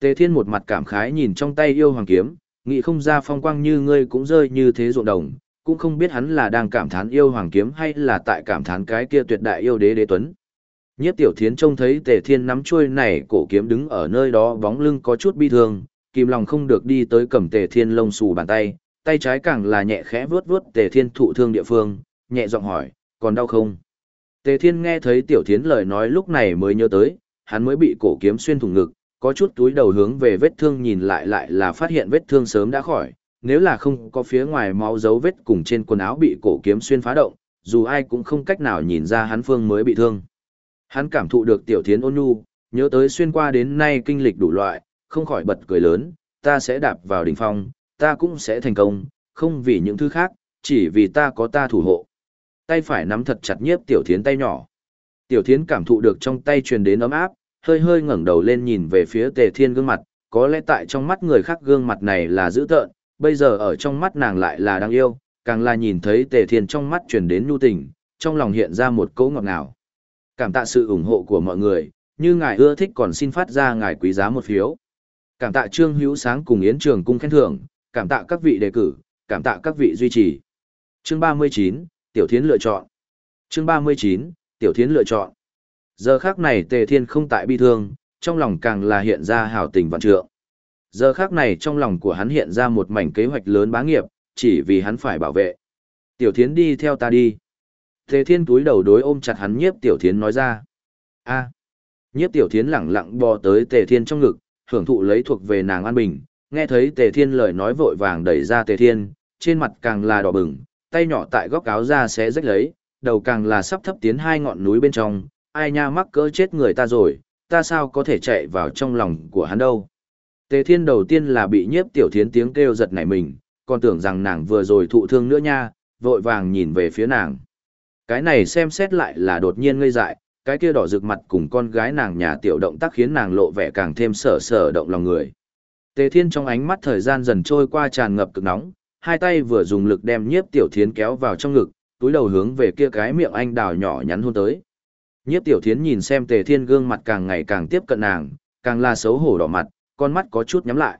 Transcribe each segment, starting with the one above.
Tề Thiên một mặt cảm khái nhìn trong tay yêu hoàng kiếm, nghĩ không ra phong quang như ngươi cũng rơi như thế ruộng đồng, cũng không biết hắn là đang cảm thán yêu hoàng kiếm hay là tại cảm thán cái kia tuyệt đại yêu đế đế tuấn. Nhiếp tiểu thiến trông thấy tề thiên nắm chuôi này cổ kiếm đứng ở nơi đó bóng lưng có chút bi thương, kìm lòng không được đi tới cầm tề thiên lông xù bàn tay, tay trái càng là nhẹ khẽ vướt vướt tề thiên thụ thương địa phương, nhẹ giọng hỏi, còn đau không? Tề thiên nghe thấy tiểu thiến lời nói lúc này mới nhớ tới, hắn mới bị cổ kiếm xuyên thủng ngực, có chút túi đầu hướng về vết thương nhìn lại lại là phát hiện vết thương sớm đã khỏi, nếu là không có phía ngoài máu dấu vết cùng trên quần áo bị cổ kiếm xuyên phá động, dù ai cũng không cách nào nhìn ra hắn phương mới bị thương. Hắn cảm thụ được tiểu thiến ôn nhu, nhớ tới xuyên qua đến nay kinh lịch đủ loại, không khỏi bật cười lớn, ta sẽ đạp vào đỉnh phong, ta cũng sẽ thành công, không vì những thứ khác, chỉ vì ta có ta thủ hộ. Tay phải nắm thật chặt nhiếp tiểu thiến tay nhỏ. Tiểu thiến cảm thụ được trong tay truyền đến ấm áp, hơi hơi ngẩng đầu lên nhìn về phía tề thiên gương mặt, có lẽ tại trong mắt người khác gương mặt này là dữ tợn, bây giờ ở trong mắt nàng lại là đáng yêu, càng là nhìn thấy tề thiên trong mắt truyền đến nhu tình, trong lòng hiện ra một cỗ ngọt ngào. Cảm tạ sự ủng hộ của mọi người, như ngài ưa thích còn xin phát ra ngài quý giá một phiếu. Cảm tạ Trương Hữu Sáng cùng Yến Trường cung khen thưởng, cảm tạ các vị đề cử, cảm tạ các vị duy trì. Chương 39, Tiểu Thiến lựa chọn. Chương 39, Tiểu Thiến lựa chọn. Giờ khác này Tề Thiên không tại bi thương, trong lòng càng là hiện ra hào tình vạn trượng. Giờ khác này trong lòng của hắn hiện ra một mảnh kế hoạch lớn bá nghiệp, chỉ vì hắn phải bảo vệ. Tiểu Thiến đi theo ta đi. Tề Thiên túi đầu đối ôm chặt hắn nhiếp Tiểu Thiến nói ra. a Nhiếp Tiểu Thiến lẳng lặng bò tới Tề Thiên trong ngực, hưởng thụ lấy thuộc về nàng an bình, nghe thấy Tề Thiên lời nói vội vàng đẩy ra Tề Thiên, trên mặt càng là đỏ bừng, tay nhỏ tại góc áo ra sẽ rách lấy, đầu càng là sắp thấp tiến hai ngọn núi bên trong, ai nha mắc cỡ chết người ta rồi, ta sao có thể chạy vào trong lòng của hắn đâu. Tề Thiên đầu tiên là bị nhiếp tiểu thiến tiếng kêu giật nảy mình, còn tưởng rằng nàng vừa rồi thụ thương nữa nha, vội vàng nhìn về phía nàng. Cái này xem xét lại là đột nhiên ngây dại, cái kia đỏ rực mặt cùng con gái nàng nhà tiểu động tác khiến nàng lộ vẻ càng thêm sở sở động lòng người. Tề Thiên trong ánh mắt thời gian dần trôi qua tràn ngập cực nóng, hai tay vừa dùng lực đem nhiếp tiểu thiến kéo vào trong ngực, túi đầu hướng về kia cái miệng anh đào nhỏ nhắn hôn tới. Nhiếp tiểu thiến nhìn xem Tề Thiên gương mặt càng ngày càng tiếp cận nàng, càng là xấu hổ đỏ mặt, con mắt có chút nhắm lại.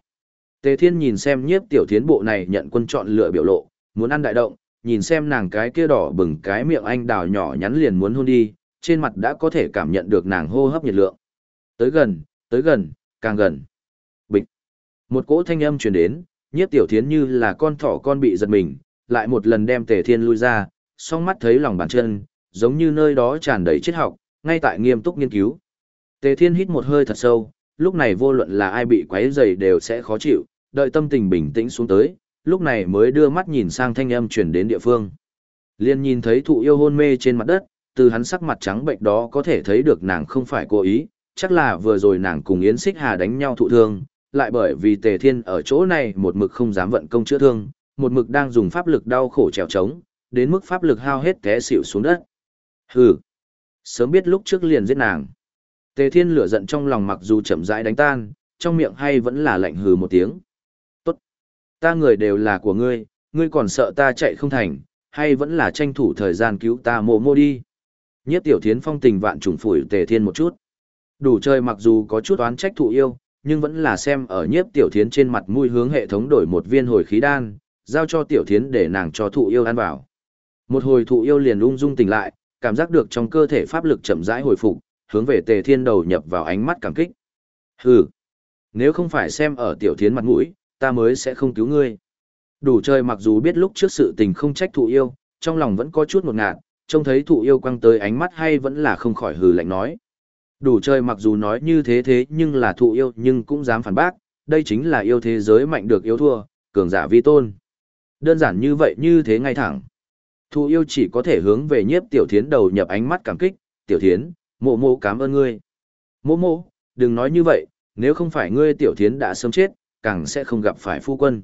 Tề Thiên nhìn xem nhiếp tiểu thiến bộ này nhận quân chọn lựa biểu lộ, muốn ăn đại động, nhìn xem nàng cái kia đỏ bừng cái miệng anh đào nhỏ nhắn liền muốn hôn đi, trên mặt đã có thể cảm nhận được nàng hô hấp nhiệt lượng. Tới gần, tới gần, càng gần. Bịch. Một cỗ thanh âm truyền đến, nhiếp tiểu thiến như là con thỏ con bị giật mình, lại một lần đem Tề Thiên lui ra, song mắt thấy lòng bàn chân, giống như nơi đó tràn đầy triết học, ngay tại nghiêm túc nghiên cứu. Tề Thiên hít một hơi thật sâu, lúc này vô luận là ai bị quấy rầy đều sẽ khó chịu, đợi tâm tình bình tĩnh xuống tới, lúc này mới đưa mắt nhìn sang thanh âm truyền đến địa phương. Liên nhìn thấy thụ yêu hôn mê trên mặt đất, từ hắn sắc mặt trắng bệnh đó có thể thấy được nàng không phải cố ý, chắc là vừa rồi nàng cùng Yến Xích Hà đánh nhau thụ thương, lại bởi vì Tề Thiên ở chỗ này một mực không dám vận công chữa thương, một mực đang dùng pháp lực đau khổ trèo trống, đến mức pháp lực hao hết té xỉu xuống đất. Hừ, sớm biết lúc trước liền giết nàng. Tề Thiên lửa giận trong lòng mặc dù chậm rãi đánh tan, trong miệng hay vẫn là lạnh hừ một tiếng. Tốt, ta người đều là của ngươi, ngươi còn sợ ta chạy không thành, hay vẫn là tranh thủ thời gian cứu ta mộ mô đi. Nhiếp tiểu thiến phong tình vạn trùng phủi Tề Thiên một chút. Đủ chơi mặc dù có chút oán trách thụ yêu, nhưng vẫn là xem ở nhiếp tiểu thiến trên mặt mũi hướng hệ thống đổi một viên hồi khí đan, giao cho tiểu thiến để nàng cho thụ yêu ăn vào. Một hồi thụ yêu liền ung dung tỉnh lại, cảm giác được trong cơ thể pháp lực chậm rãi hồi phục, hướng về Tề Thiên đầu nhập vào ánh mắt cảm kích. Hừ, nếu không phải xem ở tiểu thiến mặt mũi, ta mới sẽ không cứu ngươi. Đủ chơi mặc dù biết lúc trước sự tình không trách thụ yêu, trong lòng vẫn có chút ngột ngạt, trông thấy thụ yêu quăng tới ánh mắt hay vẫn là không khỏi hừ lạnh nói. Đủ chơi mặc dù nói như thế thế nhưng là thụ yêu nhưng cũng dám phản bác, đây chính là yêu thế giới mạnh được yêu thua, cường giả vi tôn. Đơn giản như vậy như thế ngay thẳng. Thù yêu chỉ có thể hướng về nhiếp tiểu thiến đầu nhập ánh mắt cảm kích, tiểu thiến, mộ mộ cảm ơn ngươi. Mộ mộ, đừng nói như vậy, nếu không phải ngươi tiểu thiến đã sớm chết, càng sẽ không gặp phải phu quân.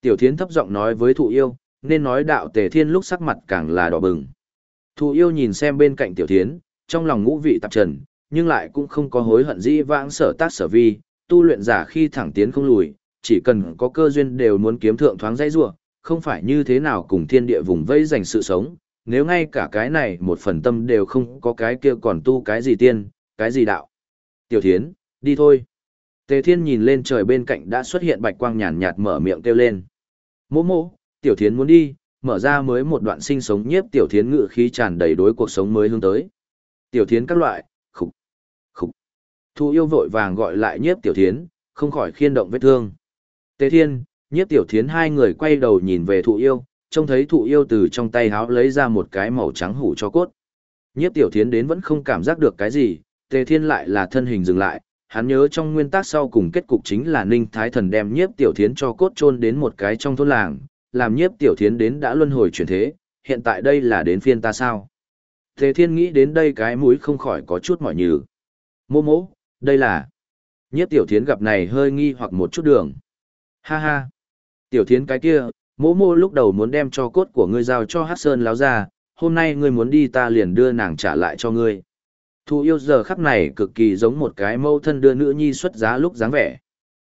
Tiểu thiến thấp giọng nói với thụ yêu, nên nói đạo tề thiên lúc sắc mặt càng là đỏ bừng. Thụ yêu nhìn xem bên cạnh tiểu thiến, trong lòng ngũ vị tạp trần, nhưng lại cũng không có hối hận dĩ vãng sở tác sở vi, tu luyện giả khi thẳng tiến không lùi, chỉ cần có cơ duyên đều muốn kiếm thượng thoáng dây rua, không phải như thế nào cùng thiên địa vùng vây dành sự sống, nếu ngay cả cái này một phần tâm đều không có cái kia còn tu cái gì tiên, cái gì đạo. Tiểu thiến, đi thôi. Tề Thiên nhìn lên trời bên cạnh đã xuất hiện bạch quang nhàn nhạt mở miệng kêu lên. Mô mô, tiểu thiến muốn đi, mở ra mới một đoạn sinh sống nhiếp tiểu thiến ngự khí tràn đầy đối cuộc sống mới hướng tới. Tiểu thiến các loại, khục, khục. Thu yêu vội vàng gọi lại nhiếp tiểu thiến, không khỏi khiên động vết thương. Tề Thiên, nhiếp tiểu thiến hai người quay đầu nhìn về thụ yêu, trông thấy thụ yêu từ trong tay háo lấy ra một cái màu trắng hủ cho cốt. Nhiếp tiểu thiến đến vẫn không cảm giác được cái gì, Tề Thiên lại là thân hình dừng lại, hắn nhớ trong nguyên tắc sau cùng kết cục chính là Ninh Thái Thần đem nhiếp tiểu thiến cho cốt chôn đến một cái trong thôn làng, làm nhiếp tiểu thiến đến đã luân hồi chuyển thế, hiện tại đây là đến phiên ta sao. Tề Thiên nghĩ đến đây cái mũi không khỏi có chút mỏi nhừ. Mô mô, đây là... Nhiếp tiểu thiến gặp này hơi nghi hoặc một chút đường. Ha ha. Tiểu thiến cái kia, mỗ mô lúc đầu muốn đem cho cốt của ngươi giao cho hát sơn láo ra, hôm nay ngươi muốn đi ta liền đưa nàng trả lại cho ngươi. Thu yêu giờ khắc này cực kỳ giống một cái mâu thân đưa nữ nhi xuất giá lúc dáng vẻ.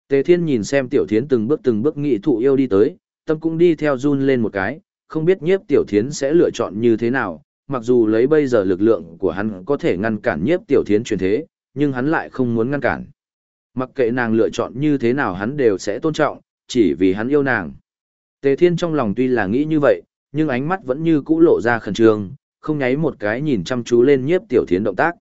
Tề thiên nhìn xem tiểu thiến từng bước từng bước nghị thụ yêu đi tới, tâm cũng đi theo run lên một cái, không biết nhiếp tiểu thiến sẽ lựa chọn như thế nào, mặc dù lấy bây giờ lực lượng của hắn có thể ngăn cản nhiếp tiểu thiến truyền thế, nhưng hắn lại không muốn ngăn cản. Mặc kệ nàng lựa chọn như thế nào hắn đều sẽ tôn trọng, chỉ vì hắn yêu nàng. Tề thiên trong lòng tuy là nghĩ như vậy, nhưng ánh mắt vẫn như cũ lộ ra khẩn trương, không nháy một cái nhìn chăm chú lên nhiếp tiểu thiến động tác.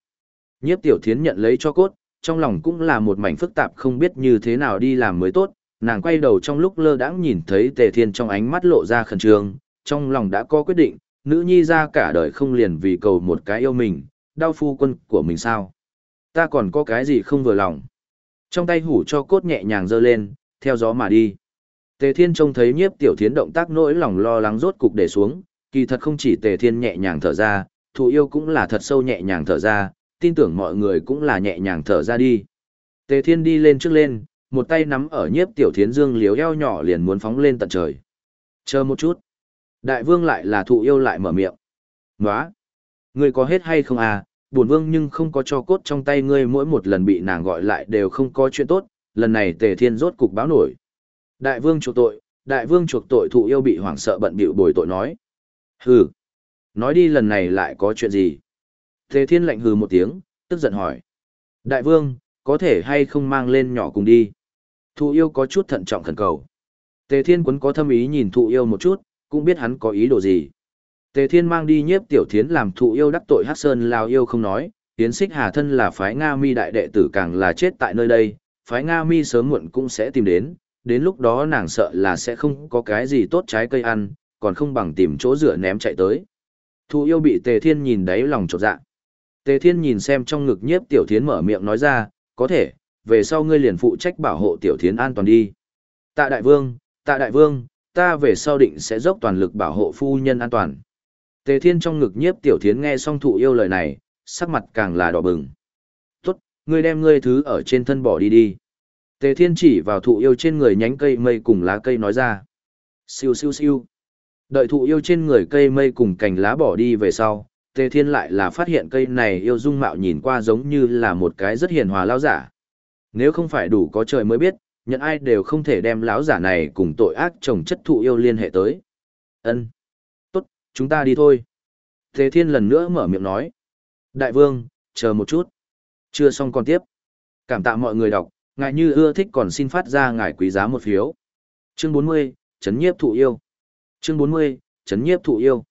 Nhiếp tiểu thiến nhận lấy cho cốt, trong lòng cũng là một mảnh phức tạp không biết như thế nào đi làm mới tốt, nàng quay đầu trong lúc lơ đãng nhìn thấy tề thiên trong ánh mắt lộ ra khẩn trương, trong lòng đã có quyết định, nữ nhi ra cả đời không liền vì cầu một cái yêu mình, đau phu quân của mình sao. Ta còn có cái gì không vừa lòng. Trong tay hủ cho cốt nhẹ nhàng giơ lên, theo gió mà đi. Tề Thiên trông thấy nhiếp tiểu thiến động tác nỗi lòng lo lắng rốt cục để xuống, kỳ thật không chỉ Tề Thiên nhẹ nhàng thở ra, thụ yêu cũng là thật sâu nhẹ nhàng thở ra, tin tưởng mọi người cũng là nhẹ nhàng thở ra đi. Tề Thiên đi lên trước lên, một tay nắm ở nhiếp tiểu thiến dương liếu eo nhỏ liền muốn phóng lên tận trời. Chờ một chút. Đại vương lại là thụ yêu lại mở miệng. Nóa! Ngươi có hết hay không à, buồn vương nhưng không có cho cốt trong tay ngươi mỗi một lần bị nàng gọi lại đều không có chuyện tốt, lần này tề thiên rốt cục báo nổi. Đại vương chuộc tội, đại vương chuộc tội thụ yêu bị hoảng sợ bận bịu bồi tội nói. Hừ! Nói đi lần này lại có chuyện gì? Tề thiên lạnh hừ một tiếng, tức giận hỏi. Đại vương, có thể hay không mang lên nhỏ cùng đi? Thụ yêu có chút thận trọng khẩn cầu. Tề thiên quấn có thâm ý nhìn thụ yêu một chút, cũng biết hắn có ý đồ gì. Tề Thiên mang đi nhiếp tiểu thiến làm thụ yêu đắc tội Hắc Sơn lao yêu không nói, tiến Xích Hà thân là phái Nga Mi đại đệ tử càng là chết tại nơi đây, phái Nga Mi sớm muộn cũng sẽ tìm đến, đến lúc đó nàng sợ là sẽ không có cái gì tốt trái cây ăn, còn không bằng tìm chỗ rửa ném chạy tới. Thu yêu bị Tề Thiên nhìn đáy lòng chột dạ. Tề Thiên nhìn xem trong ngực nhiếp tiểu thiến mở miệng nói ra, có thể, về sau ngươi liền phụ trách bảo hộ tiểu thiến an toàn đi. Tạ đại vương, tạ đại vương, ta về sau định sẽ dốc toàn lực bảo hộ phu nhân an toàn. Tề Thiên trong ngực nhiếp tiểu thiến nghe xong thụ yêu lời này, sắc mặt càng là đỏ bừng. Ngươi đem ngươi thứ ở trên thân bỏ đi đi. Tề Thiên chỉ vào thụ yêu trên người nhánh cây mây cùng lá cây nói ra. Siêu siêu siêu. Đợi thụ yêu trên người cây mây cùng cành lá bỏ đi về sau, Tề Thiên lại là phát hiện cây này yêu dung mạo nhìn qua giống như là một cái rất hiền hòa lao giả. Nếu không phải đủ có trời mới biết, nhận ai đều không thể đem lão giả này cùng tội ác chồng chất thụ yêu liên hệ tới. Ân, Tốt, chúng ta đi thôi. Tề Thiên lần nữa mở miệng nói. Đại vương, chờ một chút. Chưa xong còn tiếp. Cảm tạ mọi người đọc, ngài như ưa thích còn xin phát ra ngài quý giá một phiếu. Chương 40, Chấn nhiếp thụ yêu. Chương 40, Chấn nhiếp thụ yêu.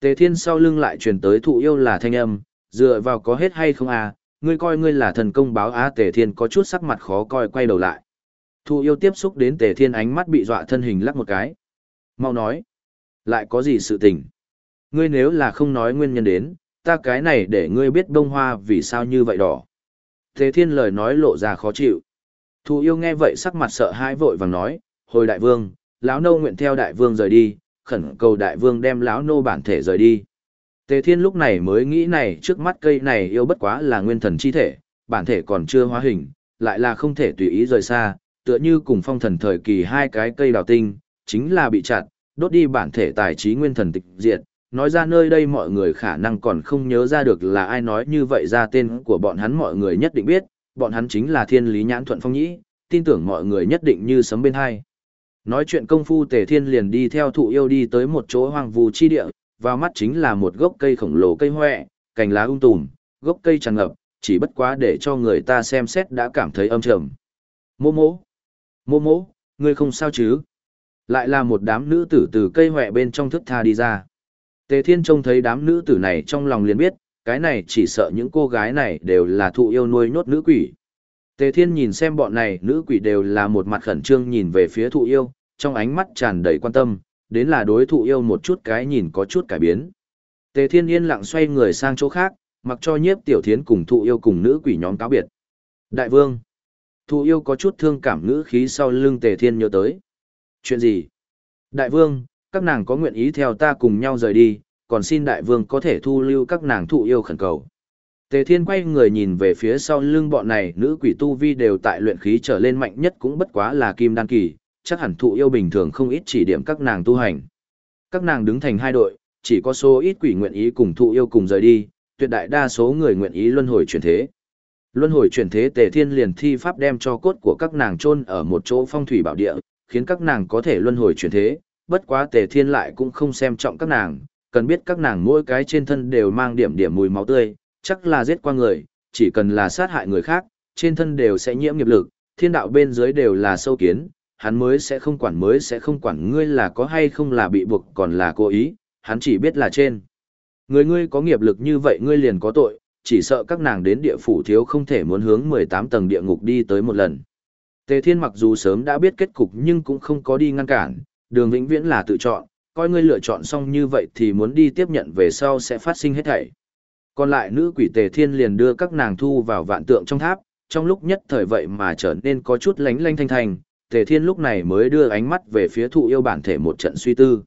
Tề Thiên sau lưng lại truyền tới thụ yêu là thanh âm, dựa vào có hết hay không à, ngươi coi ngươi là thần công báo á Tề Thiên có chút sắc mặt khó coi quay đầu lại. Thụ yêu tiếp xúc đến tề thiên ánh mắt bị dọa thân hình lắc một cái. Mau nói. Lại có gì sự tình? Ngươi nếu là không nói nguyên nhân đến, ta cái này để ngươi biết bông hoa vì sao như vậy đỏ. Thế thiên lời nói lộ ra khó chịu. Thù yêu nghe vậy sắc mặt sợ hãi vội vàng nói, hồi đại vương, lão nô nguyện theo đại vương rời đi, khẩn cầu đại vương đem lão nô bản thể rời đi. Tề thiên lúc này mới nghĩ này trước mắt cây này yêu bất quá là nguyên thần chi thể, bản thể còn chưa hóa hình, lại là không thể tùy ý rời xa, tựa như cùng phong thần thời kỳ hai cái cây đào tinh, chính là bị chặt, đốt đi bản thể tài trí nguyên thần tịch diệt. Nói ra nơi đây mọi người khả năng còn không nhớ ra được là ai nói như vậy ra tên của bọn hắn mọi người nhất định biết, bọn hắn chính là thiên lý nhãn thuận phong nhĩ, tin tưởng mọi người nhất định như sấm bên hai. Nói chuyện công phu tề thiên liền đi theo thụ yêu đi tới một chỗ hoang vu chi địa, vào mắt chính là một gốc cây khổng lồ cây hoẹ, cành lá ung tùm, gốc cây tràn ngập, chỉ bất quá để cho người ta xem xét đã cảm thấy âm trầm. Mô mô. Mô mô, ngươi không sao chứ? Lại là một đám nữ tử từ cây hoẹ bên trong thức tha đi ra. Tề Thiên trông thấy đám nữ tử này trong lòng liền biết, cái này chỉ sợ những cô gái này đều là thụ yêu nuôi nhốt nữ quỷ. Tề Thiên nhìn xem bọn này nữ quỷ đều là một mặt khẩn trương nhìn về phía thụ yêu, trong ánh mắt tràn đầy quan tâm, đến là đối thụ yêu một chút cái nhìn có chút cải biến. Tề Thiên yên lặng xoay người sang chỗ khác, mặc cho nhiếp tiểu thiến cùng thụ yêu cùng nữ quỷ nhóm cáo biệt. Đại vương, thụ yêu có chút thương cảm ngữ khí sau lưng Tề Thiên nhớ tới. Chuyện gì? Đại vương, các nàng có nguyện ý theo ta cùng nhau rời đi, còn xin đại vương có thể thu lưu các nàng thụ yêu khẩn cầu. Tề Thiên quay người nhìn về phía sau lưng bọn này, nữ quỷ tu vi đều tại luyện khí trở lên mạnh nhất cũng bất quá là kim đan kỳ, chắc hẳn thụ yêu bình thường không ít chỉ điểm các nàng tu hành. Các nàng đứng thành hai đội, chỉ có số ít quỷ nguyện ý cùng thụ yêu cùng rời đi, tuyệt đại đa số người nguyện ý luân hồi chuyển thế. Luân hồi chuyển thế Tề Thiên liền thi pháp đem cho cốt của các nàng chôn ở một chỗ phong thủy bảo địa, khiến các nàng có thể luân hồi chuyển thế, bất quá Tề Thiên lại cũng không xem trọng các nàng, cần biết các nàng mỗi cái trên thân đều mang điểm điểm mùi máu tươi, chắc là giết qua người, chỉ cần là sát hại người khác, trên thân đều sẽ nhiễm nghiệp lực, thiên đạo bên dưới đều là sâu kiến, hắn mới sẽ không quản mới sẽ không quản ngươi là có hay không là bị buộc còn là cố ý, hắn chỉ biết là trên. Người ngươi có nghiệp lực như vậy ngươi liền có tội, chỉ sợ các nàng đến địa phủ thiếu không thể muốn hướng 18 tầng địa ngục đi tới một lần. Tề Thiên mặc dù sớm đã biết kết cục nhưng cũng không có đi ngăn cản, đường vĩnh viễn là tự chọn, coi ngươi lựa chọn xong như vậy thì muốn đi tiếp nhận về sau sẽ phát sinh hết thảy. Còn lại nữ quỷ Tề Thiên liền đưa các nàng thu vào vạn tượng trong tháp, trong lúc nhất thời vậy mà trở nên có chút lánh lanh thanh thành. Tề Thiên lúc này mới đưa ánh mắt về phía thụ yêu bản thể một trận suy tư.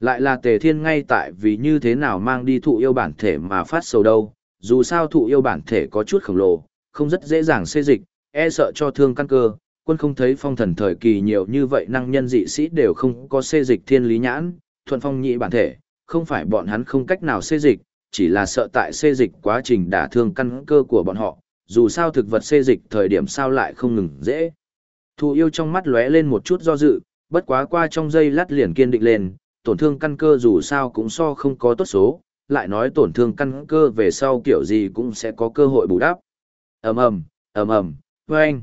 Lại là Tề Thiên ngay tại vì như thế nào mang đi thụ yêu bản thể mà phát sầu đâu, dù sao thụ yêu bản thể có chút khổng lồ, không rất dễ dàng xê dịch, e sợ cho thương căn cơ, quân không thấy phong thần thời kỳ nhiều như vậy năng nhân dị sĩ đều không có xê dịch thiên lý nhãn, thuận phong nhị bản thể, không phải bọn hắn không cách nào xê dịch, chỉ là sợ tại xê dịch quá trình đả thương căn cơ của bọn họ, dù sao thực vật xê dịch thời điểm sao lại không ngừng dễ. Thù yêu trong mắt lóe lên một chút do dự, bất quá qua trong giây lát liền kiên định lên, tổn thương căn cơ dù sao cũng so không có tốt số, lại nói tổn thương căn cơ về sau kiểu gì cũng sẽ có cơ hội bù đắp. ầm ầm, ầm ầm, anh.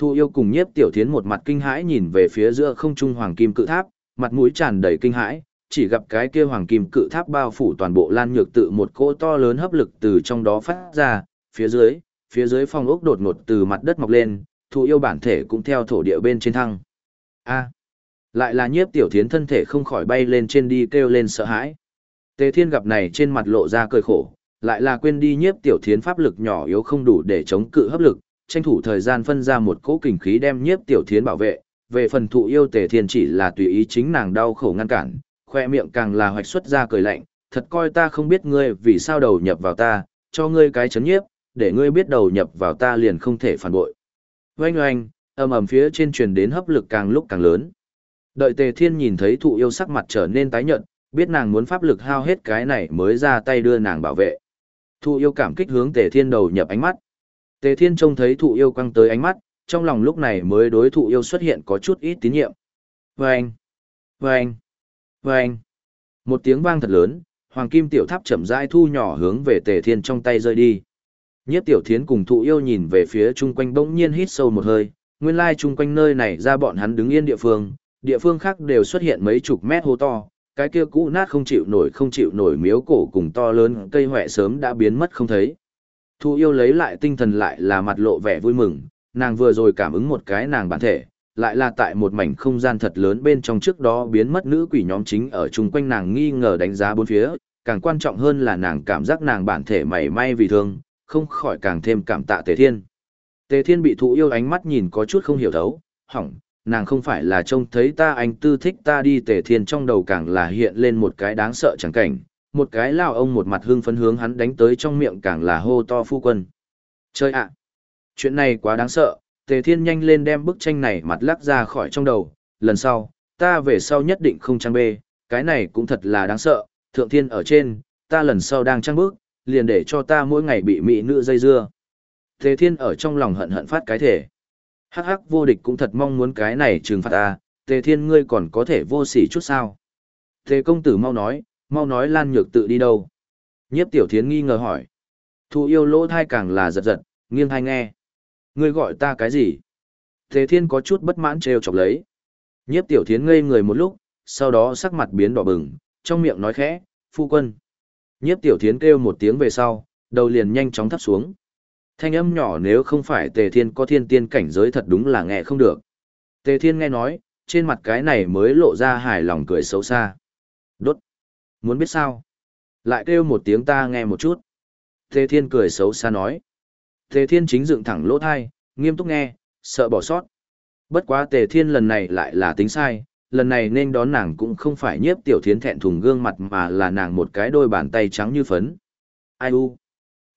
Thu yêu cùng nhiếp tiểu thiến một mặt kinh hãi nhìn về phía giữa không trung hoàng kim cự tháp, mặt mũi tràn đầy kinh hãi, chỉ gặp cái kia hoàng kim cự tháp bao phủ toàn bộ lan nhược tự một cỗ to lớn hấp lực từ trong đó phát ra, phía dưới, phía dưới phong ốc đột ngột từ mặt đất mọc lên, thu yêu bản thể cũng theo thổ địa bên trên thăng. A. lại là nhiếp tiểu thiến thân thể không khỏi bay lên trên đi kêu lên sợ hãi. Tề thiên gặp này trên mặt lộ ra cười khổ, lại là quên đi nhiếp tiểu thiến pháp lực nhỏ yếu không đủ để chống cự hấp lực, tranh thủ thời gian phân ra một cỗ kình khí đem nhiếp tiểu thiến bảo vệ, về phần thụ yêu tề thiên chỉ là tùy ý chính nàng đau khổ ngăn cản, khoe miệng càng là hoạch xuất ra cười lạnh, thật coi ta không biết ngươi vì sao đầu nhập vào ta, cho ngươi cái chấn nhiếp, để ngươi biết đầu nhập vào ta liền không thể phản bội. Oanh oanh, ầm ầm phía trên truyền đến hấp lực càng lúc càng lớn. Đợi tề thiên nhìn thấy thụ yêu sắc mặt trở nên tái nhợt, biết nàng muốn pháp lực hao hết cái này mới ra tay đưa nàng bảo vệ. Thụ yêu cảm kích hướng tề thiên đầu nhập ánh mắt. Tề Thiên trông thấy thụ yêu quăng tới ánh mắt, trong lòng lúc này mới đối thụ yêu xuất hiện có chút ít tín nhiệm. Vâng! Vâng! Vâng! Một tiếng vang thật lớn, hoàng kim tiểu tháp chậm rãi thu nhỏ hướng về Tề Thiên trong tay rơi đi. Nhất tiểu thiến cùng thụ yêu nhìn về phía chung quanh bỗng nhiên hít sâu một hơi, nguyên lai chung quanh nơi này ra bọn hắn đứng yên địa phương, địa phương khác đều xuất hiện mấy chục mét hố to, cái kia cũ nát không chịu nổi không chịu nổi miếu cổ cùng to lớn cây hoẹ sớm đã biến mất không thấy. Thu yêu lấy lại tinh thần lại là mặt lộ vẻ vui mừng, nàng vừa rồi cảm ứng một cái nàng bản thể, lại là tại một mảnh không gian thật lớn bên trong trước đó biến mất nữ quỷ nhóm chính ở chung quanh nàng nghi ngờ đánh giá bốn phía, càng quan trọng hơn là nàng cảm giác nàng bản thể mảy may vì thương, không khỏi càng thêm cảm tạ Tề Thiên. Tề Thiên bị thụ yêu ánh mắt nhìn có chút không hiểu thấu, hỏng, nàng không phải là trông thấy ta anh tư thích ta đi Tề Thiên trong đầu càng là hiện lên một cái đáng sợ chẳng cảnh, một cái lao ông một mặt hưng phấn hướng hắn đánh tới trong miệng càng là hô to phu quân. Chơi ạ! Chuyện này quá đáng sợ, Tề Thiên nhanh lên đem bức tranh này mặt lắc ra khỏi trong đầu, lần sau, ta về sau nhất định không trang bê, cái này cũng thật là đáng sợ, thượng thiên ở trên, ta lần sau đang trang bước, liền để cho ta mỗi ngày bị mỹ nữ dây dưa. Tề Thiên ở trong lòng hận hận phát cái thể. Hắc hắc vô địch cũng thật mong muốn cái này trừng phạt ta, Tề Thiên ngươi còn có thể vô sỉ chút sao. Tề công tử mau nói, mau nói Lan Nhược tự đi đâu. Nhiếp tiểu thiến nghi ngờ hỏi. Thụ yêu lỗ thai càng là giật giật, nghiêng thai nghe. Ngươi gọi ta cái gì? Tề Thiên có chút bất mãn trêu chọc lấy. Nhiếp tiểu thiến ngây người một lúc, sau đó sắc mặt biến đỏ bừng, trong miệng nói khẽ, phu quân. Nhiếp tiểu thiến kêu một tiếng về sau, đầu liền nhanh chóng thấp xuống. Thanh âm nhỏ nếu không phải tề thiên có thiên tiên cảnh giới thật đúng là nghe không được. Tề thiên nghe nói, trên mặt cái này mới lộ ra hài lòng cười xấu xa. Đốt. Muốn biết sao? Lại kêu một tiếng ta nghe một chút. Tề thiên cười xấu xa nói. Tề thiên chính dựng thẳng lỗ thai, nghiêm túc nghe, sợ bỏ sót. Bất quá tề thiên lần này lại là tính sai, lần này nên đón nàng cũng không phải nhiếp tiểu thiến thẹn thùng gương mặt mà là nàng một cái đôi bàn tay trắng như phấn. Ai u?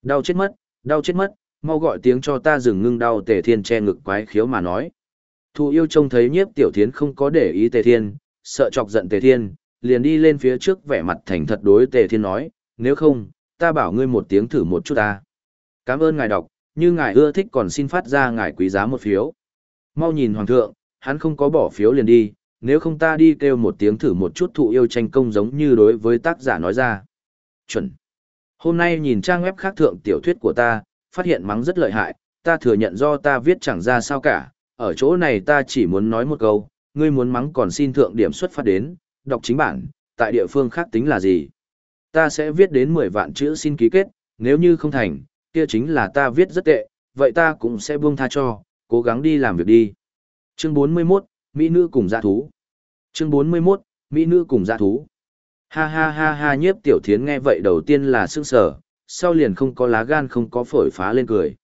Đau chết mất, đau chết mất, mau gọi tiếng cho ta dừng ngưng đau tề thiên che ngực quái khiếu mà nói. Thụ yêu trông thấy nhiếp tiểu thiến không có để ý tề thiên, sợ chọc giận tề thiên, liền đi lên phía trước vẻ mặt thành thật đối tề thiên nói, nếu không, ta bảo ngươi một tiếng thử một chút ta. Cảm ơn ngài đọc, như ngài ưa thích còn xin phát ra ngài quý giá một phiếu. Mau nhìn hoàng thượng, hắn không có bỏ phiếu liền đi, nếu không ta đi kêu một tiếng thử một chút thụ yêu tranh công giống như đối với tác giả nói ra. Chuẩn. Hôm nay nhìn trang web khác thượng tiểu thuyết của ta, phát hiện mắng rất lợi hại, ta thừa nhận do ta viết chẳng ra sao cả, ở chỗ này ta chỉ muốn nói một câu, ngươi muốn mắng còn xin thượng điểm xuất phát đến, đọc chính bản, tại địa phương khác tính là gì. Ta sẽ viết đến 10 vạn chữ xin ký kết, nếu như không thành, kia chính là ta viết rất tệ, vậy ta cũng sẽ buông tha cho, cố gắng đi làm việc đi. Chương 41, Mỹ nữ cùng dạ thú. Chương 41, Mỹ nữ cùng dạ thú. Ha ha ha ha nhiếp tiểu thiến nghe vậy đầu tiên là sương sở, sau liền không có lá gan không có phổi phá lên cười.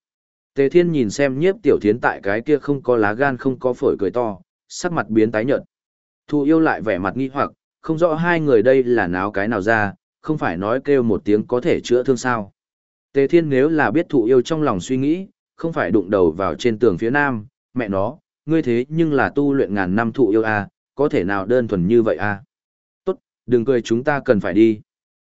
Tề thiên nhìn xem nhiếp tiểu thiến tại cái kia không có lá gan không có phổi cười to, sắc mặt biến tái nhợt. Thu yêu lại vẻ mặt nghi hoặc, không rõ hai người đây là náo cái nào ra, không phải nói kêu một tiếng có thể chữa thương sao. Tề thiên nếu là biết thụ yêu trong lòng suy nghĩ, không phải đụng đầu vào trên tường phía nam, mẹ nó, ngươi thế nhưng là tu luyện ngàn năm thụ yêu a, có thể nào đơn thuần như vậy a? Tốt, đừng cười chúng ta cần phải đi.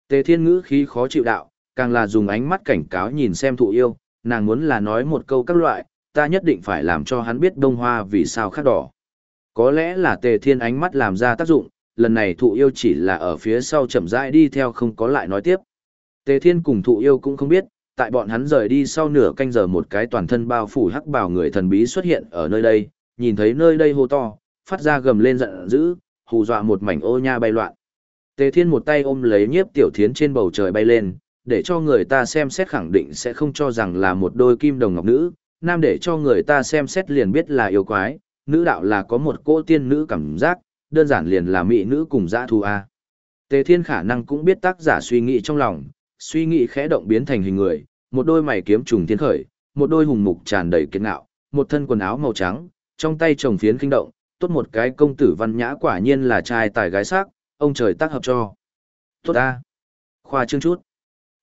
Tề Thiên ngữ khí khó chịu đạo, càng là dùng ánh mắt cảnh cáo nhìn xem thụ yêu, nàng muốn là nói một câu các loại, ta nhất định phải làm cho hắn biết đông hoa vì sao khác đỏ. Có lẽ là Tề Thiên ánh mắt làm ra tác dụng, lần này thụ yêu chỉ là ở phía sau chậm rãi đi theo không có lại nói tiếp. Tề Thiên cùng thụ yêu cũng không biết, tại bọn hắn rời đi sau nửa canh giờ một cái toàn thân bao phủ hắc bào người thần bí xuất hiện ở nơi đây, nhìn thấy nơi đây hô to, phát ra gầm lên giận dữ, hù dọa một mảnh ô nha bay loạn. Tề Thiên một tay ôm lấy nhiếp tiểu thiến trên bầu trời bay lên, để cho người ta xem xét khẳng định sẽ không cho rằng là một đôi kim đồng ngọc nữ, nam để cho người ta xem xét liền biết là yêu quái, nữ đạo là có một cô tiên nữ cảm giác, đơn giản liền là mỹ nữ cùng dã thu A. Tề Thiên khả năng cũng biết tác giả suy nghĩ trong lòng, suy nghĩ khẽ động biến thành hình người, một đôi mày kiếm trùng thiên khởi, một đôi hùng mục tràn đầy kiệt ngạo, một thân quần áo màu trắng, trong tay chồng phiến kinh động, tốt một cái công tử văn nhã quả nhiên là trai tài gái sắc, ông trời tác hợp cho. Tốt a, Khoa trương chút.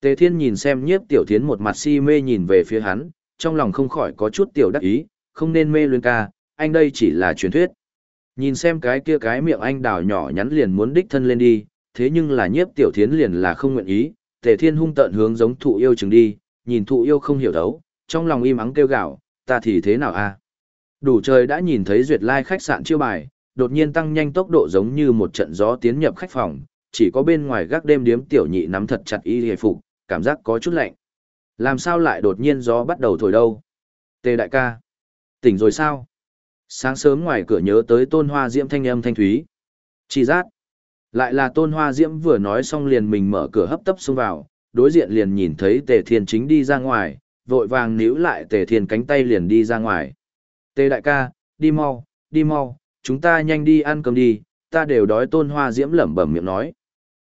Tề Thiên nhìn xem nhiếp tiểu thiến một mặt si mê nhìn về phía hắn, trong lòng không khỏi có chút tiểu đắc ý, không nên mê luyến ca, anh đây chỉ là truyền thuyết. Nhìn xem cái kia cái miệng anh đào nhỏ nhắn liền muốn đích thân lên đi, thế nhưng là nhiếp tiểu thiến liền là không nguyện ý, Tề Thiên hung tận hướng giống thụ yêu chừng đi, nhìn thụ yêu không hiểu đấu, trong lòng im ắng kêu gạo, ta thì thế nào a? Đủ trời đã nhìn thấy duyệt lai khách sạn chiêu bài, đột nhiên tăng nhanh tốc độ giống như một trận gió tiến nhập khách phòng, chỉ có bên ngoài gác đêm điếm tiểu nhị nắm thật chặt y hề phục, cảm giác có chút lạnh. Làm sao lại đột nhiên gió bắt đầu thổi đâu? Tề đại ca, tỉnh rồi sao? Sáng sớm ngoài cửa nhớ tới tôn hoa diễm thanh âm thanh thúy. Chỉ giác Lại là tôn hoa diễm vừa nói xong liền mình mở cửa hấp tấp xông vào, đối diện liền nhìn thấy tề thiên chính đi ra ngoài, vội vàng níu lại tề thiên cánh tay liền đi ra ngoài. Tề đại ca, đi mau, đi mau, chúng ta nhanh đi ăn cơm đi, ta đều đói tôn hoa diễm lẩm bẩm miệng nói.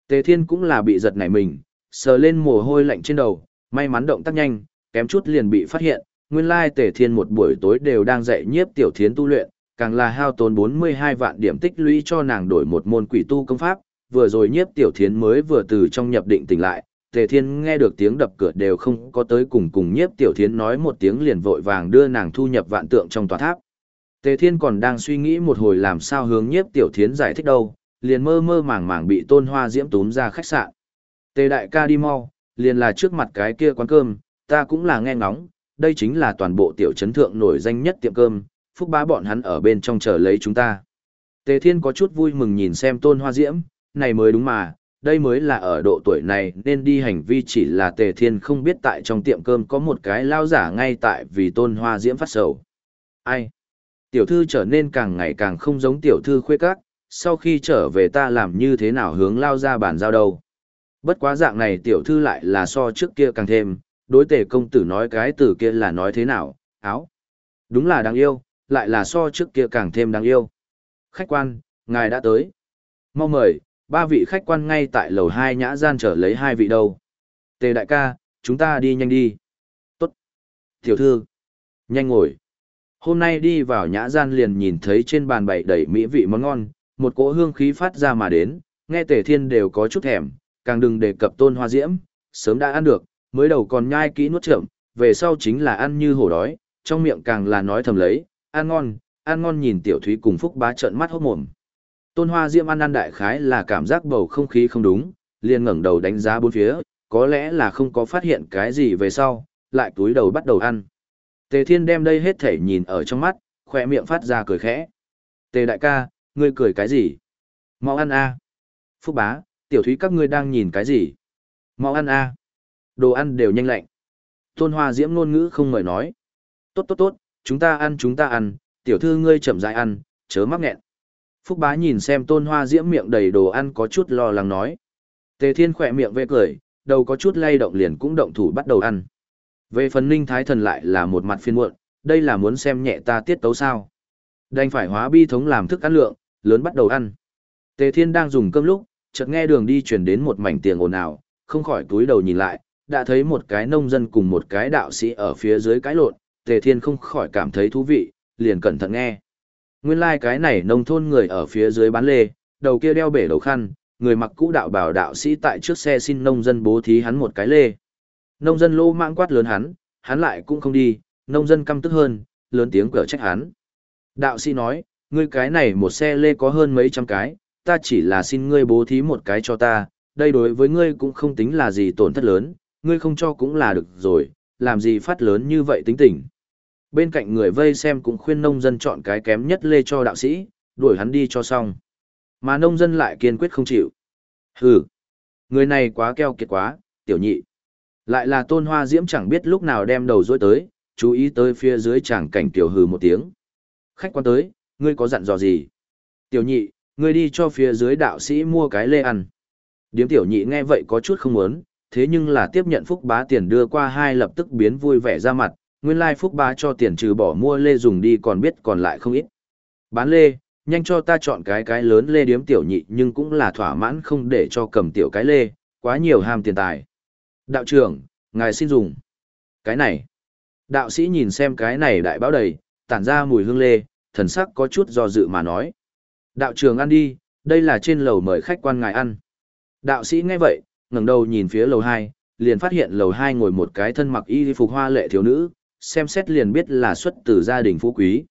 Tề thiên cũng là bị giật nảy mình, sờ lên mồ hôi lạnh trên đầu, may mắn động tác nhanh, kém chút liền bị phát hiện, nguyên lai tề thiên một buổi tối đều đang dạy nhiếp tiểu thiến tu luyện, càng là hao tốn 42 vạn điểm tích lũy cho nàng đổi một môn quỷ tu công pháp, vừa rồi nhiếp tiểu thiến mới vừa từ trong nhập định tỉnh lại, tề thiên nghe được tiếng đập cửa đều không có tới cùng cùng nhiếp tiểu thiến nói một tiếng liền vội vàng đưa nàng thu nhập vạn tượng trong tòa tháp. Tề thiên còn đang suy nghĩ một hồi làm sao hướng nhiếp tiểu thiến giải thích đâu, liền mơ mơ màng màng bị tôn hoa diễm túm ra khách sạn. Tề đại ca đi mau, liền là trước mặt cái kia quán cơm, ta cũng là nghe ngóng, đây chính là toàn bộ tiểu trấn thượng nổi danh nhất tiệm cơm, phúc bá bọn hắn ở bên trong chờ lấy chúng ta. Tề thiên có chút vui mừng nhìn xem tôn hoa diễm, này mới đúng mà, đây mới là ở độ tuổi này nên đi hành vi chỉ là tề thiên không biết tại trong tiệm cơm có một cái lao giả ngay tại vì tôn hoa diễm phát sầu. Ai? Tiểu thư trở nên càng ngày càng không giống tiểu thư khuê các, sau khi trở về ta làm như thế nào hướng lao ra bản giao đâu. Bất quá dạng này tiểu thư lại là so trước kia càng thêm, đối tề công tử nói cái từ kia là nói thế nào, áo. Đúng là đáng yêu, lại là so trước kia càng thêm đáng yêu. Khách quan, ngài đã tới. Mau mời, ba vị khách quan ngay tại lầu hai nhã gian trở lấy hai vị đâu. Tề đại ca, chúng ta đi nhanh đi. Tốt. Tiểu thư. Nhanh ngồi. Hôm nay đi vào nhã gian liền nhìn thấy trên bàn bày đầy mỹ vị món ngon, một cỗ hương khí phát ra mà đến, nghe tề thiên đều có chút thèm, càng đừng đề cập tôn hoa diễm, sớm đã ăn được, mới đầu còn nhai kỹ nuốt chậm, về sau chính là ăn như hổ đói, trong miệng càng là nói thầm lấy, ăn ngon, ăn ngon nhìn tiểu thúy cùng phúc bá trợn mắt hốt mồm. Tôn hoa diễm ăn ăn đại khái là cảm giác bầu không khí không đúng, liền ngẩng đầu đánh giá bốn phía, có lẽ là không có phát hiện cái gì về sau, lại túi đầu bắt đầu ăn. Tề Thiên đem đây hết thể nhìn ở trong mắt, khỏe miệng phát ra cười khẽ. Tề đại ca, ngươi cười cái gì? Mau ăn a. Phúc bá, tiểu thúy các ngươi đang nhìn cái gì? Mau ăn a. Đồ ăn đều nhanh lạnh. Tôn Hoa Diễm ngôn ngữ không mời nói. Tốt tốt tốt, chúng ta ăn chúng ta ăn, tiểu thư ngươi chậm rãi ăn, chớ mắc nghẹn. Phúc bá nhìn xem Tôn Hoa Diễm miệng đầy đồ ăn có chút lo lắng nói. Tề Thiên khỏe miệng vê cười, đầu có chút lay động liền cũng động thủ bắt đầu ăn. Về phần ninh thái thần lại là một mặt phiên muộn, đây là muốn xem nhẹ ta tiết tấu sao. Đành phải hóa bi thống làm thức ăn lượng, lớn bắt đầu ăn. Tề Thiên đang dùng cơm lúc, chợt nghe đường đi truyền đến một mảnh tiếng ồn ào, không khỏi túi đầu nhìn lại, đã thấy một cái nông dân cùng một cái đạo sĩ ở phía dưới cái lộn, Tề Thiên không khỏi cảm thấy thú vị, liền cẩn thận nghe. Nguyên lai like cái này nông thôn người ở phía dưới bán lê, đầu kia đeo bể đầu khăn, người mặc cũ đạo bảo đạo sĩ tại trước xe xin nông dân bố thí hắn một cái lê. Nông dân lô mạng quát lớn hắn, hắn lại cũng không đi, nông dân căm tức hơn, lớn tiếng quở trách hắn. Đạo sĩ nói, ngươi cái này một xe lê có hơn mấy trăm cái, ta chỉ là xin ngươi bố thí một cái cho ta, đây đối với ngươi cũng không tính là gì tổn thất lớn, ngươi không cho cũng là được rồi, làm gì phát lớn như vậy tính tình. Bên cạnh người vây xem cũng khuyên nông dân chọn cái kém nhất lê cho đạo sĩ, đuổi hắn đi cho xong. Mà nông dân lại kiên quyết không chịu. Hừ, người này quá keo kiệt quá, tiểu nhị. Lại là tôn hoa diễm chẳng biết lúc nào đem đầu dối tới, chú ý tới phía dưới chẳng cảnh tiểu hừ một tiếng. Khách quan tới, ngươi có dặn dò gì? Tiểu nhị, ngươi đi cho phía dưới đạo sĩ mua cái lê ăn. Điếm tiểu nhị nghe vậy có chút không muốn, thế nhưng là tiếp nhận phúc bá tiền đưa qua hai lập tức biến vui vẻ ra mặt, nguyên lai phúc bá cho tiền trừ bỏ mua lê dùng đi còn biết còn lại không ít. Bán lê, nhanh cho ta chọn cái cái lớn lê điếm tiểu nhị nhưng cũng là thỏa mãn không để cho cầm tiểu cái lê, quá nhiều ham tiền tài. Đạo trưởng, ngài xin dùng. Cái này. Đạo sĩ nhìn xem cái này đại báo đầy, tản ra mùi hương lê, thần sắc có chút do dự mà nói. Đạo trưởng ăn đi, đây là trên lầu mời khách quan ngài ăn. Đạo sĩ nghe vậy, ngẩng đầu nhìn phía lầu 2, liền phát hiện lầu 2 ngồi một cái thân mặc y phục hoa lệ thiếu nữ, xem xét liền biết là xuất từ gia đình phú quý.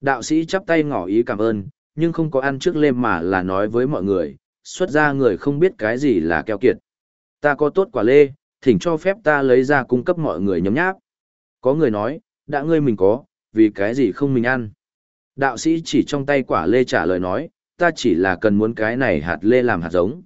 Đạo sĩ chắp tay ngỏ ý cảm ơn, nhưng không có ăn trước lêm mà là nói với mọi người, xuất ra người không biết cái gì là keo kiệt. Ta có tốt quả lê, thỉnh cho phép ta lấy ra cung cấp mọi người nhấm nháp. Có người nói, đã ngươi mình có, vì cái gì không mình ăn. Đạo sĩ chỉ trong tay quả lê trả lời nói, ta chỉ là cần muốn cái này hạt lê làm hạt giống.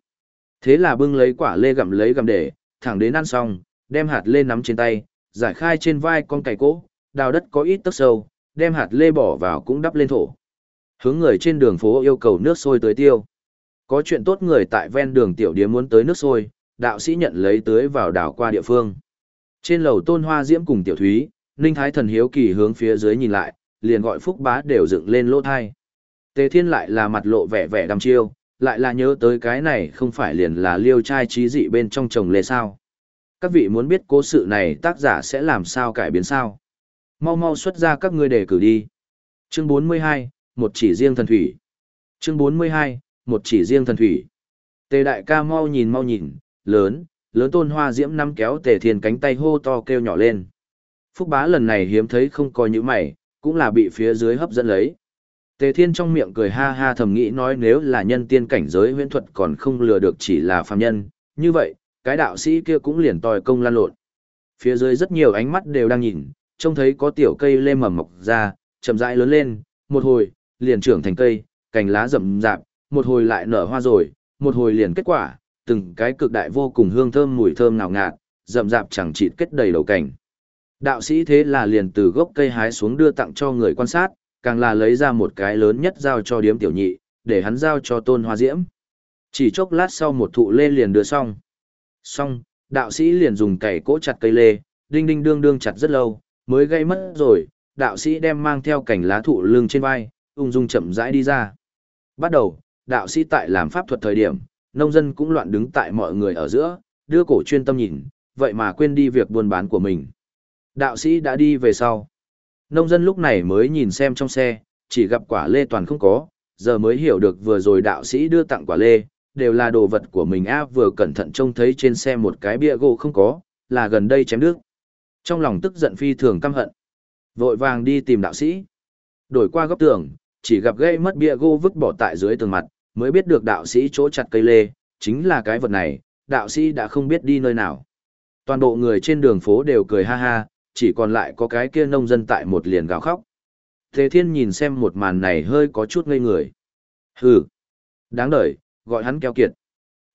Thế là bưng lấy quả lê gặm lấy gặm để, thẳng đến ăn xong, đem hạt lê nắm trên tay, giải khai trên vai con cày cỗ, đào đất có ít tấc sâu, đem hạt lê bỏ vào cũng đắp lên thổ. Hướng người trên đường phố yêu cầu nước sôi tới tiêu. Có chuyện tốt người tại ven đường tiểu điếm muốn tới nước sôi, đạo sĩ nhận lấy tưới vào đảo qua địa phương. Trên lầu tôn hoa diễm cùng tiểu thúy, ninh thái thần hiếu kỳ hướng phía dưới nhìn lại, liền gọi phúc bá đều dựng lên lỗ thai. Tề thiên lại là mặt lộ vẻ vẻ đăm chiêu, lại là nhớ tới cái này không phải liền là liêu trai trí dị bên trong chồng lê sao. Các vị muốn biết cố sự này tác giả sẽ làm sao cải biến sao. Mau mau xuất ra các ngươi đề cử đi. Chương 42, một chỉ riêng thần thủy. Chương 42, một chỉ riêng thần thủy. Tề đại ca mau nhìn mau nhìn, lớn, lớn tôn hoa diễm năm kéo tề thiên cánh tay hô to kêu nhỏ lên. Phúc bá lần này hiếm thấy không có những mày, cũng là bị phía dưới hấp dẫn lấy. Tề thiên trong miệng cười ha ha thầm nghĩ nói nếu là nhân tiên cảnh giới huyễn thuật còn không lừa được chỉ là phàm nhân, như vậy, cái đạo sĩ kia cũng liền tòi công lan lộn. Phía dưới rất nhiều ánh mắt đều đang nhìn, trông thấy có tiểu cây lê mầm mọc ra, chậm rãi lớn lên, một hồi, liền trưởng thành cây, cành lá rậm rạp, một hồi lại nở hoa rồi, một hồi liền kết quả, từng cái cực đại vô cùng hương thơm mùi thơm ngào ngạt, rậm rạp chẳng chịt kết đầy đầu cảnh. Đạo sĩ thế là liền từ gốc cây hái xuống đưa tặng cho người quan sát, càng là lấy ra một cái lớn nhất giao cho điếm tiểu nhị, để hắn giao cho tôn hoa diễm. Chỉ chốc lát sau một thụ lê liền đưa xong. Xong, đạo sĩ liền dùng cày cỗ chặt cây lê, đinh đinh đương đương chặt rất lâu, mới gây mất rồi, đạo sĩ đem mang theo cảnh lá thụ lưng trên vai, ung dung chậm rãi đi ra. Bắt đầu, đạo sĩ tại làm pháp thuật thời điểm, nông dân cũng loạn đứng tại mọi người ở giữa, đưa cổ chuyên tâm nhìn, vậy mà quên đi việc buôn bán của mình. Đạo sĩ đã đi về sau. Nông dân lúc này mới nhìn xem trong xe, chỉ gặp quả lê toàn không có, giờ mới hiểu được vừa rồi đạo sĩ đưa tặng quả lê, đều là đồ vật của mình a vừa cẩn thận trông thấy trên xe một cái bia gỗ không có, là gần đây chém nước. Trong lòng tức giận phi thường căm hận. Vội vàng đi tìm đạo sĩ. Đổi qua góc tường, chỉ gặp gây mất bia gỗ vứt bỏ tại dưới tường mặt, mới biết được đạo sĩ chỗ chặt cây lê, chính là cái vật này, đạo sĩ đã không biết đi nơi nào. Toàn bộ người trên đường phố đều cười ha ha, chỉ còn lại có cái kia nông dân tại một liền gào khóc. Thế thiên nhìn xem một màn này hơi có chút ngây người. Hừ, đáng đời, gọi hắn keo kiệt.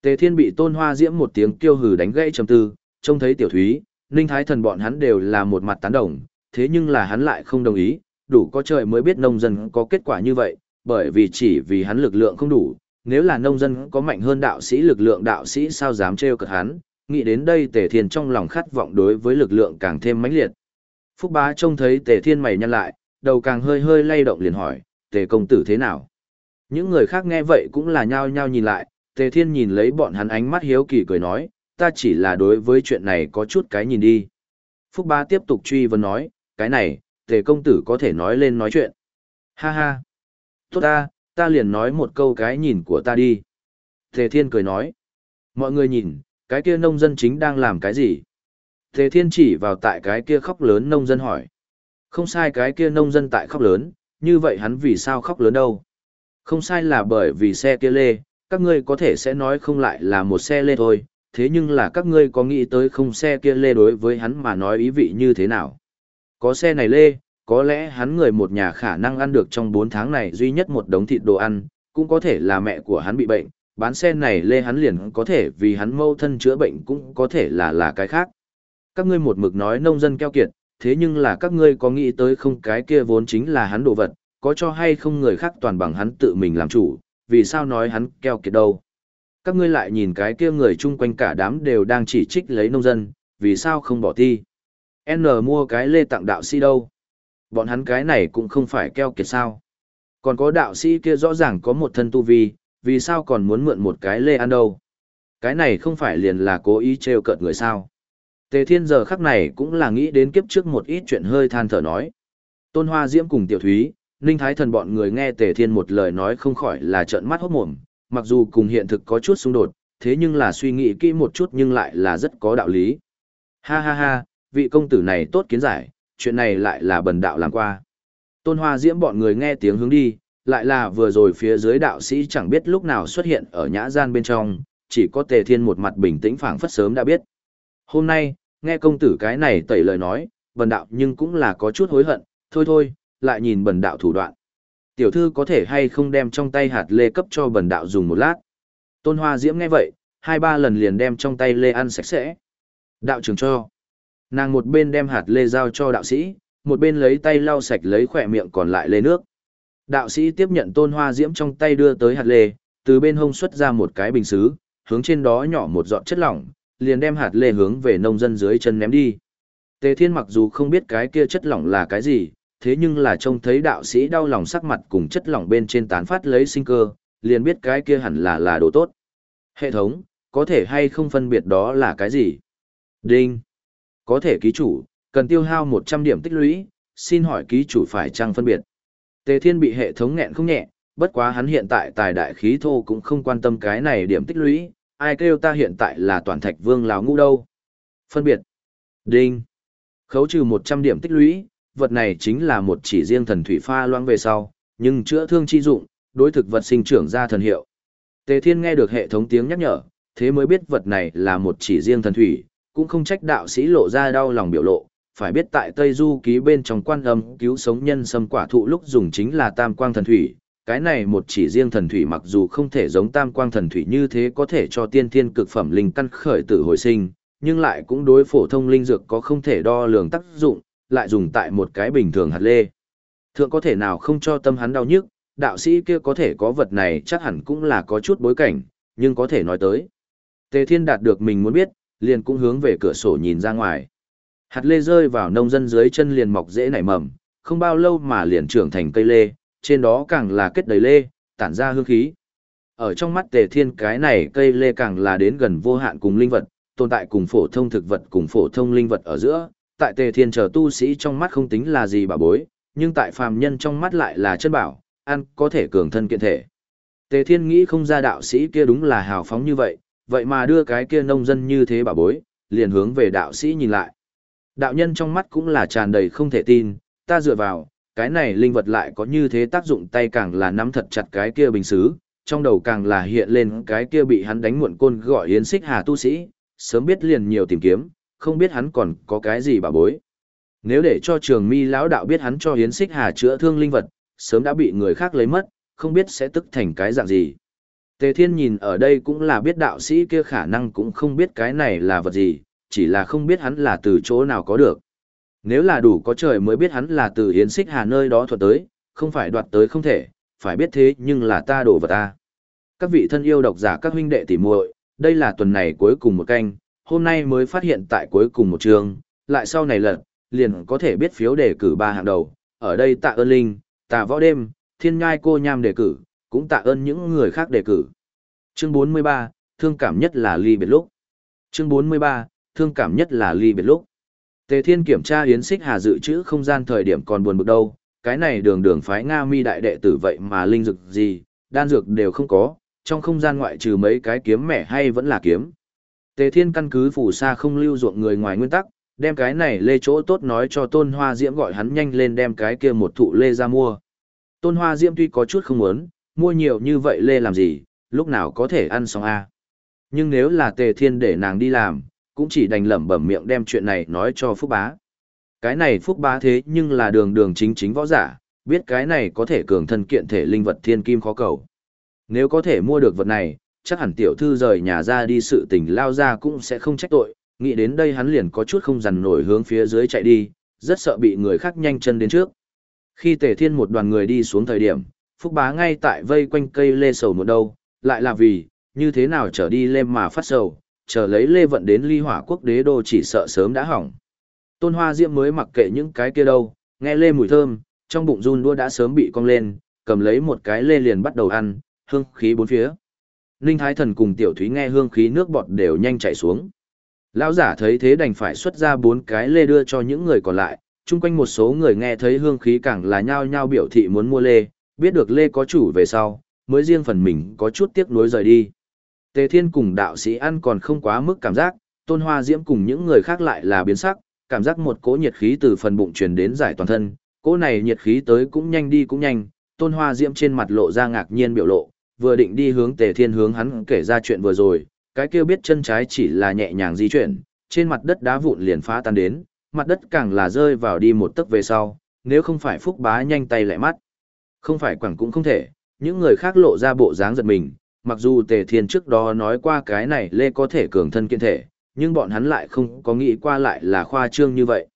Tề thiên bị tôn hoa diễm một tiếng kêu hừ đánh gãy trầm tư, trông thấy tiểu thúy, ninh thái thần bọn hắn đều là một mặt tán đồng, thế nhưng là hắn lại không đồng ý, đủ có trời mới biết nông dân có kết quả như vậy, bởi vì chỉ vì hắn lực lượng không đủ, nếu là nông dân có mạnh hơn đạo sĩ lực lượng đạo sĩ sao dám trêu cợt hắn, nghĩ đến đây tề thiên trong lòng khát vọng đối với lực lượng càng thêm mãnh liệt. Phúc bá trông thấy tề thiên mày nhăn lại, đầu càng hơi hơi lay động liền hỏi, tề công tử thế nào? Những người khác nghe vậy cũng là nhao nhao nhìn lại, tề thiên nhìn lấy bọn hắn ánh mắt hiếu kỳ cười nói, ta chỉ là đối với chuyện này có chút cái nhìn đi. Phúc bá tiếp tục truy vấn nói, cái này, tề công tử có thể nói lên nói chuyện. Ha ha. Tốt ta, ta liền nói một câu cái nhìn của ta đi. Tề thiên cười nói. Mọi người nhìn, cái kia nông dân chính đang làm cái gì? Tề thiên chỉ vào tại cái kia khóc lớn nông dân hỏi. Không sai cái kia nông dân tại khóc lớn, như vậy hắn vì sao khóc lớn đâu? Không sai là bởi vì xe kia lê, các ngươi có thể sẽ nói không lại là một xe lê thôi, thế nhưng là các ngươi có nghĩ tới không xe kia lê đối với hắn mà nói ý vị như thế nào? Có xe này lê, có lẽ hắn người một nhà khả năng ăn được trong 4 tháng này duy nhất một đống thịt đồ ăn, cũng có thể là mẹ của hắn bị bệnh, bán xe này lê hắn liền có thể vì hắn mâu thân chữa bệnh cũng có thể là là cái khác. Các ngươi một mực nói nông dân keo kiệt, thế nhưng là các ngươi có nghĩ tới không cái kia vốn chính là hắn đồ vật, có cho hay không người khác toàn bằng hắn tự mình làm chủ, vì sao nói hắn keo kiệt đâu. Các ngươi lại nhìn cái kia người chung quanh cả đám đều đang chỉ trích lấy nông dân, vì sao không bỏ thi. N mua cái lê tặng đạo sĩ đâu. Bọn hắn cái này cũng không phải keo kiệt sao. Còn có đạo sĩ kia rõ ràng có một thân tu vi, vì sao còn muốn mượn một cái lê ăn đâu. Cái này không phải liền là cố ý trêu cợt người sao. Tề thiên giờ khắc này cũng là nghĩ đến kiếp trước một ít chuyện hơi than thở nói. Tôn Hoa Diễm cùng Tiểu Thúy, Ninh Thái Thần bọn người nghe Tề Thiên một lời nói không khỏi là trợn mắt hốt mồm, mặc dù cùng hiện thực có chút xung đột, thế nhưng là suy nghĩ kỹ một chút nhưng lại là rất có đạo lý. Ha ha ha, vị công tử này tốt kiến giải, chuyện này lại là bần đạo làm qua. Tôn Hoa Diễm bọn người nghe tiếng hướng đi, lại là vừa rồi phía dưới đạo sĩ chẳng biết lúc nào xuất hiện ở nhã gian bên trong, chỉ có Tề Thiên một mặt bình tĩnh phảng phất sớm đã biết. Hôm nay, nghe công tử cái này tẩy lời nói, bần đạo nhưng cũng là có chút hối hận, thôi thôi, lại nhìn bần đạo thủ đoạn. Tiểu thư có thể hay không đem trong tay hạt lê cấp cho bần đạo dùng một lát. Tôn Hoa Diễm nghe vậy, hai ba lần liền đem trong tay lê ăn sạch sẽ. Đạo trưởng cho. Nàng một bên đem hạt lê giao cho đạo sĩ, một bên lấy tay lau sạch lấy khỏe miệng còn lại lê nước. Đạo sĩ tiếp nhận tôn hoa diễm trong tay đưa tới hạt lê, từ bên hông xuất ra một cái bình xứ, hướng trên đó nhỏ một giọt chất lỏng, liền đem hạt lê hướng về nông dân dưới chân ném đi. Tề Thiên mặc dù không biết cái kia chất lỏng là cái gì, thế nhưng là trông thấy đạo sĩ đau lòng sắc mặt cùng chất lỏng bên trên tán phát lấy sinh cơ, liền biết cái kia hẳn là là đồ tốt. Hệ thống, có thể hay không phân biệt đó là cái gì? Đinh. Có thể ký chủ, cần tiêu hao 100 điểm tích lũy, xin hỏi ký chủ phải chăng phân biệt. Tề Thiên bị hệ thống nghẹn không nhẹ, bất quá hắn hiện tại tài đại khí thô cũng không quan tâm cái này điểm tích lũy, ai kêu ta hiện tại là toàn thạch vương lào ngu đâu. Phân biệt. Đinh. Khấu trừ 100 điểm tích lũy, vật này chính là một chỉ riêng thần thủy pha loãng về sau, nhưng chữa thương chi dụng, đối thực vật sinh trưởng ra thần hiệu. Tề Thiên nghe được hệ thống tiếng nhắc nhở, thế mới biết vật này là một chỉ riêng thần thủy, cũng không trách đạo sĩ lộ ra đau lòng biểu lộ, phải biết tại Tây Du ký bên trong quan âm cứu sống nhân sâm quả thụ lúc dùng chính là tam quang thần thủy, cái này một chỉ riêng thần thủy mặc dù không thể giống tam quang thần thủy như thế có thể cho tiên thiên cực phẩm linh căn khởi tử hồi sinh, nhưng lại cũng đối phổ thông linh dược có không thể đo lường tác dụng, lại dùng tại một cái bình thường hạt lê. Thượng có thể nào không cho tâm hắn đau nhức, đạo sĩ kia có thể có vật này chắc hẳn cũng là có chút bối cảnh, nhưng có thể nói tới. Tề Thiên đạt được mình muốn biết, liền cũng hướng về cửa sổ nhìn ra ngoài. Hạt lê rơi vào nông dân dưới chân liền mọc dễ nảy mầm, không bao lâu mà liền trưởng thành cây lê, trên đó càng là kết đầy lê, tản ra hương khí. Ở trong mắt Tề Thiên cái này cây lê càng là đến gần vô hạn cùng linh vật, tồn tại cùng phổ thông thực vật cùng phổ thông linh vật ở giữa, tại Tề Thiên chờ tu sĩ trong mắt không tính là gì bà bối, nhưng tại phàm nhân trong mắt lại là chân bảo, ăn có thể cường thân kiện thể. Tề Thiên nghĩ không ra đạo sĩ kia đúng là hào phóng như vậy, vậy mà đưa cái kia nông dân như thế bà bối, liền hướng về đạo sĩ nhìn lại. Đạo nhân trong mắt cũng là tràn đầy không thể tin, ta dựa vào, cái này linh vật lại có như thế tác dụng tay càng là nắm thật chặt cái kia bình xứ, trong đầu càng là hiện lên cái kia bị hắn đánh muộn côn gọi yến xích hà tu sĩ, sớm biết liền nhiều tìm kiếm, không biết hắn còn có cái gì bà bối. Nếu để cho trường mi lão đạo biết hắn cho yến xích hà chữa thương linh vật, sớm đã bị người khác lấy mất, không biết sẽ tức thành cái dạng gì. Tề Thiên nhìn ở đây cũng là biết đạo sĩ kia khả năng cũng không biết cái này là vật gì, chỉ là không biết hắn là từ chỗ nào có được. Nếu là đủ có trời mới biết hắn là từ Yến Xích Hà nơi đó thuật tới, không phải đoạt tới không thể, phải biết thế nhưng là ta đổ vào ta. Các vị thân yêu độc giả các huynh đệ tỉ muội, đây là tuần này cuối cùng một canh, hôm nay mới phát hiện tại cuối cùng một trường, lại sau này lật, liền có thể biết phiếu đề cử ba hạng đầu, ở đây tạ ơn linh, tạ võ đêm, thiên nhai cô nham đề cử, cũng tạ ơn những người khác đề cử. Chương 43, thương cảm nhất là ly biệt lúc. Chương 43, thương cảm nhất là ly biệt lúc. Tề Thiên kiểm tra Yến Xích Hà dự trữ không gian thời điểm còn buồn bực đâu, cái này đường đường phái Nga mi đại đệ tử vậy mà linh dược gì, đan dược đều không có, trong không gian ngoại trừ mấy cái kiếm mẻ hay vẫn là kiếm. Tề Thiên căn cứ phủ xa không lưu ruộng người ngoài nguyên tắc, đem cái này lê chỗ tốt nói cho Tôn Hoa Diễm gọi hắn nhanh lên đem cái kia một thụ lê ra mua. Tôn Hoa Diễm tuy có chút không muốn, mua nhiều như vậy lê làm gì, lúc nào có thể ăn xong a Nhưng nếu là Tề Thiên để nàng đi làm, cũng chỉ đành lẩm bẩm miệng đem chuyện này nói cho Phúc Bá. Cái này Phúc Bá thế nhưng là đường đường chính chính võ giả, biết cái này có thể cường thân kiện thể linh vật thiên kim khó cầu. Nếu có thể mua được vật này, chắc hẳn tiểu thư rời nhà ra đi sự tình lao ra cũng sẽ không trách tội, nghĩ đến đây hắn liền có chút không dằn nổi hướng phía dưới chạy đi, rất sợ bị người khác nhanh chân đến trước. Khi Tề Thiên một đoàn người đi xuống thời điểm, Phúc Bá ngay tại vây quanh cây lê sầu một đâu, lại là vì, như thế nào trở đi lên mà phát sầu, chờ lấy lê vận đến ly hỏa quốc đế đô chỉ sợ sớm đã hỏng. Tôn Hoa Diễm mới mặc kệ những cái kia đâu, nghe lê mùi thơm, trong bụng run đua đã sớm bị cong lên, cầm lấy một cái lê liền bắt đầu ăn, hương khí bốn phía. Ninh Thái Thần cùng Tiểu Thúy nghe hương khí nước bọt đều nhanh chảy xuống. Lão giả thấy thế đành phải xuất ra bốn cái lê đưa cho những người còn lại, chung quanh một số người nghe thấy hương khí càng là nhao nhao biểu thị muốn mua lê, biết được lê có chủ về sau, mới riêng phần mình có chút tiếc nuối rời đi. Tề Thiên cùng đạo sĩ ăn còn không quá mức cảm giác, Tôn Hoa Diễm cùng những người khác lại là biến sắc, cảm giác một cỗ nhiệt khí từ phần bụng truyền đến giải toàn thân, cỗ này nhiệt khí tới cũng nhanh đi cũng nhanh, Tôn Hoa Diễm trên mặt lộ ra ngạc nhiên biểu lộ, vừa định đi hướng Tề Thiên hướng hắn kể ra chuyện vừa rồi, cái kia biết chân trái chỉ là nhẹ nhàng di chuyển, trên mặt đất đá vụn liền phá tan đến, mặt đất càng là rơi vào đi một tấc về sau, nếu không phải Phúc Bá nhanh tay lại mắt. Không phải quẳng cũng không thể, những người khác lộ ra bộ dáng giật mình, mặc dù Tề Thiên trước đó nói qua cái này lê có thể cường thân kiên thể, nhưng bọn hắn lại không có nghĩ qua lại là khoa trương như vậy.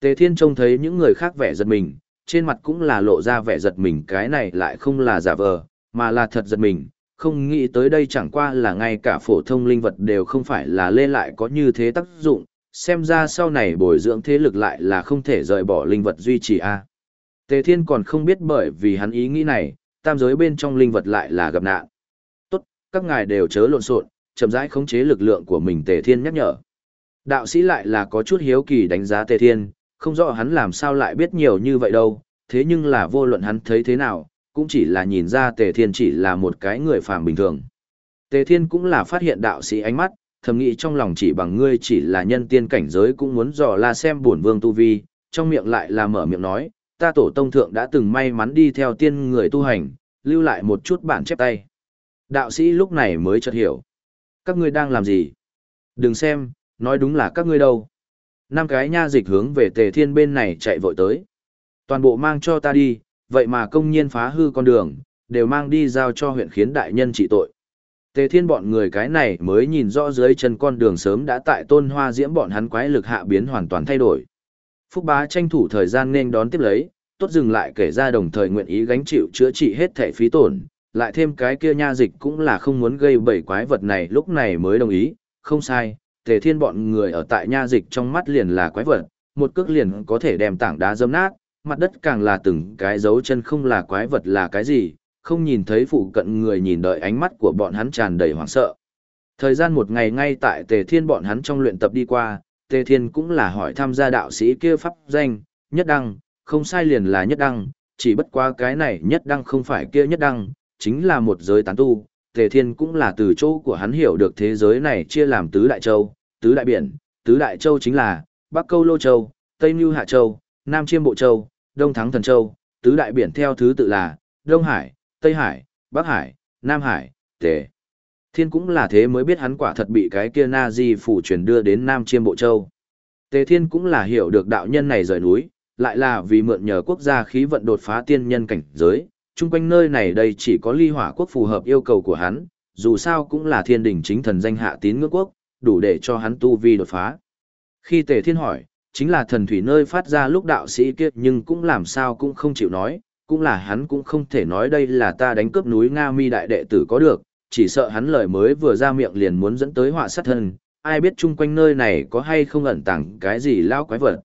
Tề Thiên trông thấy những người khác vẻ giật mình, trên mặt cũng là lộ ra vẻ giật mình cái này lại không là giả vờ, mà là thật giật mình, không nghĩ tới đây chẳng qua là ngay cả phổ thông linh vật đều không phải là lê lại có như thế tác dụng, xem ra sau này bồi dưỡng thế lực lại là không thể rời bỏ linh vật duy trì a. Tề Thiên còn không biết bởi vì hắn ý nghĩ này, tam giới bên trong linh vật lại là gặp nạn. Các ngài đều chớ lộn xộn, chậm rãi khống chế lực lượng của mình Tề Thiên nhắc nhở. Đạo sĩ lại là có chút hiếu kỳ đánh giá Tề Thiên, không rõ hắn làm sao lại biết nhiều như vậy đâu, thế nhưng là vô luận hắn thấy thế nào, cũng chỉ là nhìn ra Tề Thiên chỉ là một cái người phàm bình thường. Tề Thiên cũng là phát hiện đạo sĩ ánh mắt, thầm nghĩ trong lòng chỉ bằng ngươi chỉ là nhân tiên cảnh giới cũng muốn dò la xem bổn vương tu vi, trong miệng lại là mở miệng nói, ta tổ tông thượng đã từng may mắn đi theo tiên người tu hành, lưu lại một chút bản chép tay. Đạo sĩ lúc này mới chợt hiểu. Các ngươi đang làm gì? Đừng xem, nói đúng là các ngươi đâu. Năm cái nha dịch hướng về tề thiên bên này chạy vội tới. Toàn bộ mang cho ta đi, vậy mà công nhiên phá hư con đường, đều mang đi giao cho huyện khiến đại nhân trị tội. Tề thiên bọn người cái này mới nhìn rõ dưới chân con đường sớm đã tại tôn hoa diễm bọn hắn quái lực hạ biến hoàn toàn thay đổi. Phúc bá tranh thủ thời gian nên đón tiếp lấy, tốt dừng lại kể ra đồng thời nguyện ý gánh chịu chữa trị hết thẻ phí tổn, lại thêm cái kia nha dịch cũng là không muốn gây bảy quái vật này lúc này mới đồng ý, không sai, tề thiên bọn người ở tại nha dịch trong mắt liền là quái vật, một cước liền có thể đem tảng đá dâm nát, mặt đất càng là từng cái dấu chân không là quái vật là cái gì, không nhìn thấy phụ cận người nhìn đợi ánh mắt của bọn hắn tràn đầy hoảng sợ. Thời gian một ngày ngay tại Tề Thiên bọn hắn trong luyện tập đi qua, Tề Thiên cũng là hỏi tham gia đạo sĩ kia pháp danh, nhất đăng, không sai liền là nhất đăng, chỉ bất qua cái này nhất đăng không phải kia nhất đăng, chính là một giới tán tu. Tề Thiên cũng là từ chỗ của hắn hiểu được thế giới này chia làm tứ đại châu, tứ đại biển, tứ đại châu chính là Bắc Câu Lô Châu, Tây Nưu Hạ Châu, Nam Chiêm Bộ Châu, Đông Thắng Thần Châu, tứ đại biển theo thứ tự là Đông Hải, Tây Hải, Bắc Hải, Nam Hải, Tề. Thiên cũng là thế mới biết hắn quả thật bị cái kia na di phủ truyền đưa đến Nam Chiêm Bộ Châu. Tề Thiên cũng là hiểu được đạo nhân này rời núi, lại là vì mượn nhờ quốc gia khí vận đột phá tiên nhân cảnh giới, chung quanh nơi này đây chỉ có ly hỏa quốc phù hợp yêu cầu của hắn, dù sao cũng là thiên đỉnh chính thần danh hạ tín ngưỡng quốc, đủ để cho hắn tu vi đột phá. Khi Tề Thiên hỏi, chính là thần thủy nơi phát ra lúc đạo sĩ kiếp nhưng cũng làm sao cũng không chịu nói, cũng là hắn cũng không thể nói đây là ta đánh cướp núi Nga Mi đại đệ tử có được, chỉ sợ hắn lời mới vừa ra miệng liền muốn dẫn tới họa sát thân, ai biết chung quanh nơi này có hay không ẩn tàng cái gì lao quái vật.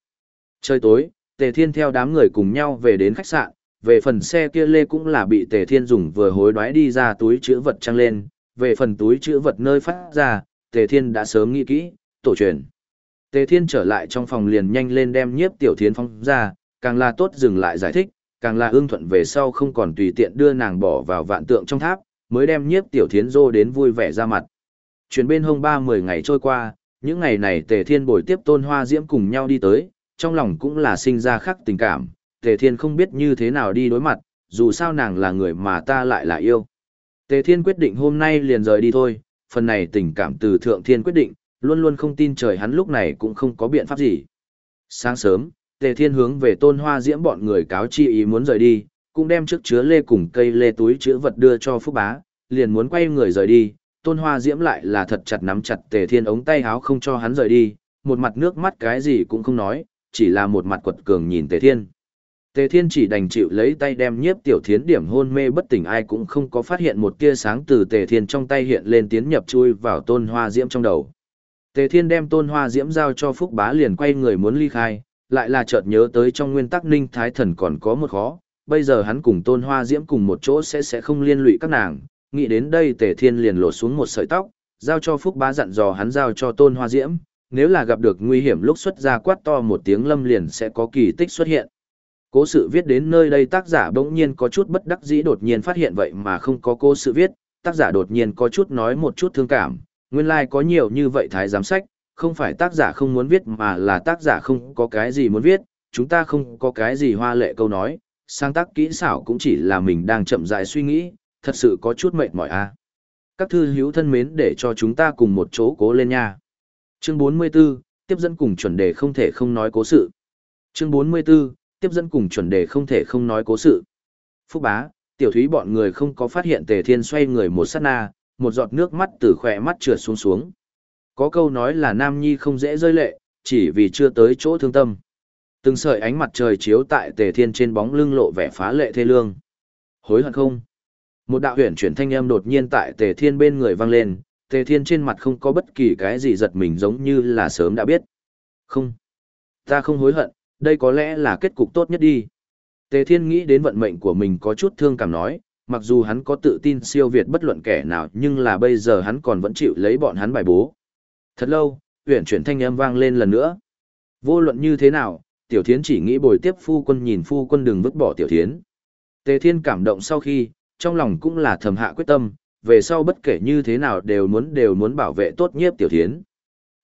Trời tối, Tề Thiên theo đám người cùng nhau về đến khách sạn, về phần xe kia lê cũng là bị Tề Thiên dùng vừa hối đoái đi ra túi chữ vật trăng lên, về phần túi chữ vật nơi phát ra, Tề Thiên đã sớm nghĩ kỹ, tổ truyền. Tề Thiên trở lại trong phòng liền nhanh lên đem nhiếp tiểu thiến phong ra, càng là tốt dừng lại giải thích, càng là ương thuận về sau không còn tùy tiện đưa nàng bỏ vào vạn tượng trong tháp, mới đem nhiếp tiểu thiến dô đến vui vẻ ra mặt. Chuyển bên hông ba mười ngày trôi qua, những ngày này Tề Thiên bồi tiếp tôn hoa diễm cùng nhau đi tới, trong lòng cũng là sinh ra khắc tình cảm, Tề Thiên không biết như thế nào đi đối mặt, dù sao nàng là người mà ta lại là yêu. Tề Thiên quyết định hôm nay liền rời đi thôi, phần này tình cảm từ Thượng Thiên quyết định, luôn luôn không tin trời hắn lúc này cũng không có biện pháp gì. Sáng sớm, Tề Thiên hướng về tôn hoa diễm bọn người cáo chi ý muốn rời đi, cũng đem trước chứa lê cùng cây lê túi chứa vật đưa cho Phúc Bá, liền muốn quay người rời đi, tôn hoa diễm lại là thật chặt nắm chặt Tề Thiên ống tay háo không cho hắn rời đi, một mặt nước mắt cái gì cũng không nói, chỉ là một mặt quật cường nhìn Tề Thiên. Tề Thiên chỉ đành chịu lấy tay đem nhiếp tiểu thiến điểm hôn mê bất tỉnh ai cũng không có phát hiện một tia sáng từ Tề Thiên trong tay hiện lên tiến nhập chui vào tôn hoa diễm trong đầu. Tề Thiên đem tôn hoa diễm giao cho Phúc Bá liền quay người muốn ly khai, lại là chợt nhớ tới trong nguyên tắc ninh thái thần còn có một khó, bây giờ hắn cùng tôn hoa diễm cùng một chỗ sẽ sẽ không liên lụy các nàng, nghĩ đến đây Tề Thiên liền lột xuống một sợi tóc, giao cho Phúc Bá dặn dò hắn giao cho tôn hoa diễm, nếu là gặp được nguy hiểm lúc xuất ra quát to một tiếng lâm liền sẽ có kỳ tích xuất hiện. Cố sự viết đến nơi đây tác giả bỗng nhiên có chút bất đắc dĩ đột nhiên phát hiện vậy mà không có cố sự viết, tác giả đột nhiên có chút nói một chút thương cảm, nguyên lai like có nhiều như vậy thái giám sách, không phải tác giả không muốn viết mà là tác giả không có cái gì muốn viết, chúng ta không có cái gì hoa lệ câu nói, sáng tác kỹ xảo cũng chỉ là mình đang chậm rãi suy nghĩ, thật sự có chút mệt mỏi a. À. Các thư hữu thân mến để cho chúng ta cùng một chỗ cố lên nha. Chương 44, tiếp dẫn cùng chuẩn đề không thể không nói cố sự. Chương 44, tiếp dẫn cùng chuẩn đề không thể không nói cố sự. Phúc bá, tiểu thúy bọn người không có phát hiện tề thiên xoay người một sát na, một giọt nước mắt từ khỏe mắt trượt xuống xuống. Có câu nói là nam nhi không dễ rơi lệ, chỉ vì chưa tới chỗ thương tâm. Từng sợi ánh mặt trời chiếu tại tề thiên trên bóng lưng lộ vẻ phá lệ thê lương. Hối hận không? Một đạo huyền chuyển thanh âm đột nhiên tại tề thiên bên người vang lên, tề thiên trên mặt không có bất kỳ cái gì giật mình giống như là sớm đã biết. Không. Ta không hối hận, đây có lẽ là kết cục tốt nhất đi. Tề thiên nghĩ đến vận mệnh của mình có chút thương cảm nói, mặc dù hắn có tự tin siêu việt bất luận kẻ nào nhưng là bây giờ hắn còn vẫn chịu lấy bọn hắn bài bố. Thật lâu, huyển chuyển thanh âm vang lên lần nữa. Vô luận như thế nào, tiểu thiến chỉ nghĩ bồi tiếp phu quân nhìn phu quân đừng vứt bỏ tiểu thiến. Tề thiên cảm động sau khi, trong lòng cũng là thầm hạ quyết tâm, về sau bất kể như thế nào đều muốn đều muốn bảo vệ tốt nhiếp tiểu thiến.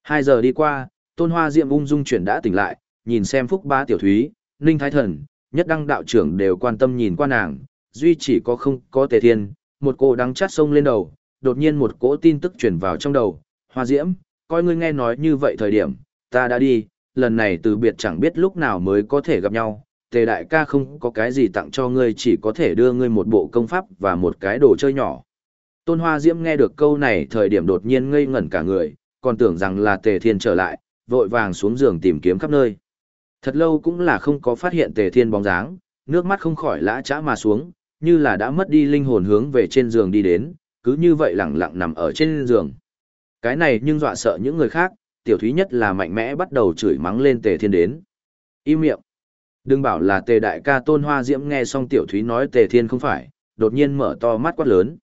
Hai giờ đi qua, tôn hoa diệm ung dung chuyển đã tỉnh lại, nhìn xem phúc ba tiểu thúy, ninh thái thần, nhất đăng đạo trưởng đều quan tâm nhìn qua nàng, duy chỉ có không có tề thiên, một cô đắng chát sông lên đầu, đột nhiên một cỗ tin tức chuyển vào trong đầu, hoa diễm, coi ngươi nghe nói như vậy thời điểm, ta đã đi, lần này từ biệt chẳng biết lúc nào mới có thể gặp nhau, tề đại ca không có cái gì tặng cho ngươi chỉ có thể đưa ngươi một bộ công pháp và một cái đồ chơi nhỏ. Tôn Hoa Diễm nghe được câu này thời điểm đột nhiên ngây ngẩn cả người, còn tưởng rằng là tề thiên trở lại, vội vàng xuống giường tìm kiếm khắp nơi. Thật lâu cũng là không có phát hiện tề thiên bóng dáng, nước mắt không khỏi lã trã mà xuống, như là đã mất đi linh hồn hướng về trên giường đi đến, cứ như vậy lặng lặng nằm ở trên giường. Cái này nhưng dọa sợ những người khác, tiểu thúy nhất là mạnh mẽ bắt đầu chửi mắng lên tề thiên đến. Im miệng. Đừng bảo là tề đại ca tôn hoa diễm nghe xong tiểu thúy nói tề thiên không phải, đột nhiên mở to mắt quát lớn.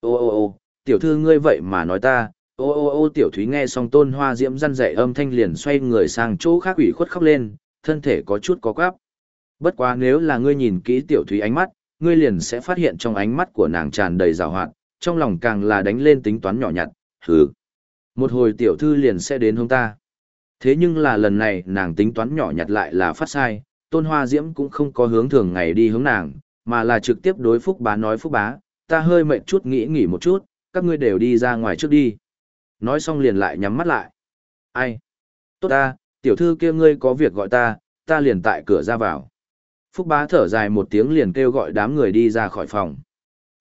Ô ô ô, tiểu thư ngươi vậy mà nói ta, ô ô ô tiểu thúy nghe xong tôn hoa diễm răn dạy âm thanh liền xoay người sang chỗ khác ủy khuất khóc lên, thân thể có chút có quáp. Bất quá nếu là ngươi nhìn kỹ tiểu thúy ánh mắt, ngươi liền sẽ phát hiện trong ánh mắt của nàng tràn đầy rào hoạt, trong lòng càng là đánh lên tính toán nhỏ nhặt, hừ. Một hồi tiểu thư liền sẽ đến hôm ta. Thế nhưng là lần này nàng tính toán nhỏ nhặt lại là phát sai, tôn hoa diễm cũng không có hướng thường ngày đi hướng nàng, mà là trực tiếp đối phúc bá nói phúc bá, ta hơi mệt chút nghĩ nghỉ một chút, các ngươi đều đi ra ngoài trước đi. Nói xong liền lại nhắm mắt lại. Ai? Tốt ta, tiểu thư kia ngươi có việc gọi ta, ta liền tại cửa ra vào. Phúc bá thở dài một tiếng liền kêu gọi đám người đi ra khỏi phòng.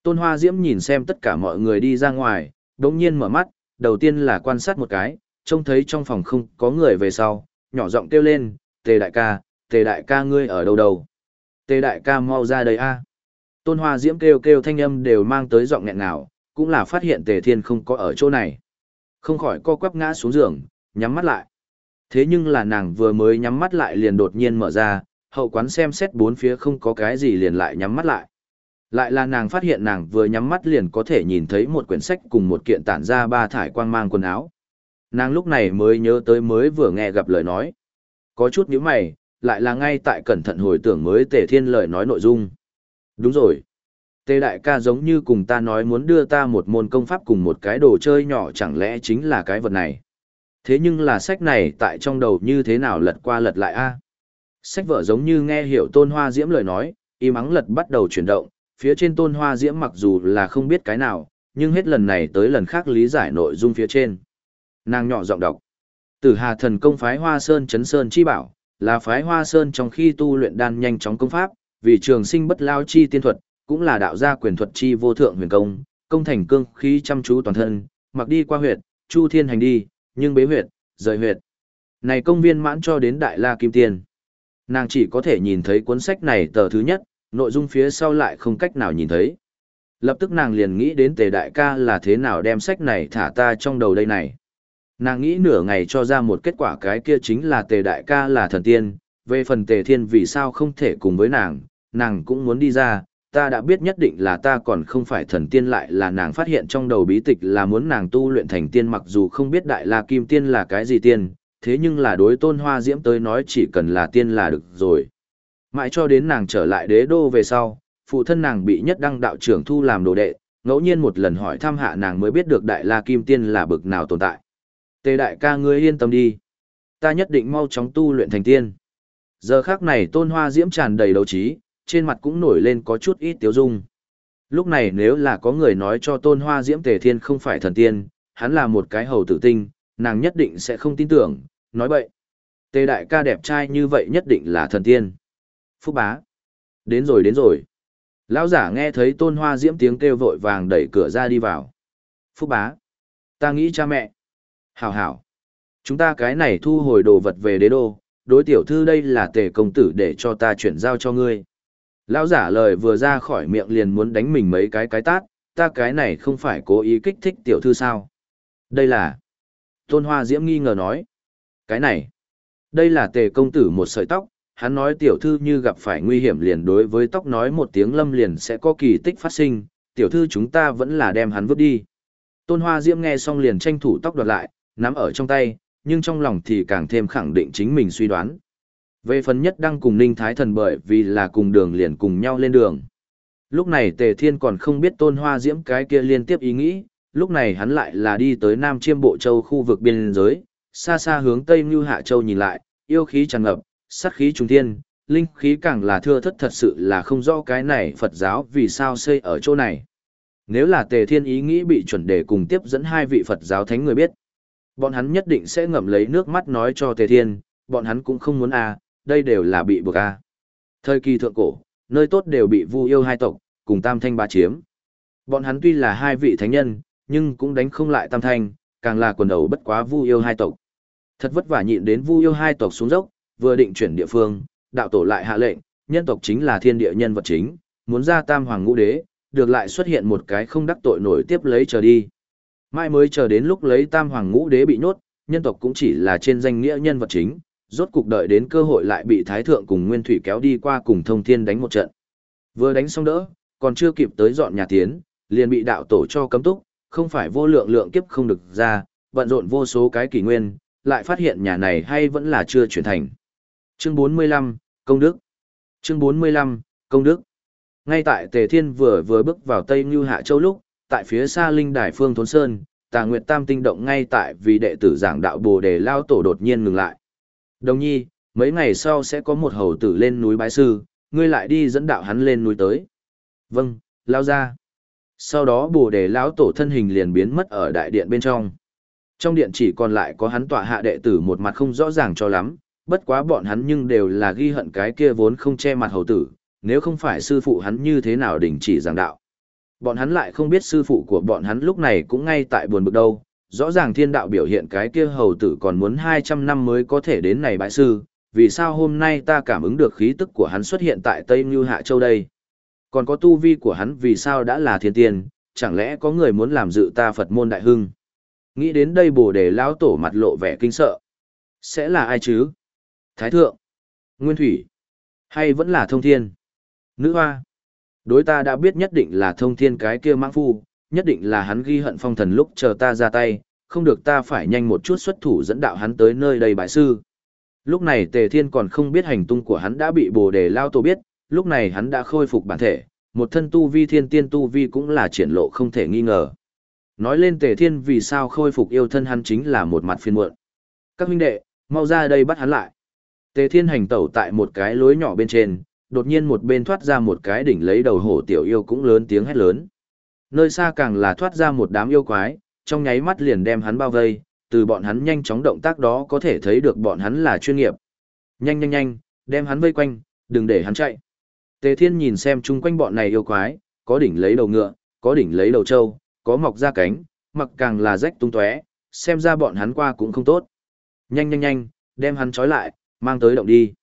Tôn Hoa Diễm nhìn xem tất cả mọi người đi ra ngoài, đống nhiên mở mắt, đầu tiên là quan sát một cái, trông thấy trong phòng không có người về sau, nhỏ giọng kêu lên, tề đại ca, tề đại ca ngươi ở đâu đâu? Tề đại ca mau ra đây a. Tôn Hoa Diễm kêu kêu thanh âm đều mang tới giọng nghẹn ngào, cũng là phát hiện tề thiên không có ở chỗ này. Không khỏi co quắp ngã xuống giường, nhắm mắt lại. Thế nhưng là nàng vừa mới nhắm mắt lại liền đột nhiên mở ra, hậu quán xem xét bốn phía không có cái gì liền lại nhắm mắt lại. Lại là nàng phát hiện nàng vừa nhắm mắt liền có thể nhìn thấy một quyển sách cùng một kiện tản ra ba thải quang mang quần áo. Nàng lúc này mới nhớ tới mới vừa nghe gặp lời nói. Có chút nhíu mày, lại là ngay tại cẩn thận hồi tưởng mới tề thiên lời nói nội dung. Đúng rồi. Tề đại ca giống như cùng ta nói muốn đưa ta một môn công pháp cùng một cái đồ chơi nhỏ chẳng lẽ chính là cái vật này. Thế nhưng là sách này tại trong đầu như thế nào lật qua lật lại a? Sách vở giống như nghe hiểu tôn hoa diễm lời nói, im ắng lật bắt đầu chuyển động, phía trên tôn hoa diễm mặc dù là không biết cái nào, nhưng hết lần này tới lần khác lý giải nội dung phía trên. Nàng nhỏ giọng đọc. Tử Hà thần công phái Hoa Sơn chấn sơn chi bảo, là phái Hoa Sơn trong khi tu luyện đan nhanh chóng công pháp, vì trường sinh bất lao chi tiên thuật, cũng là đạo gia quyền thuật chi vô thượng huyền công, công thành cương khí chăm chú toàn thân, mặc đi qua huyệt, chu thiên hành đi, nhưng bế huyệt, rời huyệt. Này công viên mãn cho đến Đại La Kim Tiên. Nàng chỉ có thể nhìn thấy cuốn sách này tờ thứ nhất, nội dung phía sau lại không cách nào nhìn thấy. Lập tức nàng liền nghĩ đến tề đại ca là thế nào đem sách này thả ta trong đầu đây này. Nàng nghĩ nửa ngày cho ra một kết quả cái kia chính là tề đại ca là thần tiên, về phần tề thiên vì sao không thể cùng với nàng, nàng cũng muốn đi ra, ta đã biết nhất định là ta còn không phải thần tiên lại là nàng phát hiện trong đầu bí tịch là muốn nàng tu luyện thành tiên mặc dù không biết đại la kim tiên là cái gì tiên, thế nhưng là đối tôn hoa diễm tới nói chỉ cần là tiên là được rồi. Mãi cho đến nàng trở lại đế đô về sau, phụ thân nàng bị nhất đăng đạo trưởng thu làm đồ đệ, ngẫu nhiên một lần hỏi thăm hạ nàng mới biết được đại la kim tiên là bực nào tồn tại. Tề đại ca ngươi yên tâm đi. Ta nhất định mau chóng tu luyện thành tiên. Giờ khác này tôn hoa diễm tràn đầy đấu trí, trên mặt cũng nổi lên có chút ít tiếu dung. Lúc này nếu là có người nói cho tôn hoa diễm tề thiên không phải thần tiên, hắn là một cái hầu tử tinh, nàng nhất định sẽ không tin tưởng, nói bậy. Tề đại ca đẹp trai như vậy nhất định là thần tiên. Phúc bá. Đến rồi đến rồi. Lão giả nghe thấy tôn hoa diễm tiếng kêu vội vàng đẩy cửa ra đi vào. Phúc bá. Ta nghĩ cha mẹ. Hảo hảo. Chúng ta cái này thu hồi đồ vật về đế đô, đối tiểu thư đây là tề công tử để cho ta chuyển giao cho ngươi. Lão giả lời vừa ra khỏi miệng liền muốn đánh mình mấy cái cái tát, ta cái này không phải cố ý kích thích tiểu thư sao. Đây là... Tôn Hoa Diễm nghi ngờ nói. Cái này... Đây là tề công tử một sợi tóc, hắn nói tiểu thư như gặp phải nguy hiểm liền đối với tóc nói một tiếng lâm liền sẽ có kỳ tích phát sinh, tiểu thư chúng ta vẫn là đem hắn vứt đi. Tôn Hoa Diễm nghe xong liền tranh thủ tóc đoạt lại, nắm ở trong tay, nhưng trong lòng thì càng thêm khẳng định chính mình suy đoán. Về phần nhất đăng cùng Ninh Thái Thần bởi vì là cùng đường liền cùng nhau lên đường. Lúc này Tề Thiên còn không biết Tôn Hoa Diễm cái kia liên tiếp ý nghĩ, lúc này hắn lại là đi tới Nam Chiêm Bộ Châu khu vực biên giới, xa xa hướng Tây Như Hạ Châu nhìn lại, yêu khí tràn ngập, sát khí trùng thiên, linh khí càng là thưa thất thật sự là không rõ cái này Phật giáo vì sao xây ở chỗ này. Nếu là Tề Thiên ý nghĩ bị chuẩn đề cùng tiếp dẫn hai vị Phật giáo thánh người biết, bọn hắn nhất định sẽ ngậm lấy nước mắt nói cho Tề Thiên, bọn hắn cũng không muốn à, đây đều là bị buộc a. Thời kỳ thượng cổ, nơi tốt đều bị Vu yêu hai tộc cùng Tam Thanh ba chiếm. Bọn hắn tuy là hai vị thánh nhân, nhưng cũng đánh không lại Tam Thanh, càng là quần đầu bất quá Vu yêu hai tộc. Thật vất vả nhịn đến Vu yêu hai tộc xuống dốc, vừa định chuyển địa phương, đạo tổ lại hạ lệnh, nhân tộc chính là thiên địa nhân vật chính, muốn ra tam hoàng ngũ đế, được lại xuất hiện một cái không đắc tội nổi tiếp lấy chờ đi. Mai mới chờ đến lúc lấy tam hoàng ngũ đế bị nhốt, nhân tộc cũng chỉ là trên danh nghĩa nhân vật chính, rốt cục đợi đến cơ hội lại bị thái thượng cùng nguyên thủy kéo đi qua cùng thông thiên đánh một trận. Vừa đánh xong đỡ, còn chưa kịp tới dọn nhà tiến, liền bị đạo tổ cho cấm túc, không phải vô lượng lượng kiếp không được ra, bận rộn vô số cái kỷ nguyên, lại phát hiện nhà này hay vẫn là chưa chuyển thành. Chương 45, Công Đức Chương 45, Công Đức Ngay tại Tề Thiên vừa vừa bước vào Tây Ngưu Hạ Châu lúc, tại phía xa Linh Đài Phương Thốn Sơn, Tà Nguyệt Tam tinh động ngay tại vì đệ tử giảng đạo Bồ Đề Lao Tổ đột nhiên ngừng lại. Đồng nhi, mấy ngày sau sẽ có một hầu tử lên núi bái sư, ngươi lại đi dẫn đạo hắn lên núi tới. Vâng, lao ra. Sau đó Bồ Đề Lão Tổ thân hình liền biến mất ở đại điện bên trong. Trong điện chỉ còn lại có hắn tọa hạ đệ tử một mặt không rõ ràng cho lắm, bất quá bọn hắn nhưng đều là ghi hận cái kia vốn không che mặt hầu tử, nếu không phải sư phụ hắn như thế nào đình chỉ giảng đạo. Bọn hắn lại không biết sư phụ của bọn hắn lúc này cũng ngay tại buồn bực đâu, rõ ràng thiên đạo biểu hiện cái kia hầu tử còn muốn 200 năm mới có thể đến này bại sư, vì sao hôm nay ta cảm ứng được khí tức của hắn xuất hiện tại Tây Như Hạ Châu đây? Còn có tu vi của hắn vì sao đã là thiên tiên, chẳng lẽ có người muốn làm dự ta Phật môn đại hưng? Nghĩ đến đây bồ đề lão tổ mặt lộ vẻ kinh sợ. Sẽ là ai chứ? Thái thượng? Nguyên thủy? Hay vẫn là thông thiên? Nữ hoa? Đối ta đã biết nhất định là thông thiên cái kia mãng phu, nhất định là hắn ghi hận phong thần lúc chờ ta ra tay, không được ta phải nhanh một chút xuất thủ dẫn đạo hắn tới nơi đầy bại sư. Lúc này Tề Thiên còn không biết hành tung của hắn đã bị Bồ Đề Lao Tổ biết, lúc này hắn đã khôi phục bản thể, một thân tu vi thiên tiên tu vi cũng là triển lộ không thể nghi ngờ. Nói lên Tề Thiên vì sao khôi phục yêu thân hắn chính là một mặt phiên muộn. Các huynh đệ, mau ra đây bắt hắn lại. Tề Thiên hành tẩu tại một cái lối nhỏ bên trên, đột nhiên một bên thoát ra một cái đỉnh lấy đầu hổ tiểu yêu cũng lớn tiếng hét lớn. Nơi xa càng là thoát ra một đám yêu quái, trong nháy mắt liền đem hắn bao vây, từ bọn hắn nhanh chóng động tác đó có thể thấy được bọn hắn là chuyên nghiệp. Nhanh nhanh nhanh, đem hắn vây quanh, đừng để hắn chạy. Tề Thiên nhìn xem chung quanh bọn này yêu quái, có đỉnh lấy đầu ngựa, có đỉnh lấy đầu trâu, có mọc ra cánh, mặc càng là rách tung tóe, xem ra bọn hắn qua cũng không tốt. Nhanh nhanh nhanh, đem hắn trói lại, mang tới động đi.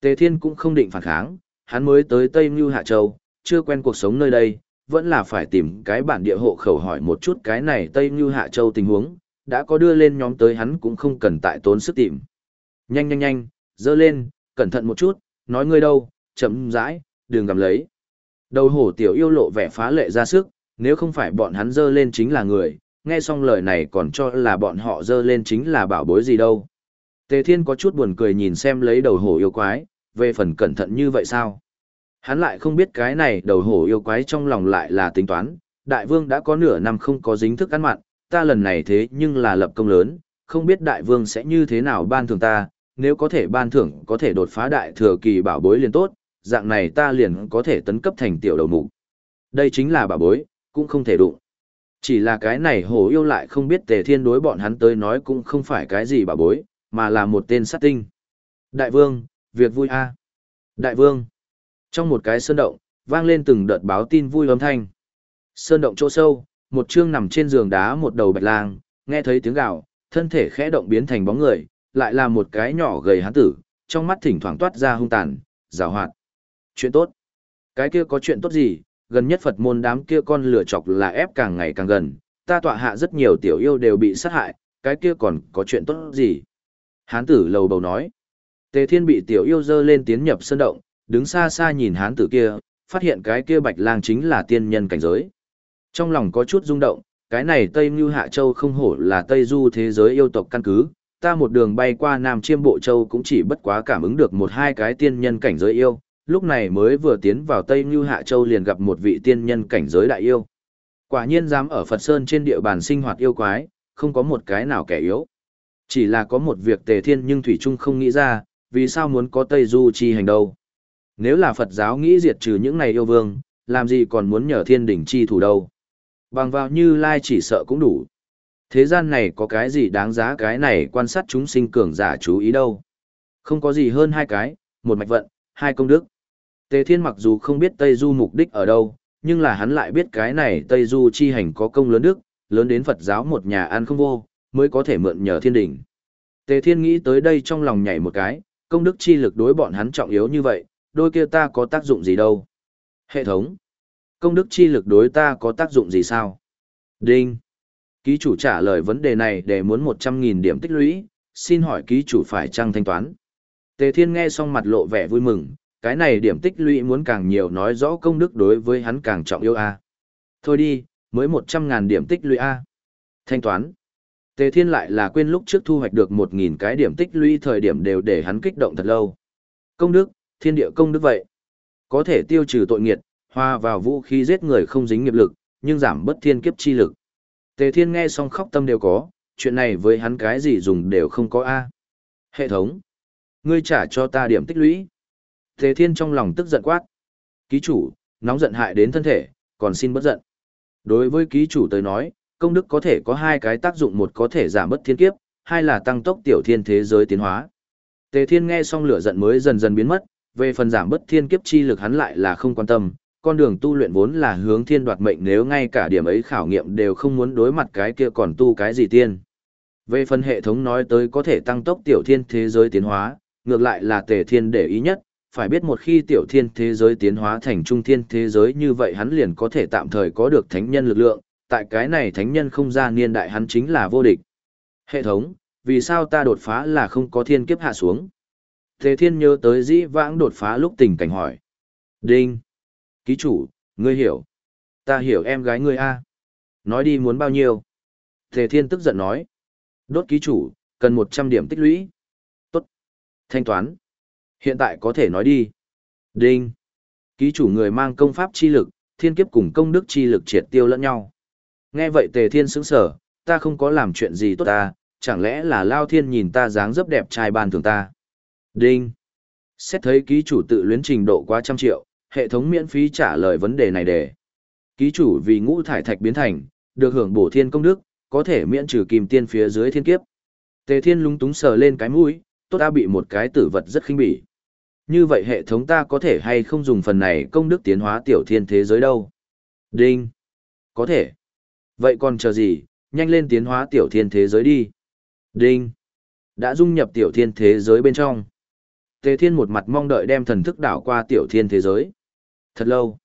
Tề Thiên cũng không định phản kháng, hắn mới tới Tây Mưu Hạ Châu, chưa quen cuộc sống nơi đây, vẫn là phải tìm cái bản địa hộ khẩu hỏi một chút cái này Tây Như Hạ Châu tình huống, đã có đưa lên nhóm tới hắn cũng không cần tại tốn sức tìm. Nhanh nhanh nhanh, dơ lên, cẩn thận một chút, nói ngươi đâu, chậm rãi, đừng cầm lấy. Đầu hổ tiểu yêu lộ vẻ phá lệ ra sức, nếu không phải bọn hắn dơ lên chính là người, nghe xong lời này còn cho là bọn họ dơ lên chính là bảo bối gì đâu. Tề Thiên có chút buồn cười nhìn xem lấy đầu hổ yêu quái, về phần cẩn thận như vậy sao? Hắn lại không biết cái này đầu hổ yêu quái trong lòng lại là tính toán, đại vương đã có nửa năm không có dính thức ăn mặn, ta lần này thế nhưng là lập công lớn, không biết đại vương sẽ như thế nào ban thưởng ta, nếu có thể ban thưởng có thể đột phá đại thừa kỳ bảo bối liền tốt, dạng này ta liền có thể tấn cấp thành tiểu đầu mục. Đây chính là bảo bối, cũng không thể đụng. Chỉ là cái này hổ yêu lại không biết tề thiên đối bọn hắn tới nói cũng không phải cái gì bảo bối, mà là một tên sát tinh. Đại vương, việc vui a Đại vương. Trong một cái sơn động, vang lên từng đợt báo tin vui âm thanh. Sơn động chỗ sâu, một chương nằm trên giường đá một đầu bạch lang, nghe thấy tiếng gào, thân thể khẽ động biến thành bóng người, lại là một cái nhỏ gầy hán tử, trong mắt thỉnh thoảng toát ra hung tàn, rào hoạt. Chuyện tốt. Cái kia có chuyện tốt gì, gần nhất Phật môn đám kia con lửa chọc là ép càng ngày càng gần, ta tọa hạ rất nhiều tiểu yêu đều bị sát hại, cái kia còn có chuyện tốt gì. Hán tử lầu bầu nói. Tề thiên bị tiểu yêu dơ lên tiến nhập sơn động, đứng xa xa nhìn hán tử kia, phát hiện cái kia bạch lang chính là tiên nhân cảnh giới. Trong lòng có chút rung động, cái này Tây Như Hạ Châu không hổ là Tây Du thế giới yêu tộc căn cứ, ta một đường bay qua Nam Chiêm Bộ Châu cũng chỉ bất quá cảm ứng được một hai cái tiên nhân cảnh giới yêu, lúc này mới vừa tiến vào Tây Như Hạ Châu liền gặp một vị tiên nhân cảnh giới đại yêu. Quả nhiên dám ở Phật Sơn trên địa bàn sinh hoạt yêu quái, không có một cái nào kẻ yếu. Chỉ là có một việc tề thiên nhưng Thủy Trung không nghĩ ra, vì sao muốn có Tây Du chi hành đâu. Nếu là Phật giáo nghĩ diệt trừ những này yêu vương, làm gì còn muốn nhờ thiên đỉnh chi thủ đâu. Bằng vào như lai chỉ sợ cũng đủ. Thế gian này có cái gì đáng giá cái này quan sát chúng sinh cường giả chú ý đâu. Không có gì hơn hai cái, một mạch vận, hai công đức. Tề Thiên mặc dù không biết Tây Du mục đích ở đâu, nhưng là hắn lại biết cái này Tây Du chi hành có công lớn đức, lớn đến Phật giáo một nhà ăn không vô, mới có thể mượn nhờ thiên đỉnh. Tề Thiên nghĩ tới đây trong lòng nhảy một cái, công đức chi lực đối bọn hắn trọng yếu như vậy, đôi kia ta có tác dụng gì đâu? Hệ thống. Công đức chi lực đối ta có tác dụng gì sao? Đinh. Ký chủ trả lời vấn đề này để muốn 100.000 điểm tích lũy, xin hỏi ký chủ phải trăng thanh toán? Tề Thiên nghe xong mặt lộ vẻ vui mừng, cái này điểm tích lũy muốn càng nhiều nói rõ công đức đối với hắn càng trọng yêu a. Thôi đi, mới 100.000 điểm tích lũy a. Thanh toán. Tề Thiên lại là quên lúc trước thu hoạch được 1.000 cái điểm tích lũy thời điểm đều để hắn kích động thật lâu. Công đức, thiên địa công đức vậy. Có thể tiêu trừ tội nghiệt, hòa vào vũ khí giết người không dính nghiệp lực, nhưng giảm bất thiên kiếp chi lực. Tề Thiên nghe xong khóc tâm đều có, chuyện này với hắn cái gì dùng đều không có a. Hệ thống, ngươi trả cho ta điểm tích lũy. Tề Thiên trong lòng tức giận quát. Ký chủ, nóng giận hại đến thân thể, còn xin bất giận. Đối với ký chủ tới nói, công đức có thể có hai cái tác dụng một có thể giảm bất thiên kiếp, hai là tăng tốc tiểu thiên thế giới tiến hóa. Tề Thiên nghe xong lửa giận mới dần dần biến mất, về phần giảm bất thiên kiếp chi lực hắn lại là không quan tâm, con đường tu luyện vốn là hướng thiên đoạt mệnh nếu ngay cả điểm ấy khảo nghiệm đều không muốn đối mặt cái kia còn tu cái gì tiên. Về phần hệ thống nói tới có thể tăng tốc tiểu thiên thế giới tiến hóa, ngược lại là tề thiên để ý nhất, phải biết một khi tiểu thiên thế giới tiến hóa thành trung thiên thế giới như vậy hắn liền có thể tạm thời có được thánh nhân lực lượng, tại cái này thánh nhân không ra niên đại hắn chính là vô địch. Hệ thống, vì sao ta đột phá là không có thiên kiếp hạ xuống? Thế thiên nhớ tới dĩ vãng đột phá lúc tình cảnh hỏi. Đinh! Ký chủ, ngươi hiểu. Ta hiểu em gái ngươi a. Nói đi muốn bao nhiêu? Thế thiên tức giận nói. Đốt ký chủ, cần 100 điểm tích lũy. Tốt. Thanh toán. Hiện tại có thể nói đi. Đinh. Ký chủ người mang công pháp chi lực, thiên kiếp cùng công đức chi lực triệt tiêu lẫn nhau. Nghe vậy tề thiên sững sở, ta không có làm chuyện gì tốt ta, chẳng lẽ là lao thiên nhìn ta dáng dấp đẹp trai ban thường ta. Đinh. Xét thấy ký chủ tự luyến trình độ quá trăm triệu, hệ thống miễn phí trả lời vấn đề này để. Ký chủ vì ngũ thải thạch biến thành, được hưởng bổ thiên công đức, có thể miễn trừ kìm tiên phía dưới thiên kiếp. Tề thiên lúng túng sờ lên cái mũi, tốt ta bị một cái tử vật rất khinh bỉ. Như vậy hệ thống ta có thể hay không dùng phần này công đức tiến hóa tiểu thiên thế giới đâu? Đinh. Có thể. Vậy còn chờ gì, nhanh lên tiến hóa tiểu thiên thế giới đi. Đinh. Đã dung nhập tiểu thiên thế giới bên trong. Tề thiên một mặt mong đợi đem thần thức đảo qua tiểu thiên thế giới. Thật lâu.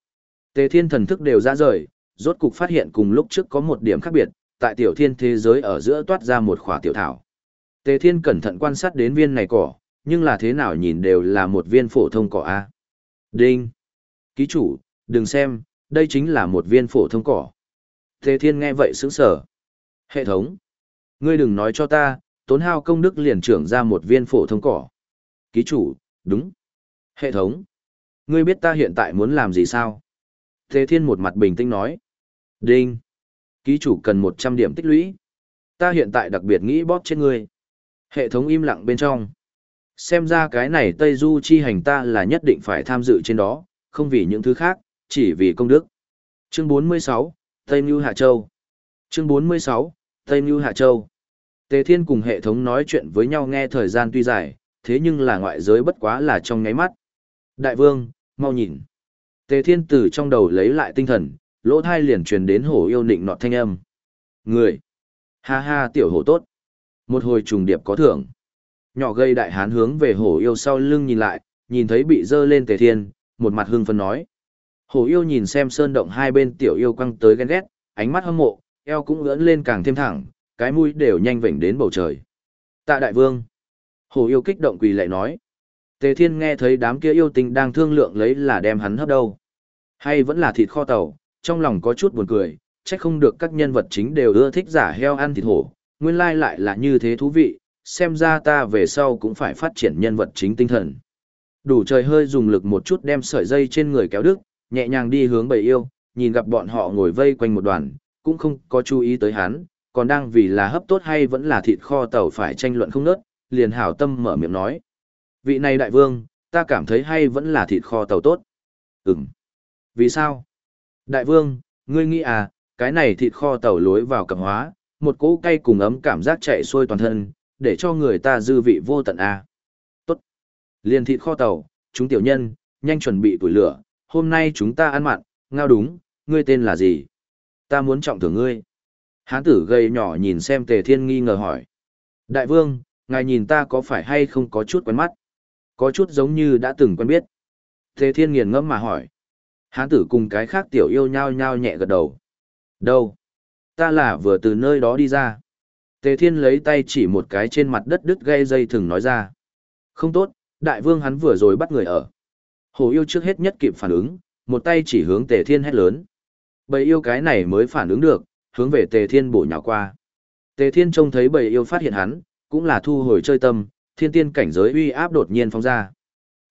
Tề thiên thần thức đều ra rời, rốt cục phát hiện cùng lúc trước có một điểm khác biệt, tại tiểu thiên thế giới ở giữa toát ra một khỏa tiểu thảo. Tề thiên cẩn thận quan sát đến viên này cỏ, nhưng là thế nào nhìn đều là một viên phổ thông cỏ A. Đinh. Ký chủ, đừng xem, đây chính là một viên phổ thông cỏ. Tề Thiên nghe vậy sững sờ. Hệ thống. Ngươi đừng nói cho ta, tốn hao công đức liền trưởng ra một viên phổ thông cỏ. Ký chủ, đúng. Hệ thống. Ngươi biết ta hiện tại muốn làm gì sao? Thế Thiên một mặt bình tĩnh nói. Đinh. Ký chủ cần 100 điểm tích lũy. Ta hiện tại đặc biệt nghĩ bóp trên ngươi. Hệ thống im lặng bên trong. Xem ra cái này Tây Du chi hành ta là nhất định phải tham dự trên đó, không vì những thứ khác, chỉ vì công đức. Chương 46, Tây Mưu Hạ Châu Chương 46, Tây Mưu Hạ Châu Tề Thiên cùng hệ thống nói chuyện với nhau nghe thời gian tuy dài, thế nhưng là ngoại giới bất quá là trong nháy mắt. Đại vương, mau nhìn. Tề Thiên tử trong đầu lấy lại tinh thần, lỗ thai liền truyền đến hổ yêu nịnh nọt thanh âm. Người! Ha ha tiểu hổ tốt! Một hồi trùng điệp có thưởng. Nhỏ gây đại hán hướng về hổ yêu sau lưng nhìn lại, nhìn thấy bị dơ lên Tề Thiên, một mặt hưng phấn nói. Hổ yêu nhìn xem sơn động hai bên tiểu yêu quăng tới ghen ghét, ánh mắt hâm mộ, eo cũng ưỡn lên càng thêm thẳng, cái mũi đều nhanh vểnh đến bầu trời. Tạ đại vương. Hổ yêu kích động quỳ lại nói. Tề thiên nghe thấy đám kia yêu tinh đang thương lượng lấy là đem hắn hấp đâu. Hay vẫn là thịt kho tàu, trong lòng có chút buồn cười, trách không được các nhân vật chính đều ưa thích giả heo ăn thịt hổ, nguyên lai lại là như thế thú vị, xem ra ta về sau cũng phải phát triển nhân vật chính tinh thần. Đủ trời hơi dùng lực một chút đem sợi dây trên người kéo đứt, nhẹ nhàng đi hướng bầy yêu, nhìn gặp bọn họ ngồi vây quanh một đoàn, cũng không có chú ý tới hắn, còn đang vì là hấp tốt hay vẫn là thịt kho tàu phải tranh luận không nớt, liền hảo tâm mở miệng nói. Vị này đại vương, ta cảm thấy hay vẫn là thịt kho tàu tốt. Ừm. Vì sao? Đại vương, ngươi nghĩ à, cái này thịt kho tàu lối vào cẩm hóa, một cỗ cay cùng ấm cảm giác chạy xuôi toàn thân, để cho người ta dư vị vô tận à. Tốt. Liền thịt kho tàu, chúng tiểu nhân, nhanh chuẩn bị tuổi lửa, hôm nay chúng ta ăn mặn, ngao đúng, ngươi tên là gì? Ta muốn trọng thưởng ngươi. Hán tử gầy nhỏ nhìn xem tề thiên nghi ngờ hỏi. Đại vương, ngài nhìn ta có phải hay không có chút quen mắt? Có chút giống như đã từng quen biết. Tề Thiên nghiền ngẫm mà hỏi. Hán tử cùng cái khác tiểu yêu nhao nhao nhẹ gật đầu. Đâu? Ta là vừa từ nơi đó đi ra. Tề Thiên lấy tay chỉ một cái trên mặt đất đứt gây dây thừng nói ra. Không tốt, đại vương hắn vừa rồi bắt người ở. Hồ yêu trước hết nhất kịp phản ứng, một tay chỉ hướng Tề Thiên hét lớn. Bầy yêu cái này mới phản ứng được, hướng về Tề Thiên bổ nhào qua. Tề Thiên trông thấy bầy yêu phát hiện hắn, cũng là thu hồi chơi tâm, thiên tiên cảnh giới uy áp đột nhiên phóng ra.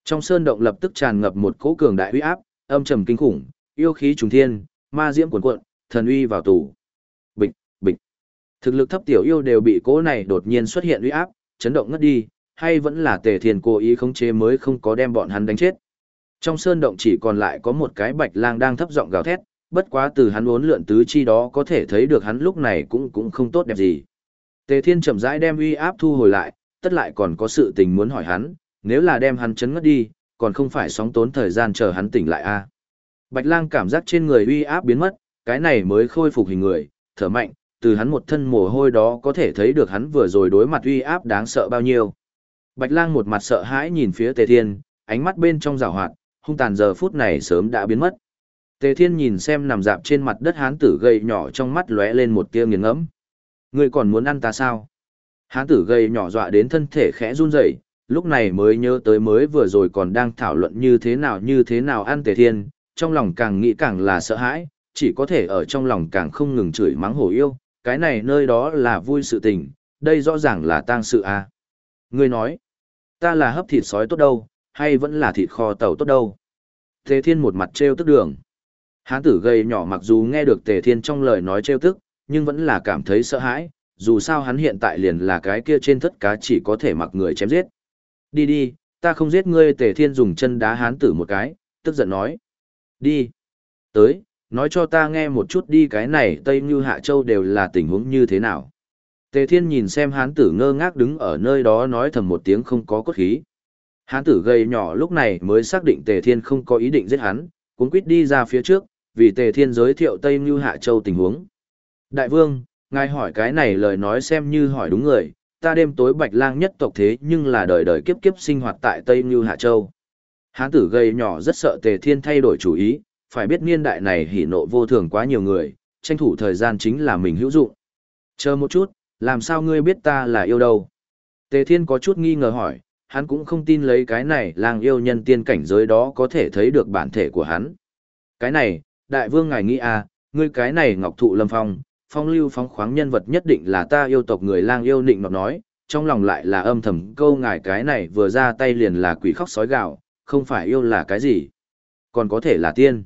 Trong sơn động lập tức tràn ngập một cỗ cường đại uy áp, âm trầm kinh khủng, yêu khí trùng thiên, ma diễm cuồn cuộn, thần uy vào tù. Bịch, bịch. Thực lực thấp tiểu yêu đều bị cỗ này đột nhiên xuất hiện uy áp, chấn động ngất đi, hay vẫn là Tề Thiên cố ý khống chế mới không có đem bọn hắn đánh chết. Trong sơn động chỉ còn lại có một cái bạch lang đang thấp giọng gào thét, bất quá từ hắn uốn lượn tứ chi đó có thể thấy được hắn lúc này cũng cũng không tốt đẹp gì. Tề Thiên chậm rãi đem uy áp thu hồi lại, tất lại còn có sự tình muốn hỏi hắn, nếu là đem hắn chấn ngất đi, còn không phải sóng tốn thời gian chờ hắn tỉnh lại a. À. Bạch Lang cảm giác trên người uy áp biến mất, cái này mới khôi phục hình người, thở mạnh, từ hắn một thân mồ hôi đó có thể thấy được hắn vừa rồi đối mặt uy áp đáng sợ bao nhiêu. Bạch Lang một mặt sợ hãi nhìn phía Tề Thiên, ánh mắt bên trong rào hoạt, hung tàn giờ phút này sớm đã biến mất. Tề Thiên nhìn xem nằm dạp trên mặt đất hán tử gầy nhỏ trong mắt lóe lên một tia nghiền ngẫm. Ngươi còn muốn ăn ta sao? Hán tử gây nhỏ dọa đến thân thể khẽ run rẩy, lúc này mới nhớ tới mới vừa rồi còn đang thảo luận như thế nào như thế nào ăn Tề Thiên, trong lòng càng nghĩ càng là sợ hãi, chỉ có thể ở trong lòng càng không ngừng chửi mắng hổ yêu, cái này nơi đó là vui sự tình, đây rõ ràng là tang sự. À. Ngươi nói, ta là hấp thịt sói tốt đâu, hay vẫn là thịt kho tàu tốt đâu? Tề Thiên một mặt trêu tức đường. Hán tử gây nhỏ mặc dù nghe được Tề Thiên trong lời nói trêu tức, nhưng vẫn là cảm thấy sợ hãi, dù sao hắn hiện tại liền là cái kia trên thất cá chỉ có thể mặc người chém giết. Đi đi, ta không giết ngươi Tề Thiên dùng chân đá hán tử một cái, tức giận nói. Đi. Tới, nói cho ta nghe một chút đi cái này Tây Như Hạ Châu đều là tình huống như thế nào. Tề Thiên nhìn xem hán tử ngơ ngác đứng ở nơi đó nói thầm một tiếng không có cốt khí. Hán tử gầy nhỏ lúc này mới xác định Tề Thiên không có ý định giết hắn, cuốn quýt đi ra phía trước, vì Tề Thiên giới thiệu Tây Như Hạ Châu tình huống. Đại vương, ngài hỏi cái này lời nói xem như hỏi đúng người, ta đêm tối bạch lang nhất tộc thế nhưng là đời đời kiếp kiếp sinh hoạt tại Tây Như Hạ Châu. Hán tử gầy nhỏ rất sợ Tề Thiên thay đổi chủ ý, phải biết niên đại này hỉ nộ vô thường quá nhiều người, tranh thủ thời gian chính là mình hữu dụng. Chờ một chút, làm sao ngươi biết ta là yêu đâu? Tề Thiên có chút nghi ngờ hỏi, hắn cũng không tin lấy cái này lang yêu nhân tiên cảnh giới đó có thể thấy được bản thể của hắn. Cái này, đại vương ngài nghĩ à, ngươi cái này ngọc thụ lâm phong, phong lưu phóng khoáng nhân vật nhất định là ta yêu tộc người lang yêu nịnh nọt nói, trong lòng lại là âm thầm câu ngài cái này vừa ra tay liền là quỷ khóc sói gạo, không phải yêu là cái gì, còn có thể là tiên.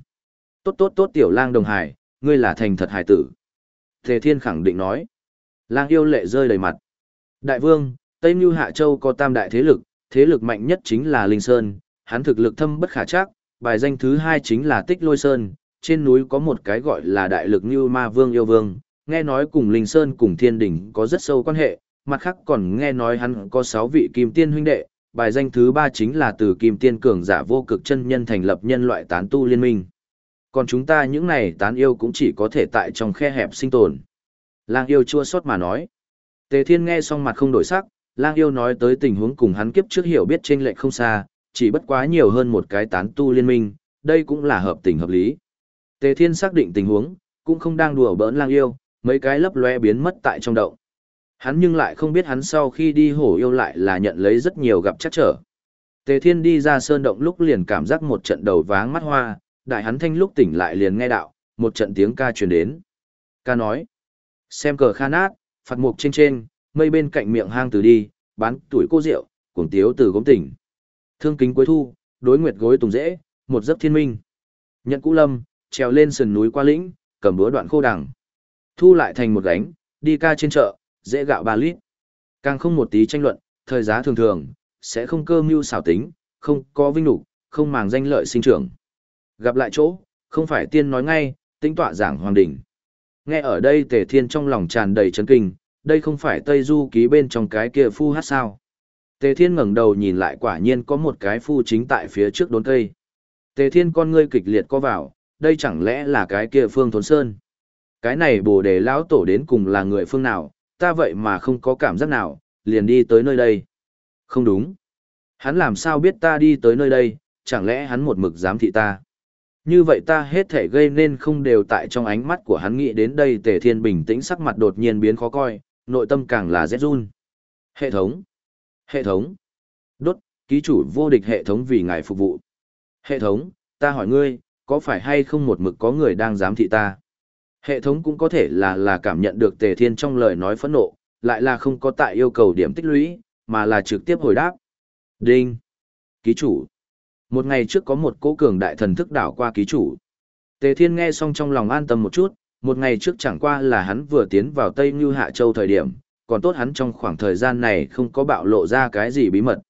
Tốt tốt tốt tiểu lang đồng hải, ngươi là thành thật hải tử. Thề thiên khẳng định nói. Lang yêu lệ rơi đầy mặt. Đại vương, Tây Mưu Hạ Châu có tam đại thế lực, thế lực mạnh nhất chính là Linh Sơn, hắn thực lực thâm bất khả chắc, bài danh thứ hai chính là Tích Lôi Sơn, trên núi có một cái gọi là đại lực như ma vương yêu vương, nghe nói cùng Linh Sơn cùng thiên Đình có rất sâu quan hệ, mặt khác còn nghe nói hắn có sáu vị kim tiên huynh đệ, bài danh thứ ba chính là từ kim tiên cường giả vô cực chân nhân thành lập nhân loại tán tu liên minh. Còn chúng ta những này tán yêu cũng chỉ có thể tại trong khe hẹp sinh tồn. Lang yêu chua xót mà nói. Tề thiên nghe xong mặt không đổi sắc, lang yêu nói tới tình huống cùng hắn kiếp trước hiểu biết trên lệch không xa, chỉ bất quá nhiều hơn một cái tán tu liên minh, đây cũng là hợp tình hợp lý. Tề Thiên xác định tình huống, cũng không đang đùa bỡn lang yêu, mấy cái lấp loe biến mất tại trong động. Hắn nhưng lại không biết hắn sau khi đi hổ yêu lại là nhận lấy rất nhiều gặp chắc trở. Tề Thiên đi ra sơn động lúc liền cảm giác một trận đầu váng mắt hoa, đại hắn thanh lúc tỉnh lại liền nghe đạo, một trận tiếng ca truyền đến. Ca nói, xem cờ kha nát, phạt mục trên trên, mây bên cạnh miệng hang từ đi, bán tuổi cô rượu, cuồng tiếu từ gốm tỉnh. Thương kính cuối thu, đối nguyệt gối tùng dễ, một giấc thiên minh. Nhận cũ lâm, trèo lên sườn núi qua lĩnh, cầm búa đoạn khô đằng. Thu lại thành một gánh, đi ca trên chợ, dễ gạo ba lít. Càng không một tí tranh luận, thời giá thường thường, sẽ không cơ mưu xảo tính, không có vinh đủ, không màng danh lợi sinh trưởng. Gặp lại chỗ, không phải tiên nói ngay, tính tọa giảng hoàng đỉnh. Nghe ở đây tề thiên trong lòng tràn đầy chấn kinh, đây không phải Tây Du ký bên trong cái kia phu hát sao. Tề thiên ngẩng đầu nhìn lại quả nhiên có một cái phu chính tại phía trước đốn cây. Tề thiên con ngươi kịch liệt co vào, đây chẳng lẽ là cái kia phương thốn sơn. Cái này bồ đề lão tổ đến cùng là người phương nào, ta vậy mà không có cảm giác nào, liền đi tới nơi đây. Không đúng. Hắn làm sao biết ta đi tới nơi đây, chẳng lẽ hắn một mực giám thị ta. Như vậy ta hết thể gây nên không đều tại trong ánh mắt của hắn nghĩ đến đây tề thiên bình tĩnh sắc mặt đột nhiên biến khó coi, nội tâm càng là rét run. Hệ thống. Hệ thống. Đốt, ký chủ vô địch hệ thống vì ngài phục vụ. Hệ thống, ta hỏi ngươi, có phải hay không một mực có người đang giám thị ta? Hệ thống cũng có thể là là cảm nhận được tề thiên trong lời nói phẫn nộ, lại là không có tại yêu cầu điểm tích lũy, mà là trực tiếp hồi đáp. Đinh. Ký chủ. Một ngày trước có một cố cường đại thần thức đảo qua ký chủ. Tề Thiên nghe xong trong lòng an tâm một chút, một ngày trước chẳng qua là hắn vừa tiến vào Tây Như Hạ Châu thời điểm, còn tốt hắn trong khoảng thời gian này không có bạo lộ ra cái gì bí mật.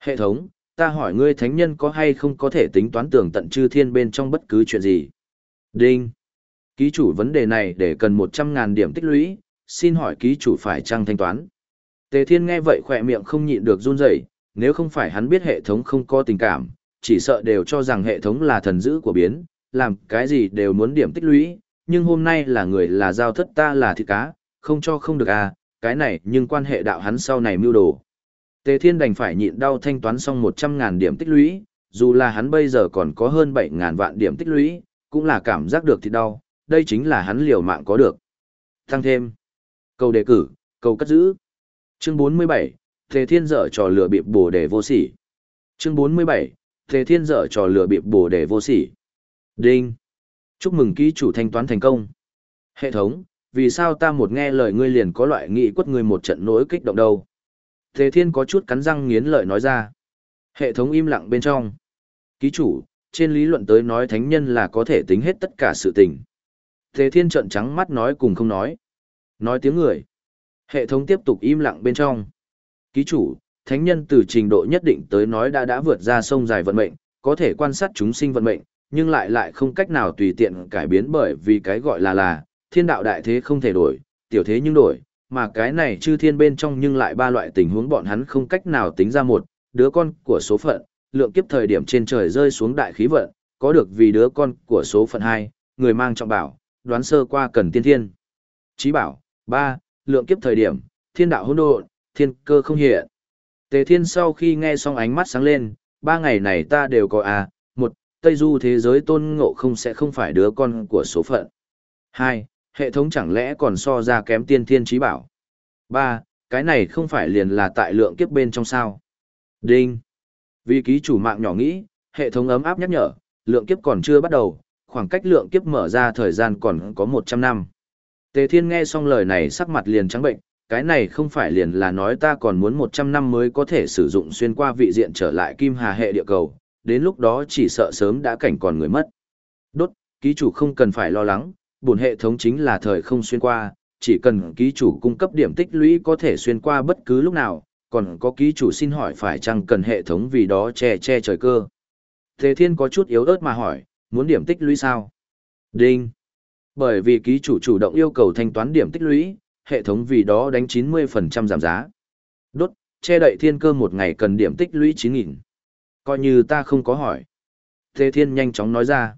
Hệ thống, ta hỏi ngươi thánh nhân có hay không có thể tính toán tưởng tận chư thiên bên trong bất cứ chuyện gì? Đinh. Ký chủ vấn đề này để cần một trăm ngàn điểm tích lũy, xin hỏi ký chủ phải trăng thanh toán? Tề Thiên nghe vậy khỏe miệng không nhịn được run rẩy, nếu không phải hắn biết hệ thống không có tình cảm, chỉ sợ đều cho rằng hệ thống là thần dữ của biến, làm cái gì đều muốn điểm tích lũy, nhưng hôm nay là người là giao thất ta là thịt cá, không cho không được à, cái này nhưng quan hệ đạo hắn sau này mưu đồ. Tề Thiên đành phải nhịn đau thanh toán xong 100.000 điểm tích lũy, dù là hắn bây giờ còn có hơn 7.000 vạn điểm tích lũy, cũng là cảm giác được thì đau, đây chính là hắn liều mạng có được. Tăng thêm. Câu đề cử, câu cất giữ. Chương 47, thế Thiên dở trò lừa bịp bổ đề vô sỉ. Chương 47, thế Thiên dở trò lừa bịp bổ đề vô sỉ. Đinh. Chúc mừng ký chủ thanh toán thành công. Hệ thống, vì sao ta một nghe lời ngươi liền có loại nghị quất ngươi một trận nỗi kích động đâu? thế Thiên có chút cắn răng nghiến lợi nói ra. Hệ thống im lặng bên trong. Ký chủ, trên lý luận tới nói thánh nhân là có thể tính hết tất cả sự tình. Tề Thiên trợn trắng mắt nói cùng không nói. Nói tiếng người. Hệ thống tiếp tục im lặng bên trong. Ký chủ, thánh nhân từ trình độ nhất định tới nói đã đã vượt ra sông dài vận mệnh, có thể quan sát chúng sinh vận mệnh, nhưng lại lại không cách nào tùy tiện cải biến bởi vì cái gọi là là, thiên đạo đại thế không thể đổi, tiểu thế nhưng đổi, mà cái này chư thiên bên trong nhưng lại ba loại tình huống bọn hắn không cách nào tính ra một, đứa con của số phận, lượng kiếp thời điểm trên trời rơi xuống đại khí vận, có được vì đứa con của số phận 2, người mang trọng bảo, đoán sơ qua cần tiên thiên. Chí bảo, 3, lượng kiếp thời điểm, thiên đạo hỗn độn, thiên cơ không hiện. Tề thiên sau khi nghe xong ánh mắt sáng lên, ba ngày này ta đều có à, một, Tây Du thế giới tôn ngộ không sẽ không phải đứa con của số phận. Hai, hệ thống chẳng lẽ còn so ra kém tiên thiên trí bảo. Ba, cái này không phải liền là tại lượng kiếp bên trong sao. Đinh. Vì ký chủ mạng nhỏ nghĩ, hệ thống ấm áp nhắc nhở, lượng kiếp còn chưa bắt đầu, khoảng cách lượng kiếp mở ra thời gian còn có 100 năm. Tề Thiên nghe xong lời này sắc mặt liền trắng bệnh, cái này không phải liền là nói ta còn muốn 100 năm mới có thể sử dụng xuyên qua vị diện trở lại kim hà hệ địa cầu, đến lúc đó chỉ sợ sớm đã cảnh còn người mất. Đốt, ký chủ không cần phải lo lắng, bổn hệ thống chính là thời không xuyên qua, chỉ cần ký chủ cung cấp điểm tích lũy có thể xuyên qua bất cứ lúc nào, còn có ký chủ xin hỏi phải chăng cần hệ thống vì đó che che trời cơ. Thế Thiên có chút yếu ớt mà hỏi, muốn điểm tích lũy sao? Đinh. Bởi vì ký chủ chủ động yêu cầu thanh toán điểm tích lũy, hệ thống vì đó đánh 90% giảm giá. Đốt, che đậy thiên cơ một ngày cần điểm tích lũy 9.000. Coi như ta không có hỏi. Tề Thiên nhanh chóng nói ra.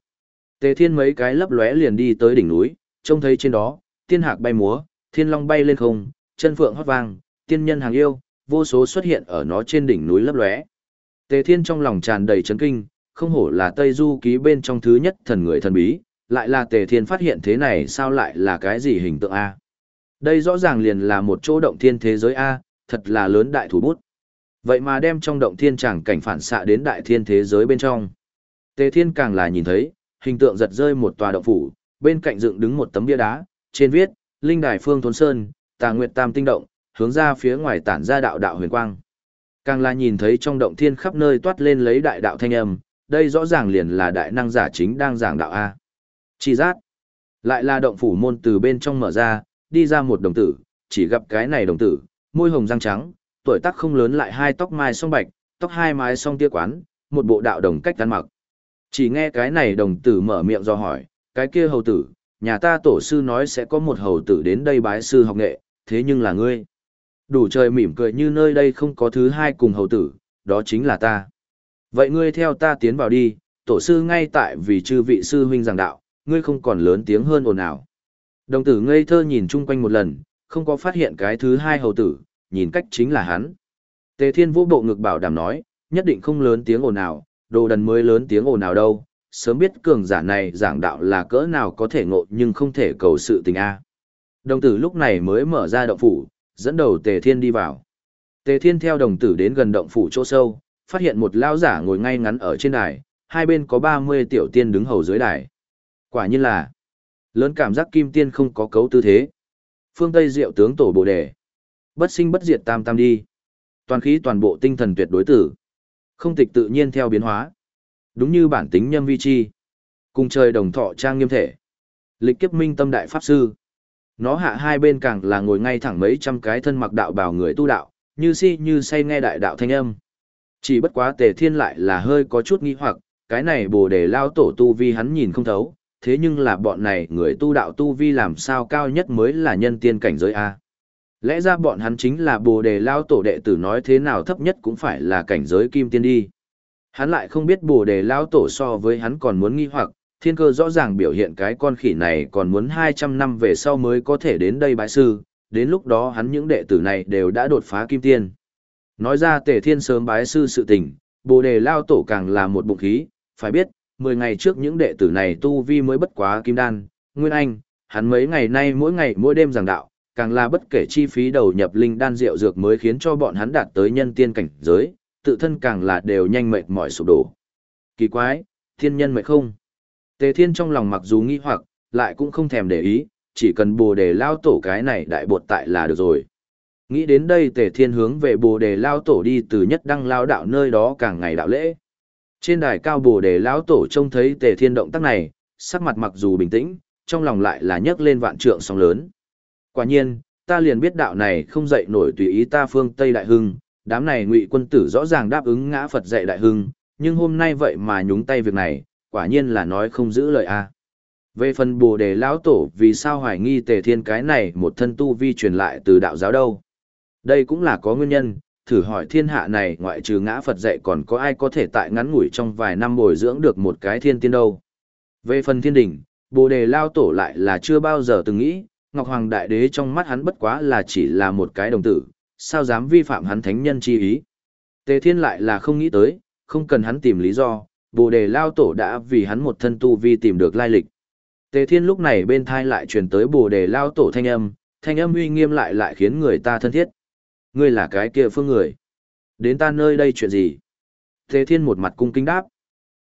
Tề Thiên mấy cái lấp lóe liền đi tới đỉnh núi, trông thấy trên đó, tiên hạc bay múa, thiên long bay lên không, chân phượng hót vang, tiên nhân hàng yêu, vô số xuất hiện ở nó trên đỉnh núi lấp lóe. Tề Thiên trong lòng tràn đầy chấn kinh, không hổ là Tây Du ký bên trong thứ nhất thần người thần bí, lại là Tề Thiên phát hiện thế này sao lại là cái gì hình tượng A. Đây rõ ràng liền là một chỗ động thiên thế giới A, thật là lớn đại thủ bút. Vậy mà đem trong động thiên chẳng cảnh phản xạ đến đại thiên thế giới bên trong. Tề Thiên càng là nhìn thấy, hình tượng giật rơi một tòa động phủ, bên cạnh dựng đứng một tấm bia đá, trên viết, Linh Đài Phương Thốn Sơn, Tà Nguyệt Tam Tinh Động, hướng ra phía ngoài tản ra đạo đạo huyền quang. Càng là nhìn thấy trong động thiên khắp nơi toát lên lấy đại đạo thanh âm, đây rõ ràng liền là đại năng giả chính đang giảng đạo A. Chỉ giác, lại là động phủ môn từ bên trong mở ra, đi ra một đồng tử, chỉ gặp cái này đồng tử, môi hồng răng trắng, tuổi tác không lớn lại hai tóc mai song bạch, tóc hai mái song tia quán, một bộ đạo đồng cách ăn mặc. Chỉ nghe cái này đồng tử mở miệng do hỏi, cái kia hầu tử, nhà ta tổ sư nói sẽ có một hầu tử đến đây bái sư học nghệ, thế nhưng là ngươi. Đủ trời mỉm cười như nơi đây không có thứ hai cùng hầu tử, đó chính là ta. Vậy ngươi theo ta tiến vào đi, tổ sư ngay tại vì chư vị sư huynh giảng đạo, ngươi không còn lớn tiếng hơn ồn ào. Đồng tử ngây thơ nhìn chung quanh một lần, không có phát hiện cái thứ hai hầu tử, nhìn cách chính là hắn. Tề Thiên vũ bộ ngực bảo đảm nói, nhất định không lớn tiếng ồn ào, đồ đần mới lớn tiếng ồn nào đâu, sớm biết cường giả này giảng đạo là cỡ nào có thể ngộ nhưng không thể cầu sự tình a. Đồng tử lúc này mới mở ra động phủ, dẫn đầu Tề Thiên đi vào. Tề Thiên theo đồng tử đến gần động phủ chỗ sâu, phát hiện một lão giả ngồi ngay ngắn ở trên đài, hai bên có 30 tiểu tiên đứng hầu dưới đài. Quả nhiên là lớn cảm giác kim tiên không có cấu tư thế. Phương Tây Diệu tướng tổ Bồ đề, bất sinh bất diệt tam tam đi. Toàn khí toàn bộ tinh thần tuyệt đối tử. Không tịch tự nhiên theo biến hóa. Đúng như bản tính nhâm vi chi. Cùng trời đồng thọ trang nghiêm thể. Lịch kiếp minh tâm đại pháp sư. Nó hạ hai bên càng là ngồi ngay thẳng mấy trăm cái thân mặc đạo bào người tu đạo, như si như say nghe đại đạo thanh âm. Chỉ bất quá tề thiên lại là hơi có chút nghi hoặc, cái này bồ đề lao tổ tu vi hắn nhìn không thấu, thế nhưng là bọn này người tu đạo tu vi làm sao cao nhất mới là nhân tiên cảnh giới A. Lẽ ra bọn hắn chính là bồ đề lao tổ đệ tử nói thế nào thấp nhất cũng phải là cảnh giới kim tiên đi. Hắn lại không biết bồ đề lao tổ so với hắn còn muốn nghi hoặc, thiên cơ rõ ràng biểu hiện cái con khỉ này còn muốn 200 năm về sau mới có thể đến đây bái sư, đến lúc đó hắn những đệ tử này đều đã đột phá kim tiên. Nói ra tề thiên sớm bái sư sự tình, bồ đề lao tổ càng là một bụng khí, phải biết, 10 ngày trước những đệ tử này tu vi mới bất quá kim đan, nguyên anh, hắn mấy ngày nay mỗi ngày mỗi đêm giảng đạo, càng là bất kể chi phí đầu nhập linh đan rượu dược mới khiến cho bọn hắn đạt tới nhân tiên cảnh giới, tự thân càng là đều nhanh mệt mỏi sụp đổ. Kỳ quái, thiên nhân mệt không? Tề thiên trong lòng mặc dù nghi hoặc, lại cũng không thèm để ý, chỉ cần bồ đề lao tổ cái này đại bột tại là được rồi. Nghĩ đến đây tề thiên hướng về bồ đề lao tổ đi từ nhất đăng lao đạo nơi đó càng ngày đạo lễ. Trên đài cao bồ đề lão tổ trông thấy tề thiên động tác này, sắc mặt mặc dù bình tĩnh, trong lòng lại là nhấc lên vạn trượng sóng lớn. Quả nhiên, ta liền biết đạo này không dậy nổi tùy ý ta phương Tây Đại Hưng, đám này ngụy quân tử rõ ràng đáp ứng ngã Phật dạy Đại Hưng, nhưng hôm nay vậy mà nhúng tay việc này, quả nhiên là nói không giữ lời a. Về phần bồ đề lão tổ vì sao hoài nghi tề thiên cái này một thân tu vi truyền lại từ đạo giáo đâu. Đây cũng là có nguyên nhân, thử hỏi thiên hạ này ngoại trừ ngã Phật dạy còn có ai có thể tại ngắn ngủi trong vài năm bồi dưỡng được một cái thiên tiên đâu. Về phần thiên đỉnh, bồ đề lao tổ lại là chưa bao giờ từng nghĩ, Ngọc Hoàng Đại Đế trong mắt hắn bất quá là chỉ là một cái đồng tử, sao dám vi phạm hắn thánh nhân chi ý. Tề thiên lại là không nghĩ tới, không cần hắn tìm lý do, bồ đề lao tổ đã vì hắn một thân tu vi tìm được lai lịch. Tề thiên lúc này bên thai lại truyền tới bồ đề lao tổ thanh âm, thanh âm uy nghiêm lại lại khiến người ta thân thiết. Ngươi là cái kia phương người. Đến ta nơi đây chuyện gì? Thế thiên một mặt cung kính đáp.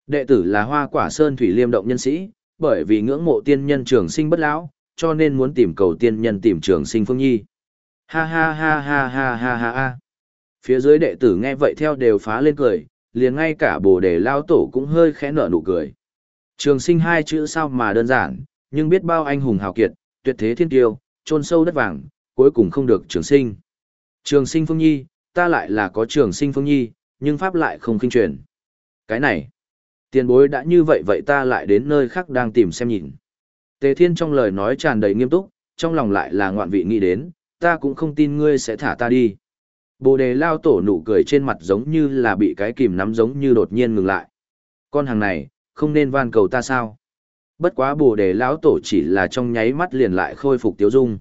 Đệ tử là hoa quả sơn thủy liêm động nhân sĩ, bởi vì ngưỡng mộ tiên nhân trường sinh bất lão, cho nên muốn tìm cầu tiên nhân tìm trường sinh phương nhi. Ha ha ha ha ha ha ha ha. Phía dưới đệ tử nghe vậy theo đều phá lên cười, liền ngay cả bồ đề lao tổ cũng hơi khẽ nở nụ cười. Trường sinh hai chữ sao mà đơn giản, nhưng biết bao anh hùng hào kiệt, tuyệt thế thiên tiêu, trôn sâu đất vàng, cuối cùng không được trường sinh. Trường sinh phương nhi, ta lại là có trường sinh phương nhi, nhưng pháp lại không kinh truyền. Cái này, tiền bối đã như vậy vậy ta lại đến nơi khác đang tìm xem nhìn. Tề thiên trong lời nói tràn đầy nghiêm túc, trong lòng lại là ngoạn vị nghĩ đến, ta cũng không tin ngươi sẽ thả ta đi. Bồ đề lao tổ nụ cười trên mặt giống như là bị cái kìm nắm giống như đột nhiên ngừng lại. Con hàng này, không nên van cầu ta sao? Bất quá bồ đề lão tổ chỉ là trong nháy mắt liền lại khôi phục tiếu dung.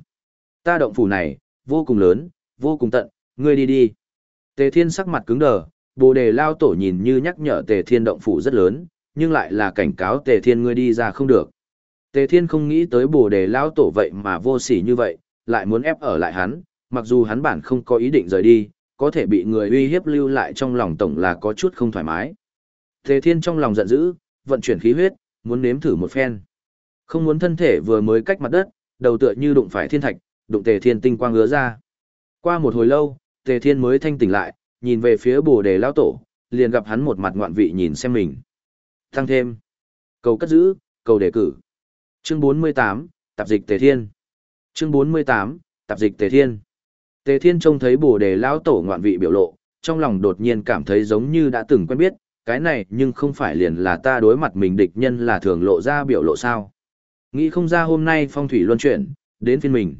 Ta động phủ này, vô cùng lớn, vô cùng tận, ngươi đi đi. Tề thiên sắc mặt cứng đờ, bồ đề lao tổ nhìn như nhắc nhở tề thiên động phủ rất lớn, nhưng lại là cảnh cáo tề thiên ngươi đi ra không được. Tề thiên không nghĩ tới bồ đề lao tổ vậy mà vô sỉ như vậy, lại muốn ép ở lại hắn, mặc dù hắn bản không có ý định rời đi, có thể bị người uy hiếp lưu lại trong lòng tổng là có chút không thoải mái. Tề thiên trong lòng giận dữ, vận chuyển khí huyết, muốn nếm thử một phen. Không muốn thân thể vừa mới cách mặt đất, đầu tựa như đụng phải thiên thạch, đụng tề thiên tinh quang ngứa ra. Qua một hồi lâu, tề thiên mới thanh tỉnh lại, nhìn về phía bồ đề lao tổ, liền gặp hắn một mặt ngoạn vị nhìn xem mình. Tăng thêm. Cầu cất giữ, cầu đề cử. Chương 48, Tạp dịch Tề Thiên. Chương 48, Tạp dịch Tề Thiên. Tề Thiên trông thấy bồ đề lao tổ ngoạn vị biểu lộ, trong lòng đột nhiên cảm thấy giống như đã từng quen biết, cái này nhưng không phải liền là ta đối mặt mình địch nhân là thường lộ ra biểu lộ sao. Nghĩ không ra hôm nay phong thủy luân chuyển, đến phiên mình.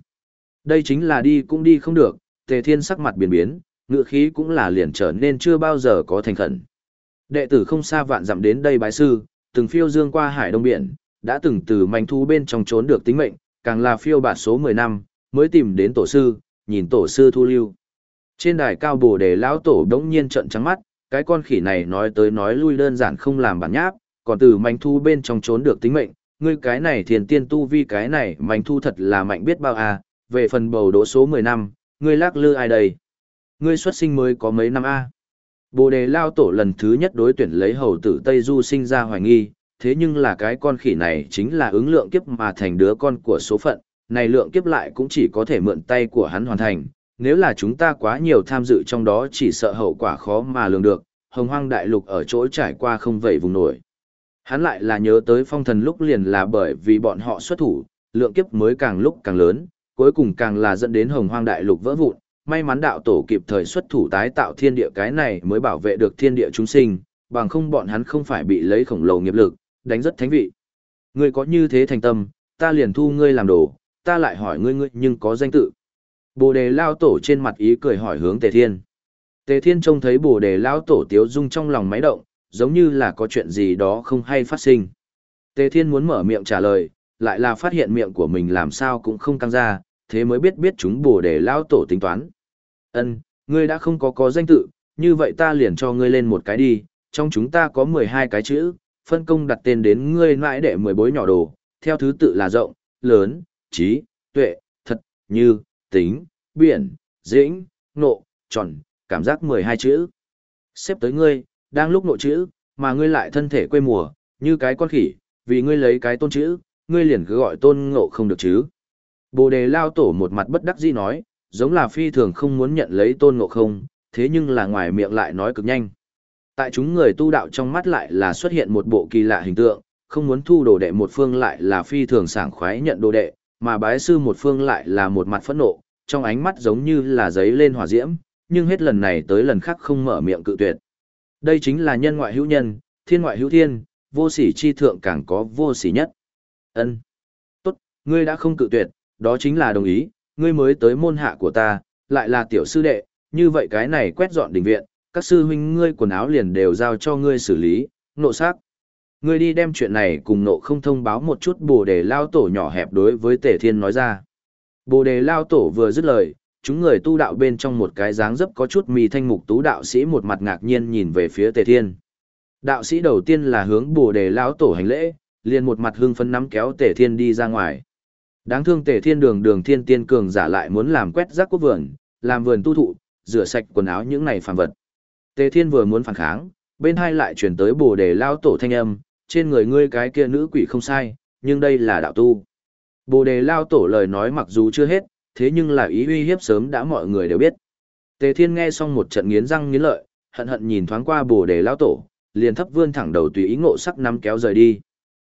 Đây chính là đi cũng đi không được, tề thiên sắc mặt biến biến, ngựa khí cũng là liền trở nên chưa bao giờ có thành khẩn. Đệ tử không xa vạn dặm đến đây bái sư, từng phiêu dương qua hải đông biển, đã từng từ manh thu bên trong trốn được tính mệnh, càng là phiêu bạt số 10 năm, mới tìm đến tổ sư, nhìn tổ sư thu lưu. Trên đài cao bồ đề lão tổ đống nhiên trận trắng mắt, cái con khỉ này nói tới nói lui đơn giản không làm bản nháp, còn từ manh thu bên trong trốn được tính mệnh, ngươi cái này thiền tiên tu vi cái này manh thu thật là mạnh biết bao à, về phần bầu đỗ số 10 năm, ngươi lắc lư ai đây? Ngươi xuất sinh mới có mấy năm a? À? Bồ đề lao tổ lần thứ nhất đối tuyển lấy hầu tử Tây Du sinh ra hoài nghi, thế nhưng là cái con khỉ này chính là ứng lượng kiếp mà thành đứa con của số phận, này lượng kiếp lại cũng chỉ có thể mượn tay của hắn hoàn thành, nếu là chúng ta quá nhiều tham dự trong đó chỉ sợ hậu quả khó mà lường được, hồng hoang đại lục ở chỗ trải qua không vậy vùng nổi. Hắn lại là nhớ tới phong thần lúc liền là bởi vì bọn họ xuất thủ, lượng kiếp mới càng lúc càng lớn, cuối cùng càng là dẫn đến hồng hoang đại lục vỡ vụn, may mắn đạo tổ kịp thời xuất thủ tái tạo thiên địa cái này mới bảo vệ được thiên địa chúng sinh, bằng không bọn hắn không phải bị lấy khổng lồ nghiệp lực, đánh rất thánh vị. Ngươi có như thế thành tâm, ta liền thu ngươi làm đồ, ta lại hỏi ngươi ngươi nhưng có danh tự. Bồ đề lao tổ trên mặt ý cười hỏi hướng Tề Thiên. Tề Thiên trông thấy bồ đề lao tổ tiếu dung trong lòng máy động, giống như là có chuyện gì đó không hay phát sinh. Tề Thiên muốn mở miệng trả lời, lại là phát hiện miệng của mình làm sao cũng không căng ra, thế mới biết biết chúng bồ đề lao tổ tính toán. Ân, ngươi đã không có có danh tự, như vậy ta liền cho ngươi lên một cái đi, trong chúng ta có 12 cái chữ, phân công đặt tên đến ngươi mãi để 10 bối nhỏ đồ, theo thứ tự là rộng, lớn, trí, tuệ, thật, như, tính, biển, dĩnh, nộ, tròn, cảm giác 12 chữ. Xếp tới ngươi, đang lúc nộ chữ, mà ngươi lại thân thể quê mùa, như cái con khỉ, vì ngươi lấy cái tôn chữ, ngươi liền cứ gọi tôn ngộ không được chứ. Bồ đề lao tổ một mặt bất đắc dĩ nói, giống là phi thường không muốn nhận lấy tôn ngộ không, thế nhưng là ngoài miệng lại nói cực nhanh. Tại chúng người tu đạo trong mắt lại là xuất hiện một bộ kỳ lạ hình tượng, không muốn thu đồ đệ một phương lại là phi thường sảng khoái nhận đồ đệ, mà bái sư một phương lại là một mặt phẫn nộ, trong ánh mắt giống như là giấy lên hỏa diễm, nhưng hết lần này tới lần khác không mở miệng cự tuyệt. Đây chính là nhân ngoại hữu nhân, thiên ngoại hữu thiên, vô sỉ chi thượng càng có vô sỉ nhất. Ân, Tốt, ngươi đã không cự tuyệt, đó chính là đồng ý, ngươi mới tới môn hạ của ta, lại là tiểu sư đệ, như vậy cái này quét dọn đình viện, các sư huynh ngươi quần áo liền đều giao cho ngươi xử lý, nộ sắc, Ngươi đi đem chuyện này cùng nộ không thông báo một chút bồ đề lao tổ nhỏ hẹp đối với tề thiên nói ra. Bồ đề lao tổ vừa dứt lời, chúng người tu đạo bên trong một cái dáng dấp có chút mì thanh mục tú đạo sĩ một mặt ngạc nhiên nhìn về phía tề thiên. Đạo sĩ đầu tiên là hướng bồ đề lao tổ hành lễ, liền một mặt hưng phấn nắm kéo tề thiên đi ra ngoài. Đáng thương tề thiên đường đường thiên tiên cường giả lại muốn làm quét rác quốc vườn, làm vườn tu thụ, rửa sạch quần áo những này phàm vật. Tề thiên vừa muốn phản kháng, bên hai lại chuyển tới bồ đề lao tổ thanh âm, trên người ngươi cái kia nữ quỷ không sai, nhưng đây là đạo tu. Bồ đề lao tổ lời nói mặc dù chưa hết, thế nhưng là ý uy hiếp sớm đã mọi người đều biết. Tề thiên nghe xong một trận nghiến răng nghiến lợi, hận hận nhìn thoáng qua bồ đề lao tổ, liền thấp vươn thẳng đầu tùy ý ngộ sắc nắm kéo rời đi.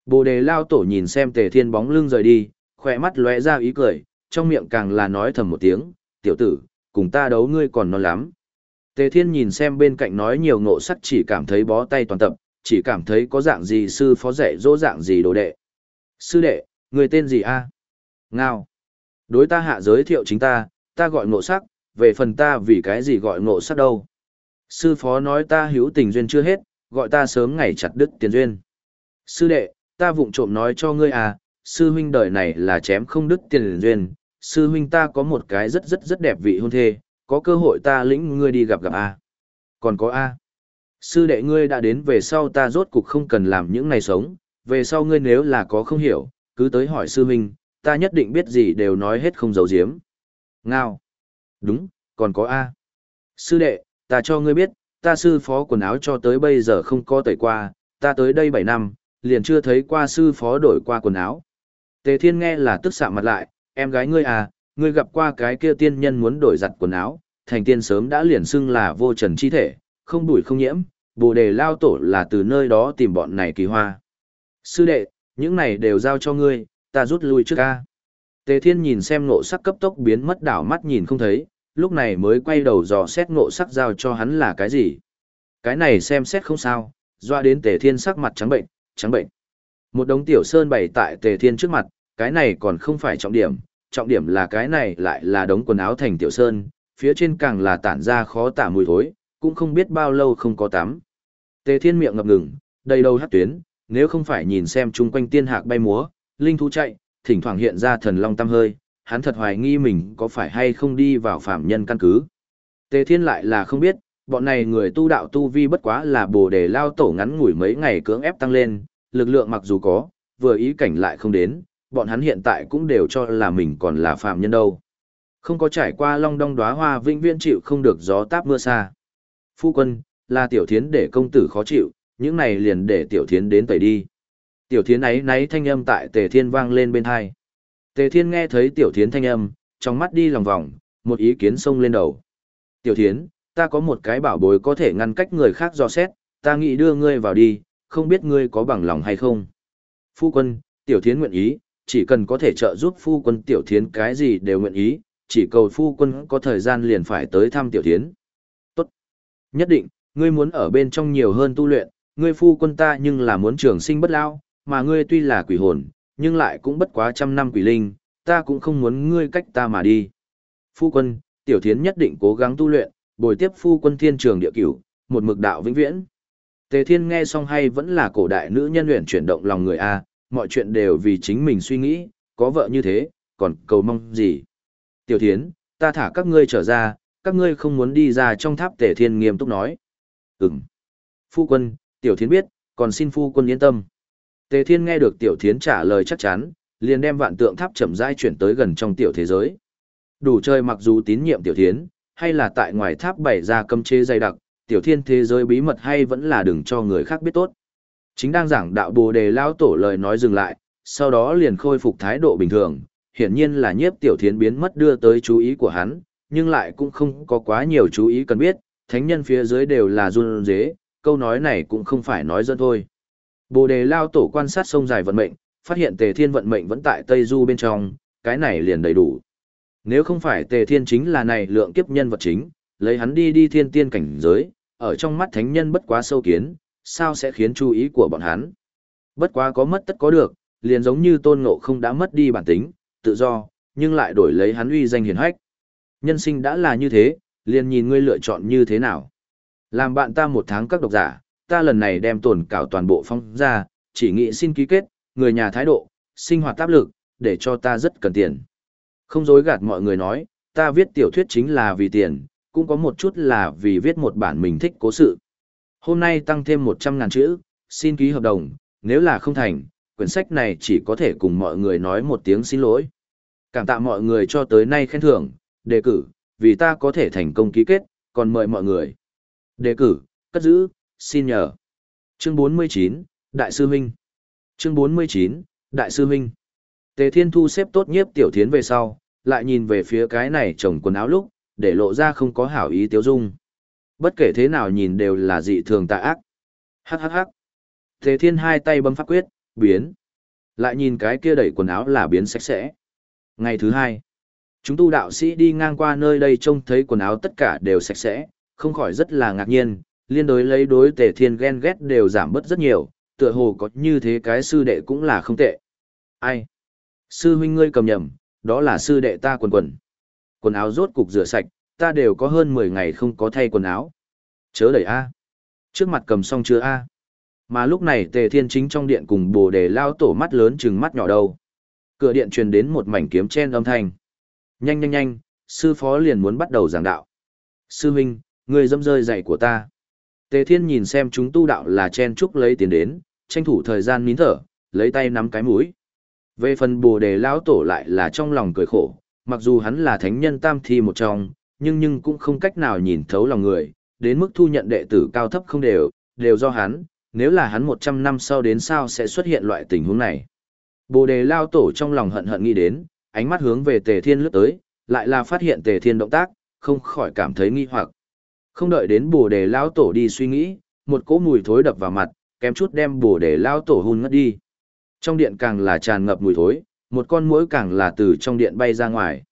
Bồ đề lao tổ nhìn xem tề thiên bóng lưng rời đi, khỏe mắt lóe ra ý cười, trong miệng càng là nói thầm một tiếng, tiểu tử, cùng ta đấu ngươi còn non lắm. Tề thiên nhìn xem bên cạnh nói nhiều ngộ sắc chỉ cảm thấy bó tay toàn tập, chỉ cảm thấy có dạng gì sư phó dạy dỗ dạng gì đồ đệ. Sư đệ, người tên gì a? Ngao. Đối ta hạ giới thiệu chính ta, ta gọi ngộ sắc, về phần ta vì cái gì gọi ngộ sắc đâu. Sư phó nói ta hữu tình duyên chưa hết, gọi ta sớm ngày chặt đứt tiền duyên. Sư đệ, ta vụng trộm nói cho ngươi à, sư huynh đời này là chém không đứt tiền duyên, sư huynh ta có một cái rất rất rất đẹp vị hôn thê, có cơ hội ta lĩnh ngươi đi gặp gặp a. Còn có a. Sư đệ ngươi đã đến về sau ta rốt cục không cần làm những này sống, về sau ngươi nếu là có không hiểu, cứ tới hỏi sư huynh, ta nhất định biết gì đều nói hết không giấu giếm. Ngao. Đúng, còn có A. Sư đệ, ta cho ngươi biết, ta sư phó quần áo cho tới bây giờ không có tẩy qua, ta tới đây 7 năm, liền chưa thấy qua sư phó đổi qua quần áo. Tề Thiên nghe là tức sạm mặt lại, em gái ngươi à, ngươi gặp qua cái kia tiên nhân muốn đổi giặt quần áo, thành tiên sớm đã liền xưng là vô trần chi thể, không đuổi không nhiễm, bồ đề lao tổ là từ nơi đó tìm bọn này kỳ hoa. Sư đệ, những này đều giao cho ngươi, ta rút lui trước ca. Tề Thiên nhìn xem ngộ sắc cấp tốc biến mất đảo mắt nhìn không thấy, lúc này mới quay đầu dò xét ngộ sắc giao cho hắn là cái gì. Cái này xem xét không sao, doa đến Tề Thiên sắc mặt trắng bệnh, trắng bệnh. Một đống tiểu sơn bày tại Tề Thiên trước mặt, cái này còn không phải trọng điểm, trọng điểm là cái này lại là đống quần áo thành tiểu sơn, phía trên càng là tản ra khó tả mùi thối, cũng không biết bao lâu không có tắm. Tề Thiên miệng ngập ngừng, đầy đầu hát tuyến, nếu không phải nhìn xem chung quanh tiên hạc bay múa, linh thú chạy, thỉnh thoảng hiện ra thần long tăm hơi, hắn thật hoài nghi mình có phải hay không đi vào phạm nhân căn cứ. Tề Thiên lại là không biết, bọn này người tu đạo tu vi bất quá là bồ đề lao tổ ngắn ngủi mấy ngày cưỡng ép tăng lên, lực lượng mặc dù có, vừa ý cảnh lại không đến, bọn hắn hiện tại cũng đều cho là mình còn là phạm nhân đâu. Không có trải qua long đong đóa hoa vĩnh viễn chịu không được gió táp mưa xa. Phu quân, là tiểu thiến để công tử khó chịu, những này liền để tiểu thiến đến tẩy đi. Tiểu thiến ấy náy thanh âm tại tề thiên vang lên bên hai. Tề thiên nghe thấy tiểu thiến thanh âm, trong mắt đi lòng vòng, một ý kiến xông lên đầu. Tiểu thiến, ta có một cái bảo bối có thể ngăn cách người khác dò xét, ta nghĩ đưa ngươi vào đi, không biết ngươi có bằng lòng hay không. Phu quân, tiểu thiến nguyện ý, chỉ cần có thể trợ giúp phu quân tiểu thiến cái gì đều nguyện ý, chỉ cầu phu quân có thời gian liền phải tới thăm tiểu thiến. Tốt. Nhất định, ngươi muốn ở bên trong nhiều hơn tu luyện, ngươi phu quân ta nhưng là muốn trường sinh bất lao, mà ngươi tuy là quỷ hồn, nhưng lại cũng bất quá trăm năm quỷ linh, ta cũng không muốn ngươi cách ta mà đi. Phu quân, tiểu thiến nhất định cố gắng tu luyện, bồi tiếp phu quân thiên trường địa cửu, một mực đạo vĩnh viễn. Tề thiên nghe xong hay vẫn là cổ đại nữ nhân luyện chuyển động lòng người A, mọi chuyện đều vì chính mình suy nghĩ, có vợ như thế, còn cầu mong gì. Tiểu thiến, ta thả các ngươi trở ra, các ngươi không muốn đi ra trong tháp tề thiên nghiêm túc nói. Ừm. Phu quân, tiểu thiến biết, còn xin phu quân yên tâm. Tề thiên nghe được tiểu thiến trả lời chắc chắn, liền đem vạn tượng tháp chậm rãi chuyển tới gần trong tiểu thế giới. Đủ chơi mặc dù tín nhiệm tiểu thiến, hay là tại ngoài tháp bày ra cấm chế dày đặc, tiểu thiên thế giới bí mật hay vẫn là đừng cho người khác biết tốt. Chính đang giảng đạo bồ đề lao tổ lời nói dừng lại, sau đó liền khôi phục thái độ bình thường, hiển nhiên là nhiếp tiểu thiến biến mất đưa tới chú ý của hắn, nhưng lại cũng không có quá nhiều chú ý cần biết, thánh nhân phía dưới đều là run dế, câu nói này cũng không phải nói dân thôi. Bồ đề lao tổ quan sát sông dài vận mệnh, phát hiện tề thiên vận mệnh vẫn tại Tây Du bên trong, cái này liền đầy đủ. Nếu không phải tề thiên chính là này lượng kiếp nhân vật chính, lấy hắn đi đi thiên tiên cảnh giới, ở trong mắt thánh nhân bất quá sâu kiến, sao sẽ khiến chú ý của bọn hắn. Bất quá có mất tất có được, liền giống như tôn ngộ không đã mất đi bản tính, tự do, nhưng lại đổi lấy hắn uy danh hiển hách. Nhân sinh đã là như thế, liền nhìn ngươi lựa chọn như thế nào. Làm bạn ta một tháng các độc giả, ta lần này đem tổn cảo toàn bộ phong ra, chỉ nghĩ xin ký kết, người nhà thái độ, sinh hoạt áp lực, để cho ta rất cần tiền. Không dối gạt mọi người nói, ta viết tiểu thuyết chính là vì tiền, cũng có một chút là vì viết một bản mình thích cố sự. Hôm nay tăng thêm 100 ngàn chữ, xin ký hợp đồng, nếu là không thành, quyển sách này chỉ có thể cùng mọi người nói một tiếng xin lỗi. Cảm tạ mọi người cho tới nay khen thưởng, đề cử, vì ta có thể thành công ký kết, còn mời mọi người. Đề cử, cất giữ, xin nhờ. Chương 49, Đại sư Huynh. Chương 49, Đại sư Huynh. Tề Thiên Thu xếp tốt nhiếp tiểu thiến về sau, lại nhìn về phía cái này chồng quần áo lúc, để lộ ra không có hảo ý tiêu dung. Bất kể thế nào nhìn đều là dị thường tà ác. Hắc hắc hắc. Tề Thiên hai tay bấm pháp quyết, biến. Lại nhìn cái kia đẩy quần áo là biến sạch sẽ. Ngày thứ hai, chúng tu đạo sĩ đi ngang qua nơi đây trông thấy quần áo tất cả đều sạch sẽ, không khỏi rất là ngạc nhiên, liên đối lấy đối Tề Thiên ghen ghét đều giảm bớt rất nhiều, tựa hồ có như thế cái sư đệ cũng là không tệ. Ai? Sư huynh ngươi cầm nhầm, đó là sư đệ ta quần quần. Quần áo rốt cục rửa sạch, ta đều có hơn 10 ngày không có thay quần áo. Chớ đẩy A. Trước mặt cầm xong chưa A. Mà lúc này tề thiên chính trong điện cùng bồ đề lao tổ mắt lớn chừng mắt nhỏ đầu. Cửa điện truyền đến một mảnh kiếm chen âm thanh. Nhanh nhanh nhanh, sư phó liền muốn bắt đầu giảng đạo. Sư huynh, người dâm rơi dạy của ta. Tề thiên nhìn xem chúng tu đạo là chen chúc lấy tiền đến, tranh thủ thời gian nín thở, lấy tay nắm cái mũi. Về phần bồ đề lão tổ lại là trong lòng cười khổ, mặc dù hắn là thánh nhân tam thi một trong, nhưng nhưng cũng không cách nào nhìn thấu lòng người, đến mức thu nhận đệ tử cao thấp không đều, đều do hắn, nếu là hắn 100 năm sau đến sao sẽ xuất hiện loại tình huống này. Bồ đề lao tổ trong lòng hận hận nghĩ đến, ánh mắt hướng về tề thiên lướt tới, lại là phát hiện tề thiên động tác, không khỏi cảm thấy nghi hoặc. Không đợi đến bồ đề lao tổ đi suy nghĩ, một cỗ mùi thối đập vào mặt, kém chút đem bồ đề lao tổ hun ngất đi. Trong điện càng là tràn ngập mùi thối, một con muỗi càng là từ trong điện bay ra ngoài.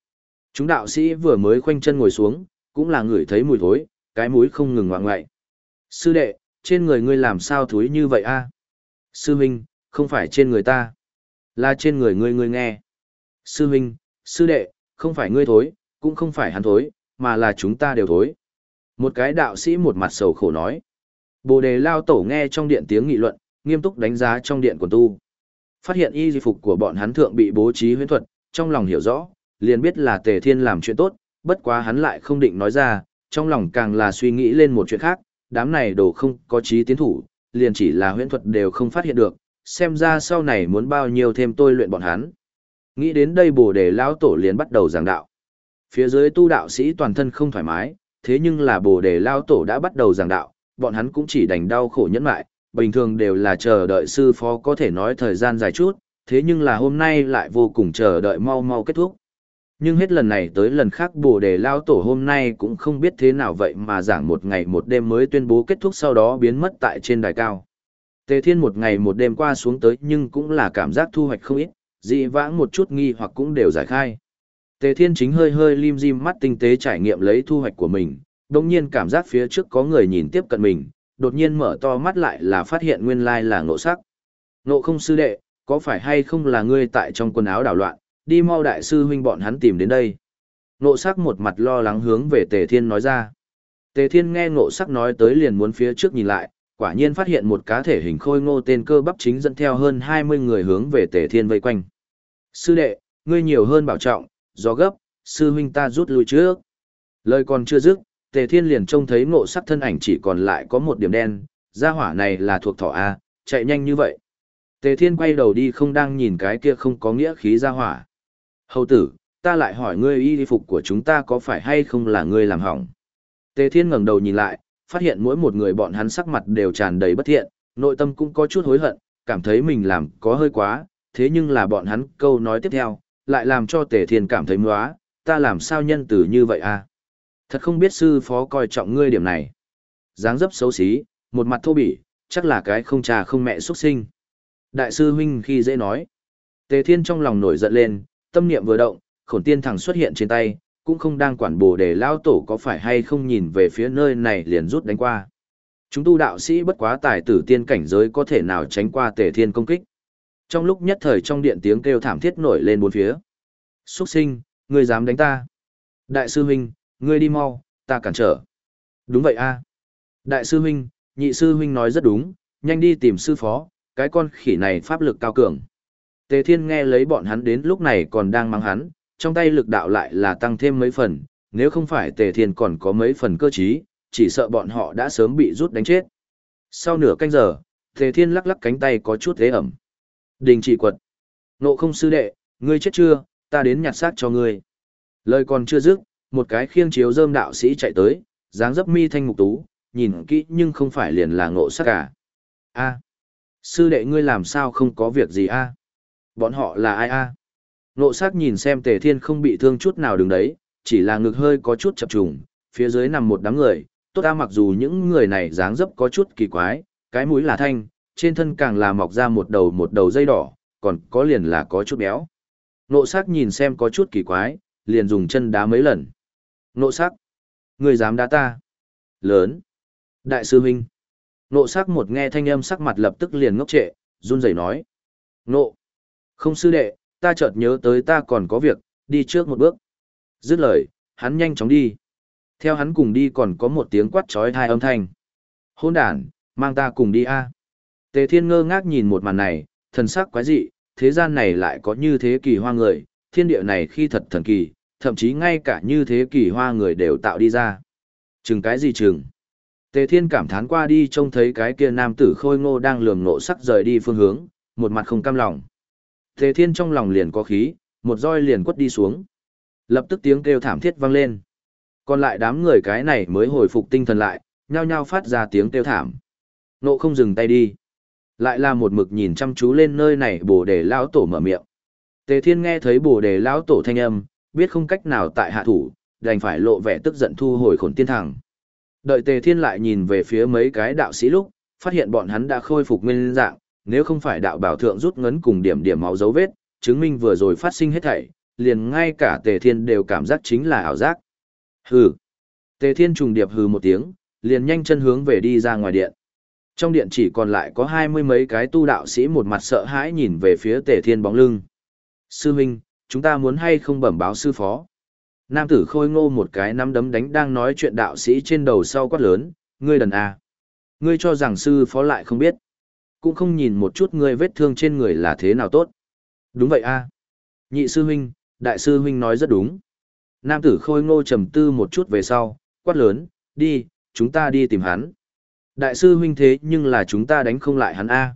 Chúng đạo sĩ vừa mới khoanh chân ngồi xuống, cũng là ngửi thấy mùi thối, cái mũi không ngừng ngoạng ngoại. Sư đệ, trên người ngươi làm sao thối như vậy a? Sư huynh, không phải trên người ta, là trên người ngươi ngươi nghe. Sư huynh, sư đệ, không phải ngươi thối, cũng không phải hắn thối, mà là chúng ta đều thối. Một cái đạo sĩ một mặt sầu khổ nói. Bồ đề lao tổ nghe trong điện tiếng nghị luận, nghiêm túc đánh giá trong điện quần tu. Phát hiện y di phục của bọn hắn thượng bị bố trí huyễn thuật, trong lòng hiểu rõ, liền biết là tề thiên làm chuyện tốt, bất quá hắn lại không định nói ra, trong lòng càng là suy nghĩ lên một chuyện khác, đám này đồ không có trí tiến thủ, liền chỉ là huyễn thuật đều không phát hiện được, xem ra sau này muốn bao nhiêu thêm tôi luyện bọn hắn. Nghĩ đến đây bồ đề lão tổ liền bắt đầu giảng đạo. Phía dưới tu đạo sĩ toàn thân không thoải mái, thế nhưng là bồ đề lão tổ đã bắt đầu giảng đạo, bọn hắn cũng chỉ đành đau khổ nhẫn lại, bình thường đều là chờ đợi sư phó có thể nói thời gian dài chút, thế nhưng là hôm nay lại vô cùng chờ đợi mau mau kết thúc. Nhưng hết lần này tới lần khác bồ đề lao tổ hôm nay cũng không biết thế nào vậy mà giảng một ngày một đêm mới tuyên bố kết thúc sau đó biến mất tại trên đài cao. Tề thiên một ngày một đêm qua xuống tới nhưng cũng là cảm giác thu hoạch không ít, dị vãng một chút nghi hoặc cũng đều giải khai. Tề thiên chính hơi hơi lim dim mắt tinh tế trải nghiệm lấy thu hoạch của mình, đồng nhiên cảm giác phía trước có người nhìn tiếp cận mình, đột nhiên mở to mắt lại là phát hiện nguyên lai là ngộ sắc. Ngộ không sư đệ, có phải hay không là ngươi tại trong quần áo đảo loạn, đi mau đại sư huynh bọn hắn tìm đến đây. Ngộ sắc một mặt lo lắng hướng về Tề Thiên nói ra. Tề Thiên nghe ngộ sắc nói tới liền muốn phía trước nhìn lại, quả nhiên phát hiện một cá thể hình khôi ngô tên cơ bắp chính dẫn theo hơn 20 người hướng về Tề Thiên vây quanh. Sư đệ, ngươi nhiều hơn bảo trọng, do gấp, sư huynh ta rút lui trước. Lời còn chưa dứt, Tề Thiên liền trông thấy ngộ sắc thân ảnh chỉ còn lại có một điểm đen, gia hỏa này là thuộc thỏ A, chạy nhanh như vậy. Tề Thiên quay đầu đi không đang nhìn cái kia không có nghĩa khí gia hỏa. Hầu tử, ta lại hỏi ngươi y phục của chúng ta có phải hay không là ngươi làm hỏng. Tề Thiên ngẩng đầu nhìn lại, phát hiện mỗi một người bọn hắn sắc mặt đều tràn đầy bất thiện, nội tâm cũng có chút hối hận, cảm thấy mình làm có hơi quá, thế nhưng là bọn hắn câu nói tiếp theo, lại làm cho Tề Thiên cảm thấy ngóa, ta làm sao nhân từ như vậy à? Thật không biết sư phó coi trọng ngươi điểm này. dáng dấp xấu xí, một mặt thô bỉ, chắc là cái không cha không mẹ xuất sinh. Đại sư huynh khi dễ nói. Tề Thiên trong lòng nổi giận lên, tâm niệm vừa động, khổn tiên thẳng xuất hiện trên tay, cũng không đang quản bồ để lao tổ có phải hay không nhìn về phía nơi này liền rút đánh qua. Chúng tu đạo sĩ bất quá tài tử tiên cảnh giới có thể nào tránh qua Tề Thiên công kích. Trong lúc nhất thời trong điện tiếng kêu thảm thiết nổi lên bốn phía. Xuất sinh, ngươi dám đánh ta. Đại sư huynh, ngươi đi mau, ta cản trở. Đúng vậy a. Đại sư huynh, nhị sư huynh nói rất đúng, nhanh đi tìm sư phó, cái con khỉ này pháp lực cao cường. Tề Thiên nghe lấy bọn hắn đến lúc này còn đang mang hắn, trong tay lực đạo lại là tăng thêm mấy phần, nếu không phải Tề Thiên còn có mấy phần cơ trí, chỉ sợ bọn họ đã sớm bị rút đánh chết. Sau nửa canh giờ, Tề Thiên lắc lắc cánh tay có chút thế ẩm. Đình chỉ quật. Nộ không sư đệ, ngươi chết chưa, ta đến nhặt xác cho ngươi. Lời còn chưa dứt, một cái khiêng chiếu dơm đạo sĩ chạy tới, dáng dấp mi thanh mục tú, nhìn kỹ nhưng không phải liền là ngộ sắc cả. A, sư đệ ngươi làm sao không có việc gì a? Bọn họ là ai a? Ngộ sắc nhìn xem tề thiên không bị thương chút nào đứng đấy, chỉ là ngực hơi có chút chập trùng, phía dưới nằm một đám người, tốt ta mặc dù những người này dáng dấp có chút kỳ quái, cái mũi là thanh, trên thân càng là mọc ra một đầu một đầu dây đỏ, còn có liền là có chút béo. Ngộ sắc nhìn xem có chút kỳ quái, liền dùng chân đá mấy lần. Nộ sắc. Người dám đá ta. Lớn. Đại sư huynh. Nộ sắc một nghe thanh âm sắc mặt lập tức liền ngốc trệ, run rẩy nói. Nộ. Không sư đệ, ta chợt nhớ tới ta còn có việc, đi trước một bước. Dứt lời, hắn nhanh chóng đi. Theo hắn cùng đi còn có một tiếng quát trói hai âm thanh. Hôn đàn, mang ta cùng đi a. Tề thiên ngơ ngác nhìn một màn này, thần sắc quái dị, thế gian này lại có như thế kỳ hoa người, thiên địa này khi thật thần kỳ, thậm chí ngay cả như thế kỷ hoa người đều tạo đi ra. Chừng cái gì chừng? Tề Thiên cảm thán qua đi trông thấy cái kia nam tử khôi ngô đang lườm nộ sắc rời đi phương hướng, một mặt không cam lòng. Tề Thiên trong lòng liền có khí, một roi liền quất đi xuống. Lập tức tiếng kêu thảm thiết vang lên. Còn lại đám người cái này mới hồi phục tinh thần lại, nhao nhao phát ra tiếng kêu thảm. Nộ không dừng tay đi. Lại là một mực nhìn chăm chú lên nơi này bồ đề lão tổ mở miệng. Tề Thiên nghe thấy bồ đề lão tổ thanh âm, biết không cách nào tại hạ thủ, đành phải lộ vẻ tức giận thu hồi khổn tiên thẳng. Đợi Tề Thiên lại nhìn về phía mấy cái đạo sĩ lúc, phát hiện bọn hắn đã khôi phục nguyên dạng, nếu không phải đạo bảo thượng rút ngấn cùng điểm điểm máu dấu vết, chứng minh vừa rồi phát sinh hết thảy, liền ngay cả Tề Thiên đều cảm giác chính là ảo giác. Hừ. Tề Thiên trùng điệp hừ một tiếng, liền nhanh chân hướng về đi ra ngoài điện. Trong điện chỉ còn lại có hai mươi mấy cái tu đạo sĩ một mặt sợ hãi nhìn về phía Tề Thiên bóng lưng. Sư huynh, chúng ta muốn hay không bẩm báo sư phó. Nam tử khôi ngô một cái nắm đấm đánh đang nói chuyện đạo sĩ trên đầu sau quát lớn, ngươi đần à. Ngươi cho rằng sư phó lại không biết. Cũng không nhìn một chút ngươi vết thương trên người là thế nào tốt. Đúng vậy a à. Nhị sư huynh, đại sư huynh nói rất đúng. Nam tử khôi ngô trầm tư một chút về sau, quát lớn, đi, chúng ta đi tìm hắn. Đại sư huynh thế nhưng là chúng ta đánh không lại hắn A.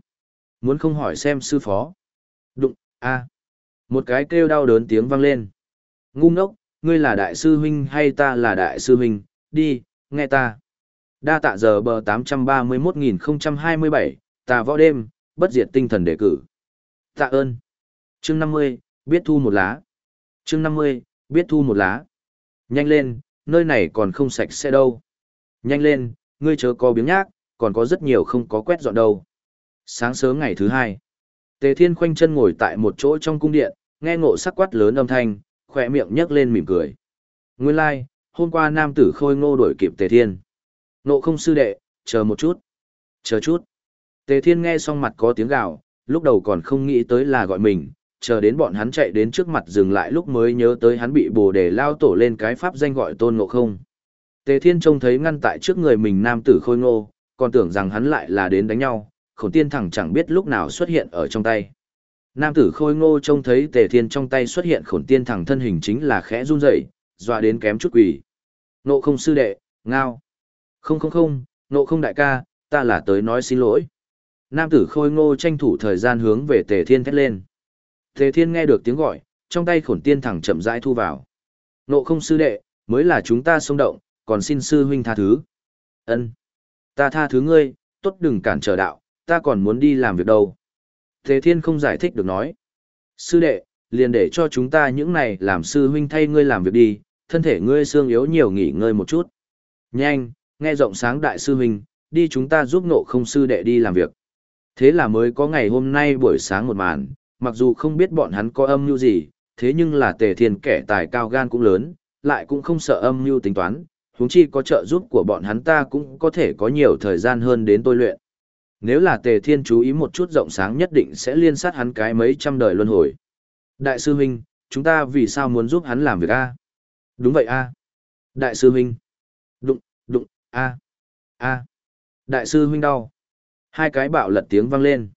Muốn không hỏi xem sư phó. Đụng, A. Một cái kêu đau đớn tiếng vang lên. Ngu ngốc, ngươi là đại sư huynh hay ta là đại sư huynh, đi, nghe ta. Đa tạ giờ bờ 831.027, tà võ đêm, bất diệt tinh thần đề cử. Tạ ơn. Chương 50, biết thu một lá. Chương 50, biết thu một lá. Nhanh lên, nơi này còn không sạch sẽ đâu. Nhanh lên, ngươi chớ có biếng nhác, còn có rất nhiều không có quét dọn đâu. Sáng sớm ngày thứ hai, Tề Thiên khoanh chân ngồi tại một chỗ trong cung điện, nghe ngộ sắc quát lớn âm thanh, khỏe miệng nhấc lên mỉm cười. Nguyên lai, like, hôm qua nam tử khôi ngô đuổi kịp Tề Thiên. Nộ không sư đệ, chờ một chút. Chờ chút. Tề Thiên nghe xong mặt có tiếng gào, lúc đầu còn không nghĩ tới là gọi mình, chờ đến bọn hắn chạy đến trước mặt dừng lại lúc mới nhớ tới hắn bị bồ đề lao tổ lên cái pháp danh gọi tôn ngộ không. Tề Thiên trông thấy ngăn tại trước người mình nam tử khôi ngô, còn tưởng rằng hắn lại là đến đánh nhau, khổng tiên thẳng chẳng biết lúc nào xuất hiện ở trong tay. Nam tử khôi ngô trông thấy Tề Thiên trong tay xuất hiện khổn tiên thẳng thân hình chính là khẽ run rẩy, dọa đến kém chút quỷ. Nộ không sư đệ, ngao. Không không không, nộ không đại ca, ta là tới nói xin lỗi. Nam tử khôi ngô tranh thủ thời gian hướng về Tề Thiên thét lên. Tề Thiên nghe được tiếng gọi, trong tay khổn tiên thẳng chậm rãi thu vào. Nộ không sư đệ, mới là chúng ta xông động, còn xin sư huynh tha thứ. Ân, Ta tha thứ ngươi, tốt đừng cản trở đạo, ta còn muốn đi làm việc đâu. Thế Thiên không giải thích được nói. Sư đệ, liền để cho chúng ta những này làm sư huynh thay ngươi làm việc đi, thân thể ngươi xương yếu nhiều nghỉ ngơi một chút. Nhanh, nghe rộng sáng đại sư huynh, đi chúng ta giúp nộ không sư đệ đi làm việc. Thế là mới có ngày hôm nay buổi sáng một màn, mặc dù không biết bọn hắn có âm mưu gì, thế nhưng là tề thiên kẻ tài cao gan cũng lớn, lại cũng không sợ âm mưu tính toán, huống chi có trợ giúp của bọn hắn ta cũng có thể có nhiều thời gian hơn đến tôi luyện. Nếu là tề thiên chú ý một chút rộng sáng nhất định sẽ liên sát hắn cái mấy trăm đời luân hồi. Đại sư huynh, chúng ta vì sao muốn giúp hắn làm việc a? Đúng vậy a. Đại sư huynh. Đụng, đụng, a. A. Đại sư huynh đau. Hai cái bạo lật tiếng vang lên.